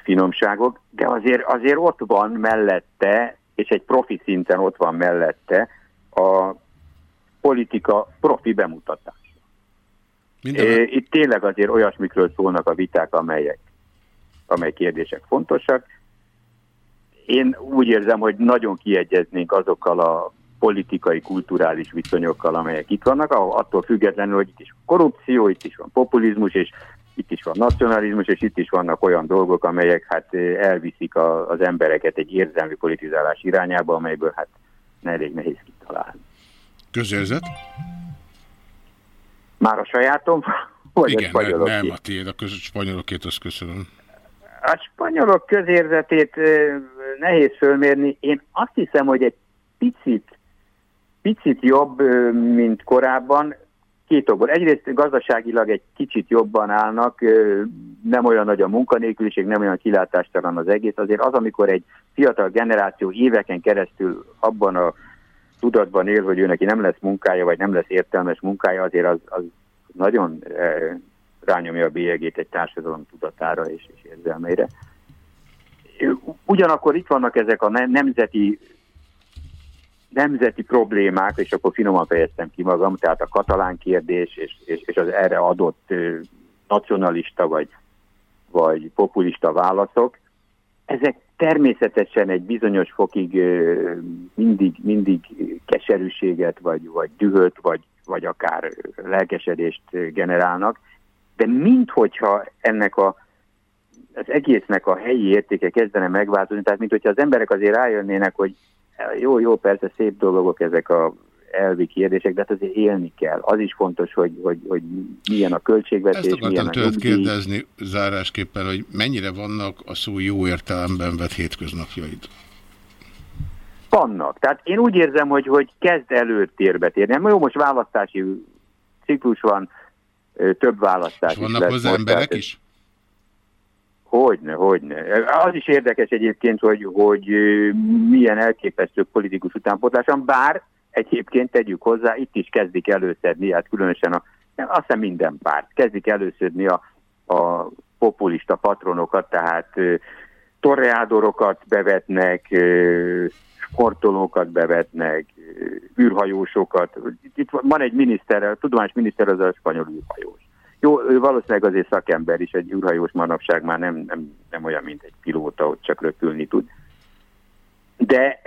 finomságok, de azért, azért ott van mellette, és egy profi szinten ott van mellette a politika profi bemutatás. Minden... Itt tényleg azért olyasmikről szólnak a viták, amelyek, amely kérdések fontosak. Én úgy érzem, hogy nagyon kiegyeznénk azokkal a politikai, kulturális viszonyokkal, amelyek itt vannak, attól függetlenül, hogy itt is van korrupció, itt is van populizmus, és itt is van nacionalizmus, és itt is vannak olyan dolgok, amelyek hát elviszik a, az embereket egy érzelmi politizálás irányába, amelyből hát elég nehéz kitalálni. Közérzet? Már a sajátom? Vagy Igen, a spanyolok nem a tiéd, a spanyolokét azt köszönöm. A spanyolok közérzetét ö, nehéz fölmérni. Én azt hiszem, hogy egy picit, picit jobb, mint korábban. Két okból. Egyrészt gazdaságilag egy kicsit jobban állnak, nem olyan nagy a munkanélküliség, nem olyan kilátástalan az egész. Azért az, amikor egy fiatal generáció éveken keresztül abban a tudatban él, hogy ő neki nem lesz munkája, vagy nem lesz értelmes munkája, azért az, az nagyon rányomja a bélyegét egy társadalom tudatára és, és érzelmeire. Ugyanakkor itt vannak ezek a ne- nemzeti nemzeti problémák, és akkor finoman fejeztem ki magam, tehát a katalán kérdés, és, és, és az erre adott nacionalista vagy, vagy populista válaszok, ezek természetesen egy bizonyos fokig mindig, mindig keserűséget, vagy, vagy dühöt, vagy, vagy akár lelkesedést generálnak, de minthogyha ennek a, az egésznek a helyi értéke kezdene megváltozni, tehát minthogyha az emberek azért rájönnének, hogy jó, jó, persze szép dolgok ezek a elvi kérdések, de hát azért élni kell. Az is fontos, hogy, hogy, hogy milyen a költségvetés, Ezt milyen a tőled nyugdíj. kérdezni zárásképpen, hogy mennyire vannak a szó jó értelemben vett hétköznapjaid? Vannak. Tehát én úgy érzem, hogy, hogy kezd előtérbe térni. Jó, most választási ciklus van, több választás És is vannak lesz hozzá most, emberek tehát- is? Hogyne, hogyne. Az is érdekes egyébként, hogy, hogy milyen elképesztő politikus utánpótlás van, bár egyébként tegyük hozzá, itt is kezdik előszedni, hát különösen a, azt hiszem minden párt, kezdik előszedni a, a populista patronokat, tehát torreádorokat bevetnek, sportolókat bevetnek, űrhajósokat. Itt van egy miniszter, a tudományos miniszter az a spanyol űrhajós. Jó, ő valószínűleg azért szakember is, egy űrhajós manapság már nem, nem, nem olyan, mint egy pilóta, hogy csak röpülni tud. De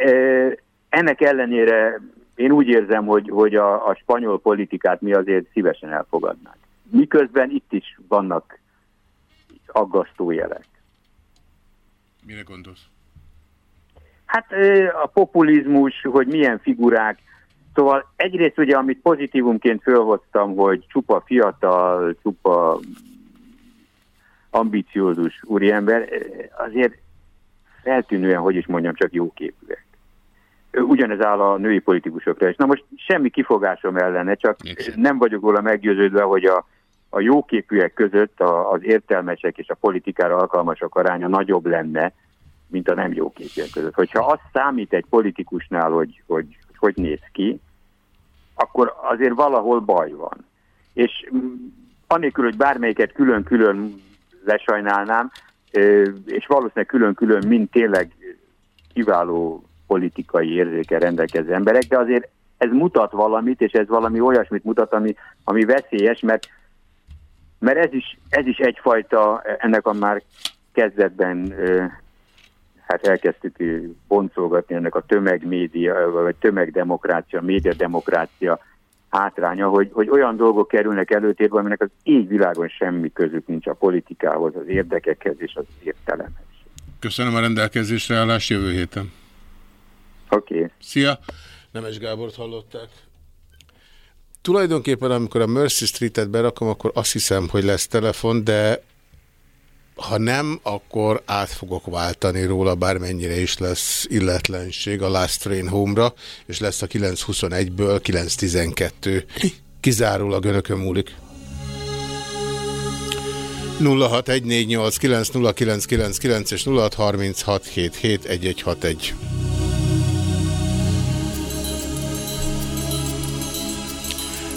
ennek ellenére én úgy érzem, hogy, hogy a, a spanyol politikát mi azért szívesen elfogadnánk. Miközben itt is vannak aggasztó jelek. Mire gondolsz? Hát a populizmus, hogy milyen figurák, szóval egyrészt ugye, amit pozitívumként fölhoztam, hogy csupa fiatal, csupa ambiciózus úriember, azért feltűnően, hogy is mondjam, csak jóképűek. Ö, Ugyanez áll a női politikusokra is. Na most semmi kifogásom ellene, csak nem vagyok róla meggyőződve, hogy a, a jóképűek között a, az értelmesek és a politikára alkalmasok aránya nagyobb lenne, mint a nem jóképűek között. Hogyha az számít egy politikusnál, hogy hogy, hogy néz ki, akkor azért valahol baj van. És mm, anélkül, hogy bármelyiket külön-külön lesajnálnám, és valószínűleg külön-külön mind tényleg kiváló politikai érzéke rendelkező emberek, de azért ez mutat valamit, és ez valami olyasmit mutat, ami, ami veszélyes, mert, mert ez, is, ez is egyfajta, ennek a már kezdetben hát elkezdtük boncolgatni ennek a tömegmédia, vagy tömegdemokrácia, médiademokrácia hátránya, hogy, hogy olyan dolgok kerülnek előtérbe, aminek az égvilágon semmi közük nincs a politikához, az érdekekhez és az értelemhez. Köszönöm a rendelkezésre állást jövő héten. Oké. Okay. Szia! Nemes Gábort hallották. Tulajdonképpen, amikor a Mercy Street-et berakom, akkor azt hiszem, hogy lesz telefon, de ha nem, akkor át fogok váltani róla, bármennyire is lesz illetlenség a Last Train Home-ra, és lesz a 921-ből 912. Kizárólag önökön múlik. 0614890999 és 0636771161.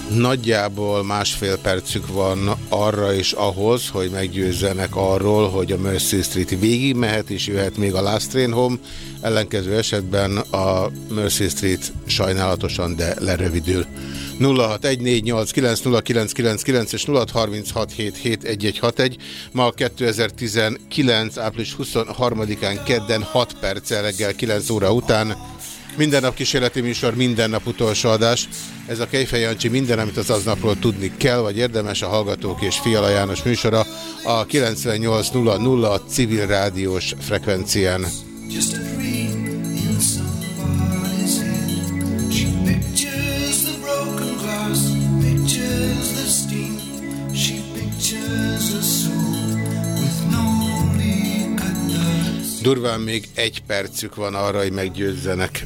Nagyjából másfél percük van arra és ahhoz, hogy meggyőzzenek arról, hogy a Mercy Street végig mehet és jöhet még a Last Train Home. Ellenkező esetben a Mercy Street sajnálatosan, de lerövidül. 0614890999 és 0636771161. Ma 2019. április 23-án kedden 6 perccel reggel 9 óra után minden nap kísérleti műsor, minden nap utolsó adás. Ez a Kejfej Jancsi minden, amit az aznapról tudni kell, vagy érdemes a Hallgatók és Fiala János műsora a 98.00 a civil rádiós frekvencián. Just Durván még egy percük van arra, hogy meggyőzzenek.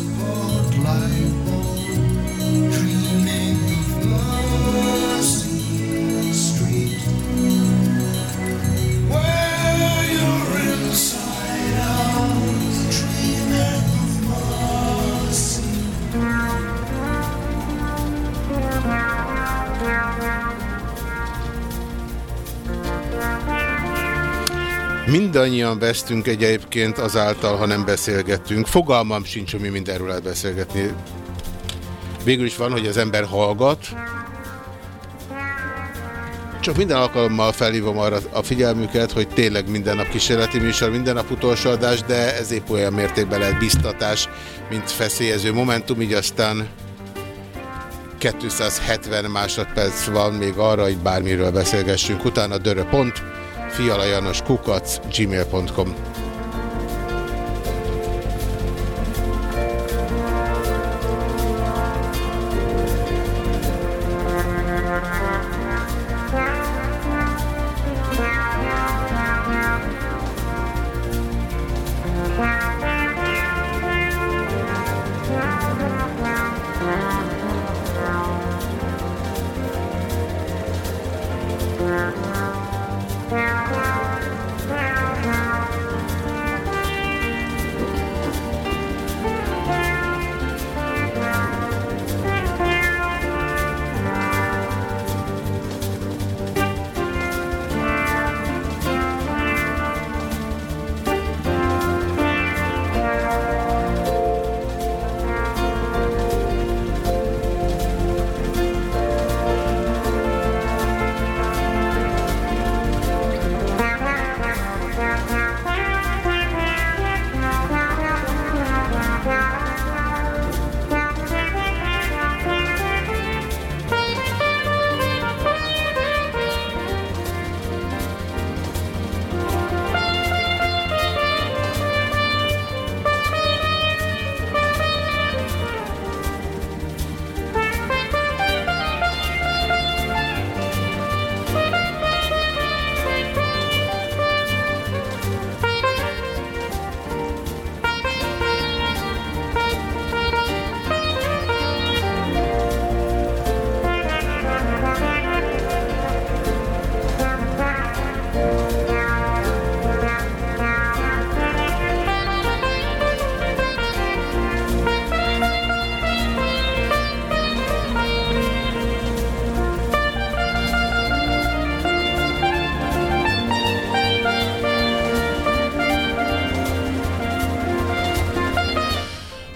Mindannyian vesztünk egyébként azáltal, ha nem beszélgettünk. Fogalmam sincs, hogy mi mindenről lehet beszélgetni. Végül is van, hogy az ember hallgat, csak minden alkalommal felhívom arra a figyelmüket, hogy tényleg minden nap kísérleti műsor, minden nap utolsó adás, de ez épp olyan mértékben lehet biztatás, mint feszélyező momentum, így aztán 270 másodperc van még arra, hogy bármiről beszélgessünk. Utána dörö pont, fialajanoskukac.gmail.com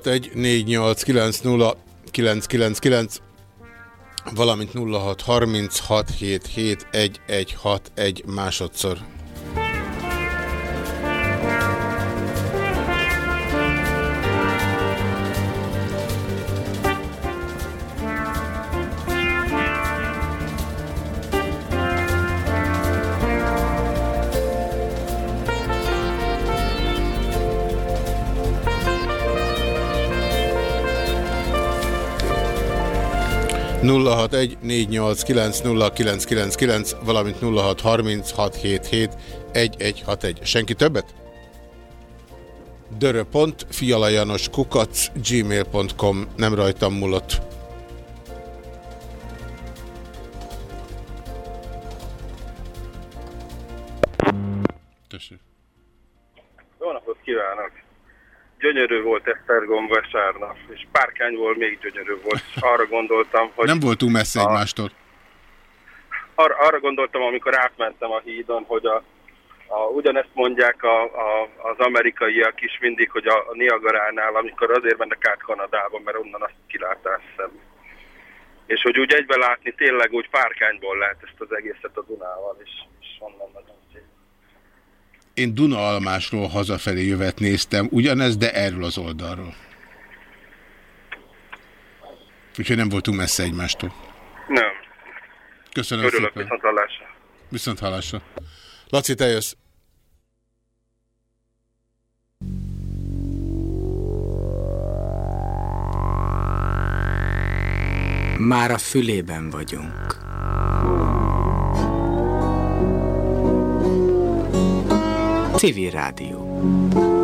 061 999, valamint 0636771161 másodszor. 061 valamint 0636771161. Senki többet? dörö.fialajanoskukac gmail.com nem rajtam múlott. Gyönyörű volt Esztergom vasárnap, és Párkányból még gyönyörű volt. És arra gondoltam, hogy... Nem voltunk messze a, egymástól. arra, arra gondoltam, amikor átmentem a hídon, hogy a, a, ugyanezt mondják a, a, az amerikaiak is mindig, hogy a, a Niagaránál, amikor azért mennek át Kanadába, mert onnan azt kilátás szem. És hogy úgy egybe látni tényleg úgy Párkányból lehet ezt az egészet a Dunával, és, és onnan nagyon. Én Dunaalmásról hazafelé jövet néztem, ugyanez, de erről az oldalról. Úgyhogy nem voltunk messze egymástól. Nem. Köszönöm Örülök, szépen. viszont hallásra. Viszont hallásra. Laci, te jössz. Már a fülében vagyunk. Civil Rádió.